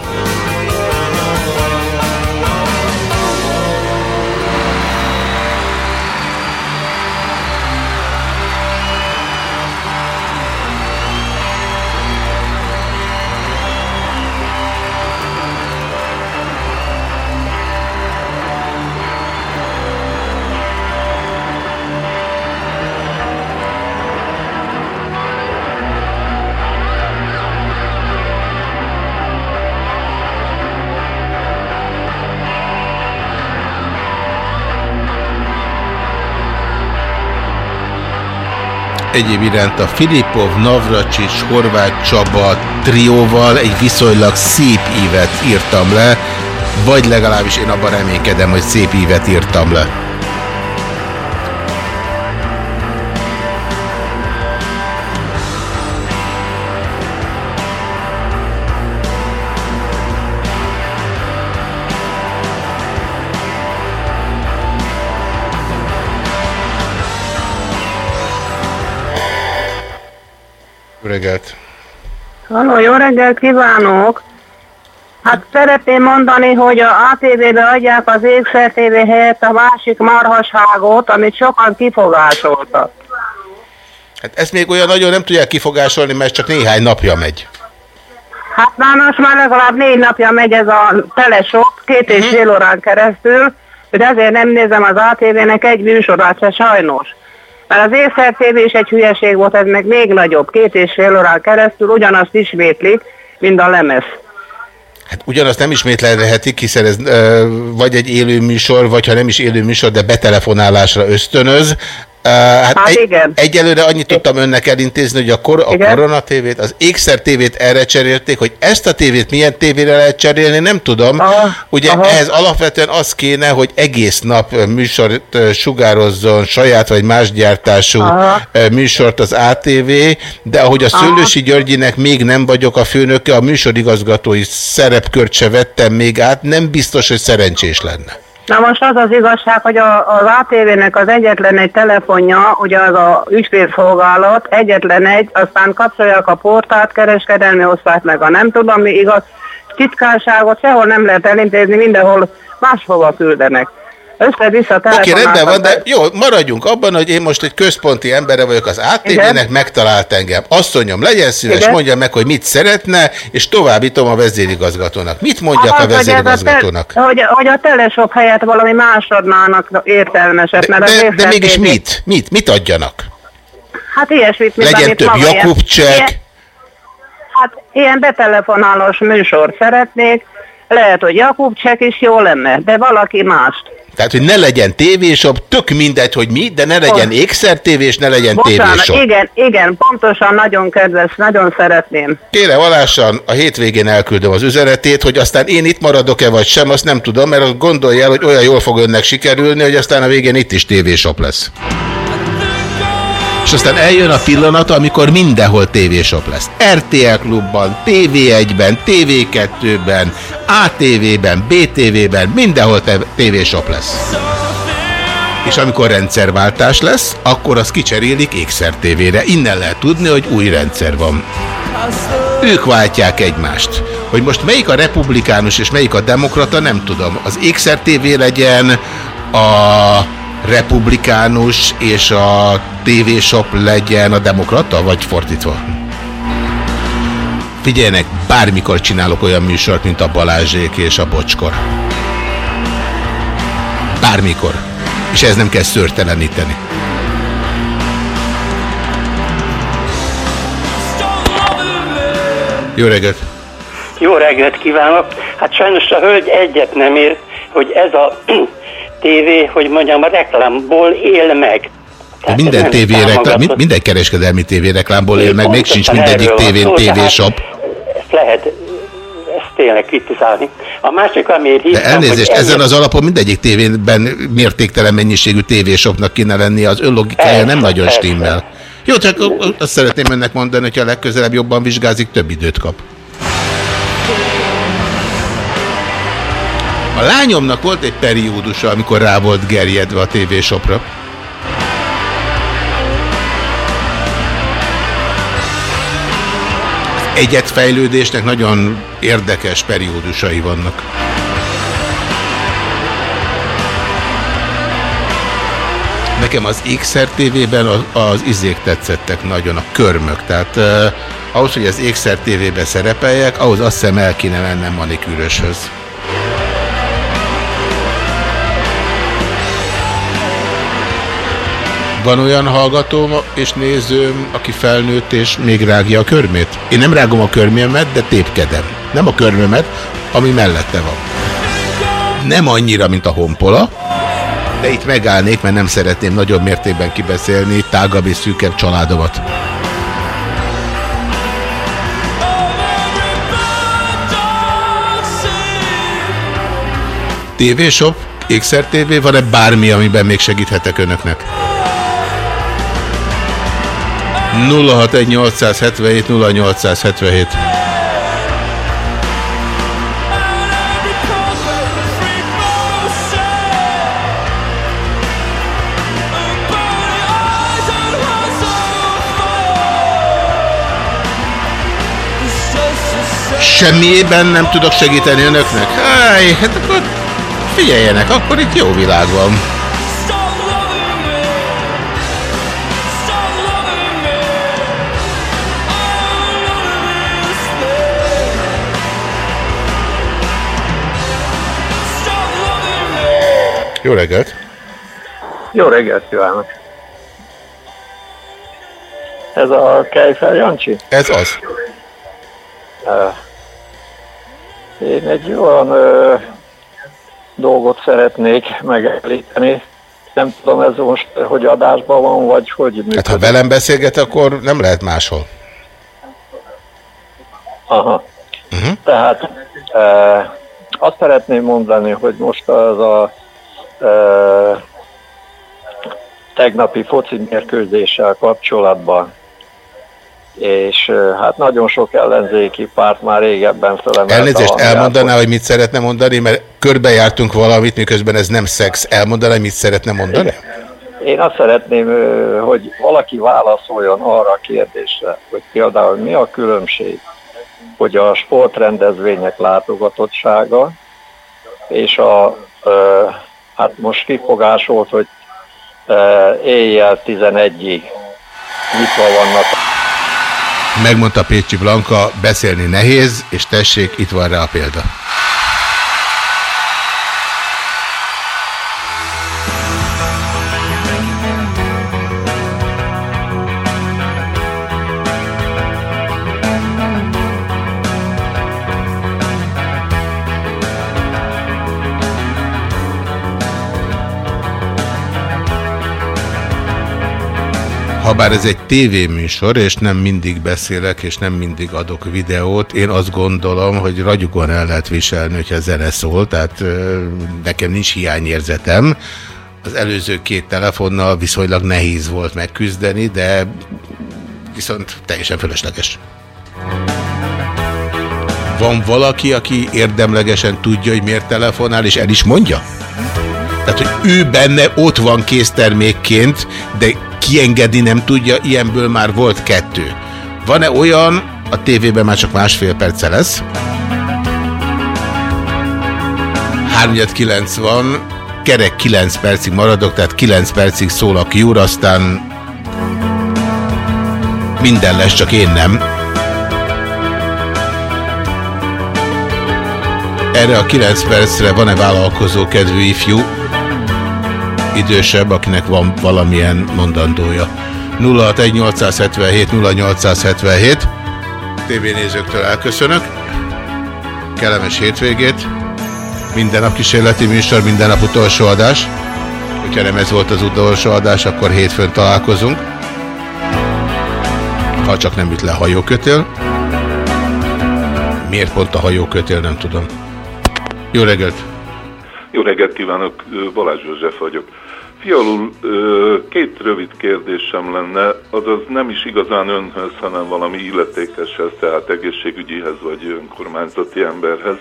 [SPEAKER 9] Egyéb iránt a Filipov, Navracsics, Horváth Csaba trióval egy viszonylag szép ívet írtam le, vagy legalábbis én abban reménykedem, hogy szép ívet írtam le. Reggelt!
[SPEAKER 10] Halló, jó reggelt kívánok! Hát szeretném mondani, hogy a ATV-be adják az Ékszer TV helyett a másik marhaságot, amit sokan kifogásoltak.
[SPEAKER 1] Hát ezt még olyan nagyon nem tudják kifogásolni, mert csak néhány napja megy.
[SPEAKER 10] Hát már most már legalább négy napja megy ez a telesop, két és fél órán keresztül, hogy ezért nem nézem az ATV-nek egy műsorát se sajnos. Mert az Ékszer TV is egy hülyeség volt, ez meg még nagyobb, két és fél órán keresztül ugyanazt ismétlik, mint a lemez.
[SPEAKER 1] Hát ugyanazt nem ismételhetik, hiszen ez ö, vagy egy élő műsor, vagy ha nem is élő műsor, de betelefonálásra ösztönöz. Uh, hát
[SPEAKER 10] Hát
[SPEAKER 1] egy,
[SPEAKER 10] igen.
[SPEAKER 1] egyelőre annyit tudtam önnek elintézni, hogy a, kor, a
[SPEAKER 10] Igen.
[SPEAKER 1] Korona tévét, az Ékszer tévét erre cserélték, hogy ezt a tévét milyen tévére lehet cserélni, nem tudom.
[SPEAKER 10] Aha,
[SPEAKER 1] Ugye
[SPEAKER 10] aha.
[SPEAKER 1] ehhez alapvetően az kéne, hogy egész nap műsort sugározzon, saját vagy más gyártású
[SPEAKER 10] Aha.
[SPEAKER 1] műsort az ATV, de ahogy a
[SPEAKER 10] Aha.
[SPEAKER 1] Szőlősi Györgyinek még nem vagyok a főnöke, a műsorigazgatói szerepkört se vettem még át, nem biztos, hogy szerencsés lenne.
[SPEAKER 10] Na most az az igazság, hogy a, az ATV-nek az egyetlen egy telefonja, ugye az a ügyfélszolgálat, egyetlen egy, aztán kapcsolják a portát, kereskedelmi osztályt, meg a nem tudom mi igaz, titkárságot sehol nem lehet elintézni, mindenhol máshova küldenek. Össze-vissza
[SPEAKER 1] Oké, okay, rendben van, de jó, maradjunk abban, hogy én most egy központi embere vagyok az ATV-nek, megtalált engem. Asszonyom, legyen szíves,
[SPEAKER 10] Igen.
[SPEAKER 1] mondja meg, hogy mit szeretne, és továbbítom a vezérigazgatónak. Mit mondjak
[SPEAKER 10] Az,
[SPEAKER 1] a
[SPEAKER 10] hogy ez
[SPEAKER 1] vezérigazgatónak?
[SPEAKER 10] te, hogy, hogy a teleshop helyett valami más adnának értelmeset, mert
[SPEAKER 1] de, de mégis mit? Mit? Mit adjanak?
[SPEAKER 10] Hát ilyesmit, mint
[SPEAKER 1] Legyen több Jakub-csek.
[SPEAKER 10] Hát ilyen betelefonálós műsort szeretnék, lehet, hogy Jakub csek is jó lenne, de valaki mást.
[SPEAKER 1] Tehát, hogy ne legyen tévésop, tök mindegy, hogy mi, de ne legyen ékszer tévés, ne legyen
[SPEAKER 10] Bocsánat,
[SPEAKER 1] tévésop.
[SPEAKER 10] igen, igen, pontosan nagyon kedves, nagyon szeretném.
[SPEAKER 1] Kérem alásan, a hétvégén elküldöm az üzenetét, hogy aztán én itt maradok-e vagy sem, azt nem tudom, mert azt gondolja el, hogy olyan jól fog önnek sikerülni, hogy aztán a végén itt is tévésop lesz. És aztán eljön a pillanat, amikor mindenhol tévésop lesz. RTL klubban, TV1-ben, TV2-ben, ATV-ben, BTV-ben, mindenhol tévésop lesz. És amikor rendszerváltás lesz, akkor az kicserélik ékszer tévére. Innen lehet tudni, hogy új rendszer van. Ők váltják egymást. Hogy most melyik a republikánus és melyik a demokrata, nem tudom. Az ékszer TV legyen a republikánus és a tévésop legyen a demokrata, vagy fordítva? Figyeljenek, bármikor csinálok olyan műsort, mint a Balázsék és a Bocskor. Bármikor. És ez nem kell szörteleníteni. Jó reggelt!
[SPEAKER 11] Jó reggelt kívánok! Hát sajnos a hölgy egyet nem ér, hogy ez a tévé, hogy mondjam, a reklámból él meg.
[SPEAKER 1] De minden
[SPEAKER 11] támogatott.
[SPEAKER 1] mind- minden kereskedelmi tévéreklámból él meg, még sincs mindegyik tévén
[SPEAKER 11] tehát
[SPEAKER 1] tévésop.
[SPEAKER 11] Ezt lehet ezt tényleg kritizálni. A másik, amiért
[SPEAKER 1] De
[SPEAKER 11] hívtam,
[SPEAKER 1] elnézést,
[SPEAKER 11] hogy
[SPEAKER 1] ezen az alapon mindegyik tévében mértéktelen mennyiségű tévésopnak kéne lennie, az önlogikája nem nagyon
[SPEAKER 11] persze.
[SPEAKER 1] stimmel. Jó, csak azt szeretném önnek mondani, hogy ha legközelebb jobban vizsgázik, több időt kap. A lányomnak volt egy periódusa, amikor rá volt gerjedve a tévésopra. egyetfejlődésnek nagyon érdekes periódusai vannak. Nekem az Ékszer TV-ben az, az izék tetszettek nagyon, a körmök. Tehát eh, ahhoz, hogy az Ékszer TV-ben szerepeljek, ahhoz azt hiszem el kéne mennem manikűröshöz. Van olyan hallgatóm és nézőm, aki felnőtt és még rágja a körmét? Én nem rágom a körmémet, de tépkedem. Nem a körmömet, ami mellette van. Nem annyira, mint a honpola, de itt megállnék, mert nem szeretném nagyobb mértékben kibeszélni tágabb és szűkebb családomat. TV-shop, Ékszer TV, van-e bármi, amiben még segíthetek önöknek? 061 877 0877 Semmiében nem tudok segíteni önöknek? Háj, hát akkor figyeljenek, akkor itt jó világ van. Jó reggelt!
[SPEAKER 12] Jó reggelt kívánok! Ez a Kejfel Jancsi?
[SPEAKER 1] Ez az.
[SPEAKER 12] Uh, én egy olyan uh, dolgot szeretnék megemlíteni. Nem tudom, ez most hogy adásban van, vagy hogy működik.
[SPEAKER 1] Hát ha velem beszélget, akkor nem lehet máshol.
[SPEAKER 12] Aha. Uh-huh. Tehát uh, azt szeretném mondani, hogy most az a tegnapi foci mérkőzéssel kapcsolatban, és hát nagyon sok ellenzéki párt már régebben felemelte.
[SPEAKER 1] Elnézést, elmondaná, hogy mit szeretne mondani, mert körbejártunk valamit, miközben ez nem szex. Elmondaná, hogy mit szeretne mondani?
[SPEAKER 12] Én azt szeretném, hogy valaki válaszoljon arra a kérdésre, hogy például mi a különbség, hogy a sportrendezvények látogatottsága és a hát most kifogásolt, hogy e, éjjel 11-ig nyitva vannak.
[SPEAKER 1] Megmondta Pécsi Blanka, beszélni nehéz, és tessék, itt van rá a példa. Habár ez egy tévéműsor, és nem mindig beszélek, és nem mindig adok videót, én azt gondolom, hogy ragyugon el lehet viselni, hogyha zene szól, tehát nekem nincs hiányérzetem. Az előző két telefonnal viszonylag nehéz volt megküzdeni, de viszont teljesen fölösleges. Van valaki, aki érdemlegesen tudja, hogy miért telefonál, és el is mondja? Tehát, hogy ő benne ott van késztermékként, de kiengedni nem tudja, ilyenből már volt kettő. Van-e olyan, a tévében már csak másfél perce lesz, 3 van, kerek 9 percig maradok, tehát 9 percig szól a kiúr, aztán minden lesz, csak én nem. Erre a 9 percre van-e vállalkozó kedvű ifjú? Idősebb, akinek van valamilyen mondandója. 061877 0877 tévénézőktől elköszönök. Kellemes hétvégét. Minden nap kísérleti műsor, minden nap utolsó adás. Hogyha nem ez volt az utolsó adás, akkor hétfőn találkozunk. Ha csak nem üt le hajókötél. Miért pont a hajókötél, nem tudom. Jó reggelt!
[SPEAKER 13] Jó reggelt kívánok, Balázs József vagyok. Fialul, két rövid kérdésem lenne, azaz nem is igazán önhöz, hanem valami illetékeshez, tehát egészségügyihez vagy önkormányzati emberhez.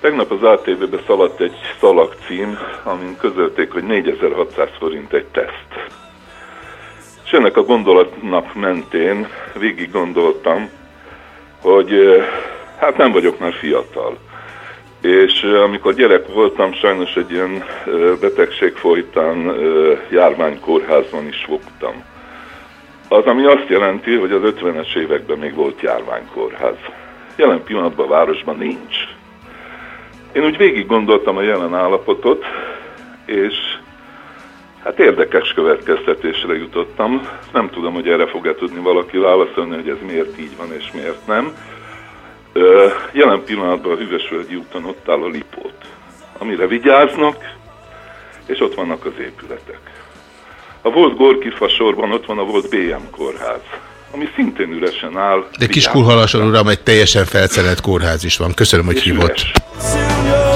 [SPEAKER 13] Tegnap az ATV-be szaladt egy szalagcím, amin közölték, hogy 4600 forint egy teszt. És ennek a gondolatnak mentén végig gondoltam, hogy hát nem vagyok már fiatal. És amikor gyerek voltam, sajnos egy ilyen betegség folytán járványkórházban is fogtam. Az, ami azt jelenti, hogy az 50-es években még volt járványkórház. Jelen pillanatban a városban nincs. Én úgy végig gondoltam a jelen állapotot, és hát érdekes következtetésre jutottam. Nem tudom, hogy erre fog-e tudni valaki válaszolni, hogy ez miért így van és miért nem. Jelen pillanatban a Hüvesvölgyi úton ott áll a Lipót, amire vigyáznak, és ott vannak az épületek. A volt Gorkifa sorban ott van a volt BM kórház, ami szintén üresen áll.
[SPEAKER 8] De Kiskunhalason, uram, egy teljesen felszerelt kórház is van. Köszönöm, hogy hívott. Üres.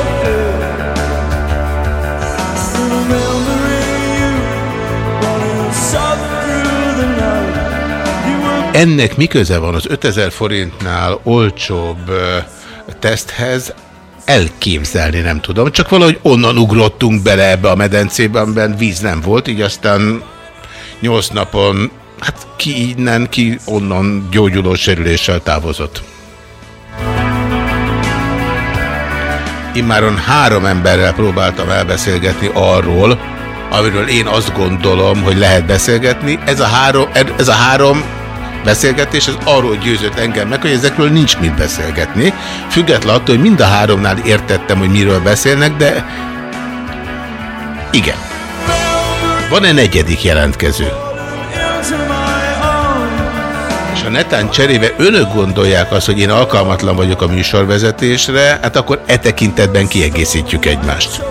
[SPEAKER 8] Ennek mi van az 5000 forintnál olcsóbb teszthez, elképzelni nem tudom. Csak valahogy onnan ugrottunk bele ebbe a medencébe, amiben víz nem volt, így aztán 8 napon, hát ki innen, ki onnan gyógyuló sérüléssel távozott. Immáron három emberrel próbáltam elbeszélgetni arról, amiről én azt gondolom, hogy lehet beszélgetni. Ez a három, ez a három beszélgetés, ez arról győzött engem meg, hogy ezekről nincs mit beszélgetni. Független attól, hogy mind a háromnál értettem, hogy miről beszélnek, de igen. Van-e negyedik jelentkező? És ha netán cserébe önök gondolják azt, hogy én alkalmatlan vagyok a műsorvezetésre, hát akkor e tekintetben kiegészítjük egymást.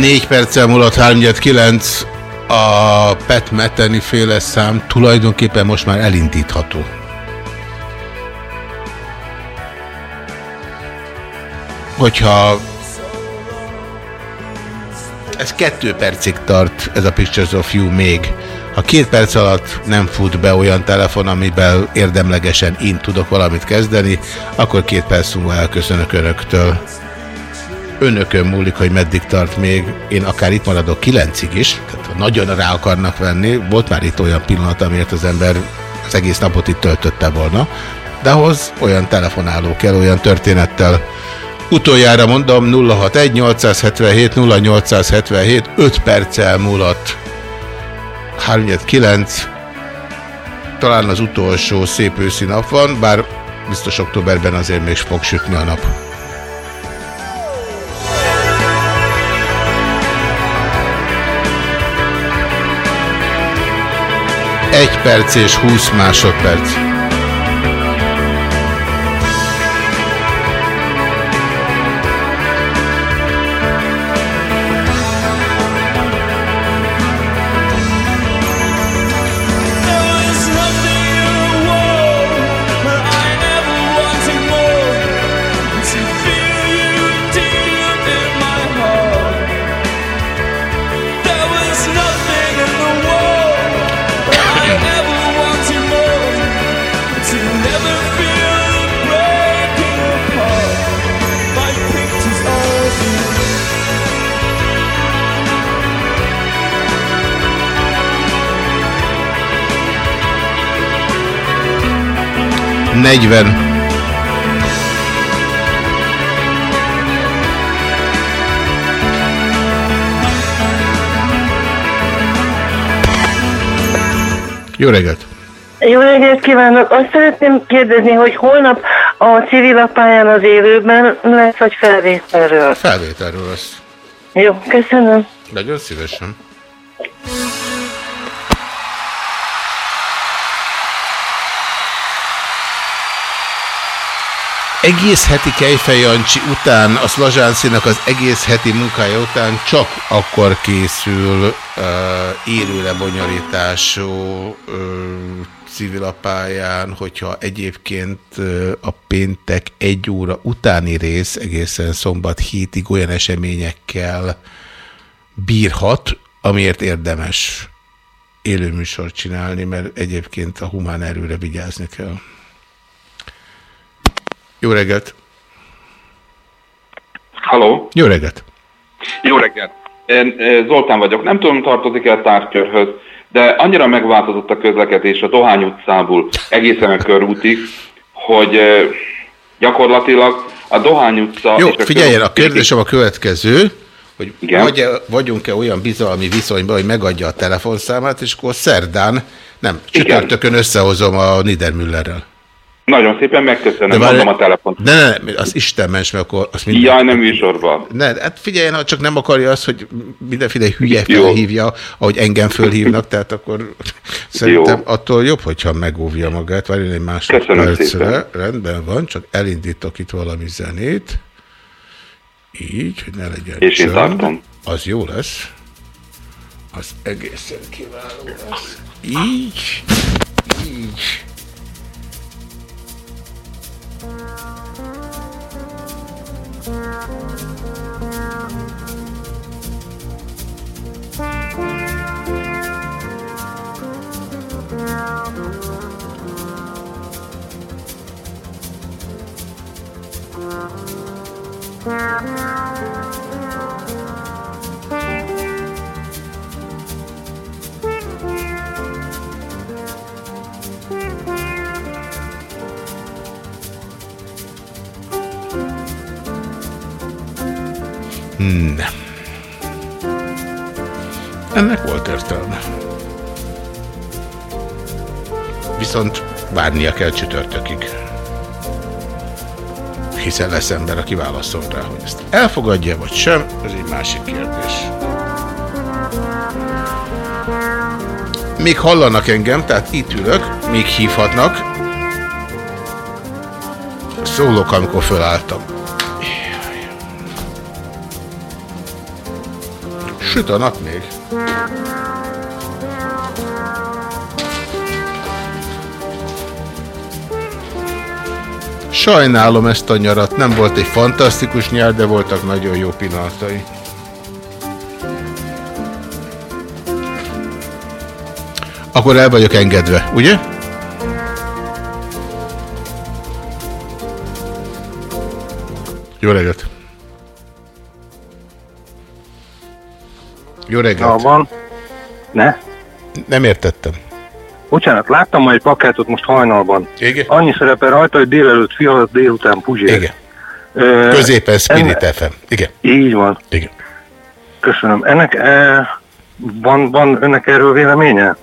[SPEAKER 8] Négy perccel múlott 3-9 a Pet Meteni féle szám tulajdonképpen most már elindítható. Hogyha ez kettő percig tart, ez a Pictures of You még. Ha két perc alatt nem fut be olyan telefon, amiben érdemlegesen én tudok valamit kezdeni, akkor két perc múlva elköszönök önöktől önökön múlik, hogy meddig tart még. Én akár itt maradok kilencig is, tehát nagyon rá akarnak venni. Volt már itt olyan pillanat, amiért az ember az egész napot itt töltötte volna. De ahhoz olyan telefonáló kell, olyan történettel. Utoljára mondom 061 877 0877 5 perccel múlott 39 talán az utolsó szép őszi nap van, bár biztos októberben azért még fog sütni a nap. Egy perc és 20 másodperc.
[SPEAKER 1] 40. Jó reggelt!
[SPEAKER 14] Jó reggelt kívánok! Azt szeretném kérdezni, hogy holnap a civilapályán az élőben lesz, vagy felvételről?
[SPEAKER 1] Felvételről lesz.
[SPEAKER 14] Jó, köszönöm.
[SPEAKER 1] Nagyon szívesen. Egész heti Kejfej után, a Szlazsánszinak az egész heti munkája után csak akkor készül uh, élő lebonyolítású uh, civilapályán, hogyha egyébként a péntek egy óra utáni rész egészen szombat hétig olyan eseményekkel bírhat, amiért érdemes élőműsort csinálni, mert egyébként a humán erőre vigyázni kell. Jó reggelt!
[SPEAKER 15] Halló!
[SPEAKER 1] Jó reggelt!
[SPEAKER 15] Jó reggelt! Én eh, Zoltán vagyok. Nem tudom, tartozik-e a tárgykörhöz, de annyira megváltozott a közlekedés a Dohány utcából egészen a körútig, hogy eh, gyakorlatilag a Dohány utca...
[SPEAKER 1] Jó, figyeljen, a kérdésem a következő, hogy vagy vagyunk-e olyan bizalmi viszonyban, hogy megadja a telefonszámát, és akkor szerdán, nem, csütörtökön összehozom a Niedermüllerrel.
[SPEAKER 15] Nagyon szépen megköszönöm,
[SPEAKER 1] várj-
[SPEAKER 15] mondom a telefont.
[SPEAKER 1] Ne, ne, ne, az Isten ments, mert akkor azt minden...
[SPEAKER 15] Jaj, nem műsorban.
[SPEAKER 1] Ne, hát figyeljen, ha csak nem akarja azt, hogy mindenféle hülye
[SPEAKER 15] Jó.
[SPEAKER 1] felhívja, ahogy engem fölhívnak, tehát akkor szerintem attól jobb, hogyha megóvja magát. Várjon egy másodpercre. Rendben van, csak elindítok itt valami zenét. Így, hogy ne legyen
[SPEAKER 15] És én
[SPEAKER 1] csönd.
[SPEAKER 15] tartom.
[SPEAKER 1] Az jó lesz. Az egészen kiváló lesz. Így, így. Nem. Ennek volt értelme. Viszont várnia kell csütörtökig. Hiszen lesz ember, aki válaszol rá, hogy ezt elfogadja vagy sem, ez egy másik kérdés. Még hallanak engem, tehát itt ülök, még hívhatnak. Szólok, amikor fölálltam. Süt a nap még. Sajnálom ezt a nyarat, nem volt egy fantasztikus nyár, de voltak nagyon jó pillanatai. Akkor el vagyok engedve, ugye? Jó reggelt! Jó reggelt!
[SPEAKER 16] van. Ne?
[SPEAKER 1] Nem értettem.
[SPEAKER 16] Bocsánat, láttam majd egy plakátot most hajnalban.
[SPEAKER 1] Igen?
[SPEAKER 16] Annyi szerepel rajta, hogy délelőtt fialat, délután Puzsér.
[SPEAKER 1] Igen.
[SPEAKER 16] Ö,
[SPEAKER 1] Középen Spirit
[SPEAKER 16] enne-
[SPEAKER 1] FM. Igen.
[SPEAKER 16] Így van.
[SPEAKER 1] Igen.
[SPEAKER 16] Köszönöm. Ennek e, van, van önnek erről véleménye?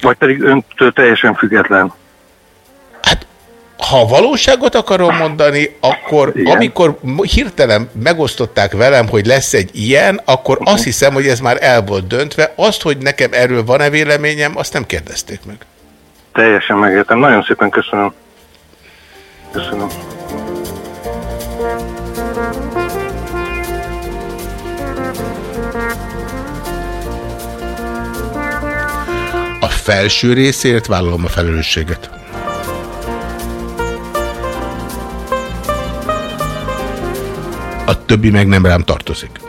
[SPEAKER 16] Vagy pedig öntől teljesen független?
[SPEAKER 1] Ha a valóságot akarom mondani, akkor Igen. amikor hirtelen megosztották velem, hogy lesz egy ilyen, akkor
[SPEAKER 16] Mhm.
[SPEAKER 1] azt hiszem, hogy ez már el volt döntve. Azt, hogy nekem erről van-e véleményem, azt nem kérdezték meg.
[SPEAKER 16] Teljesen megértem. Nagyon szépen köszönöm. Köszönöm.
[SPEAKER 1] A felső részért vállalom a felelősséget. A többi meg nem rám tartozik.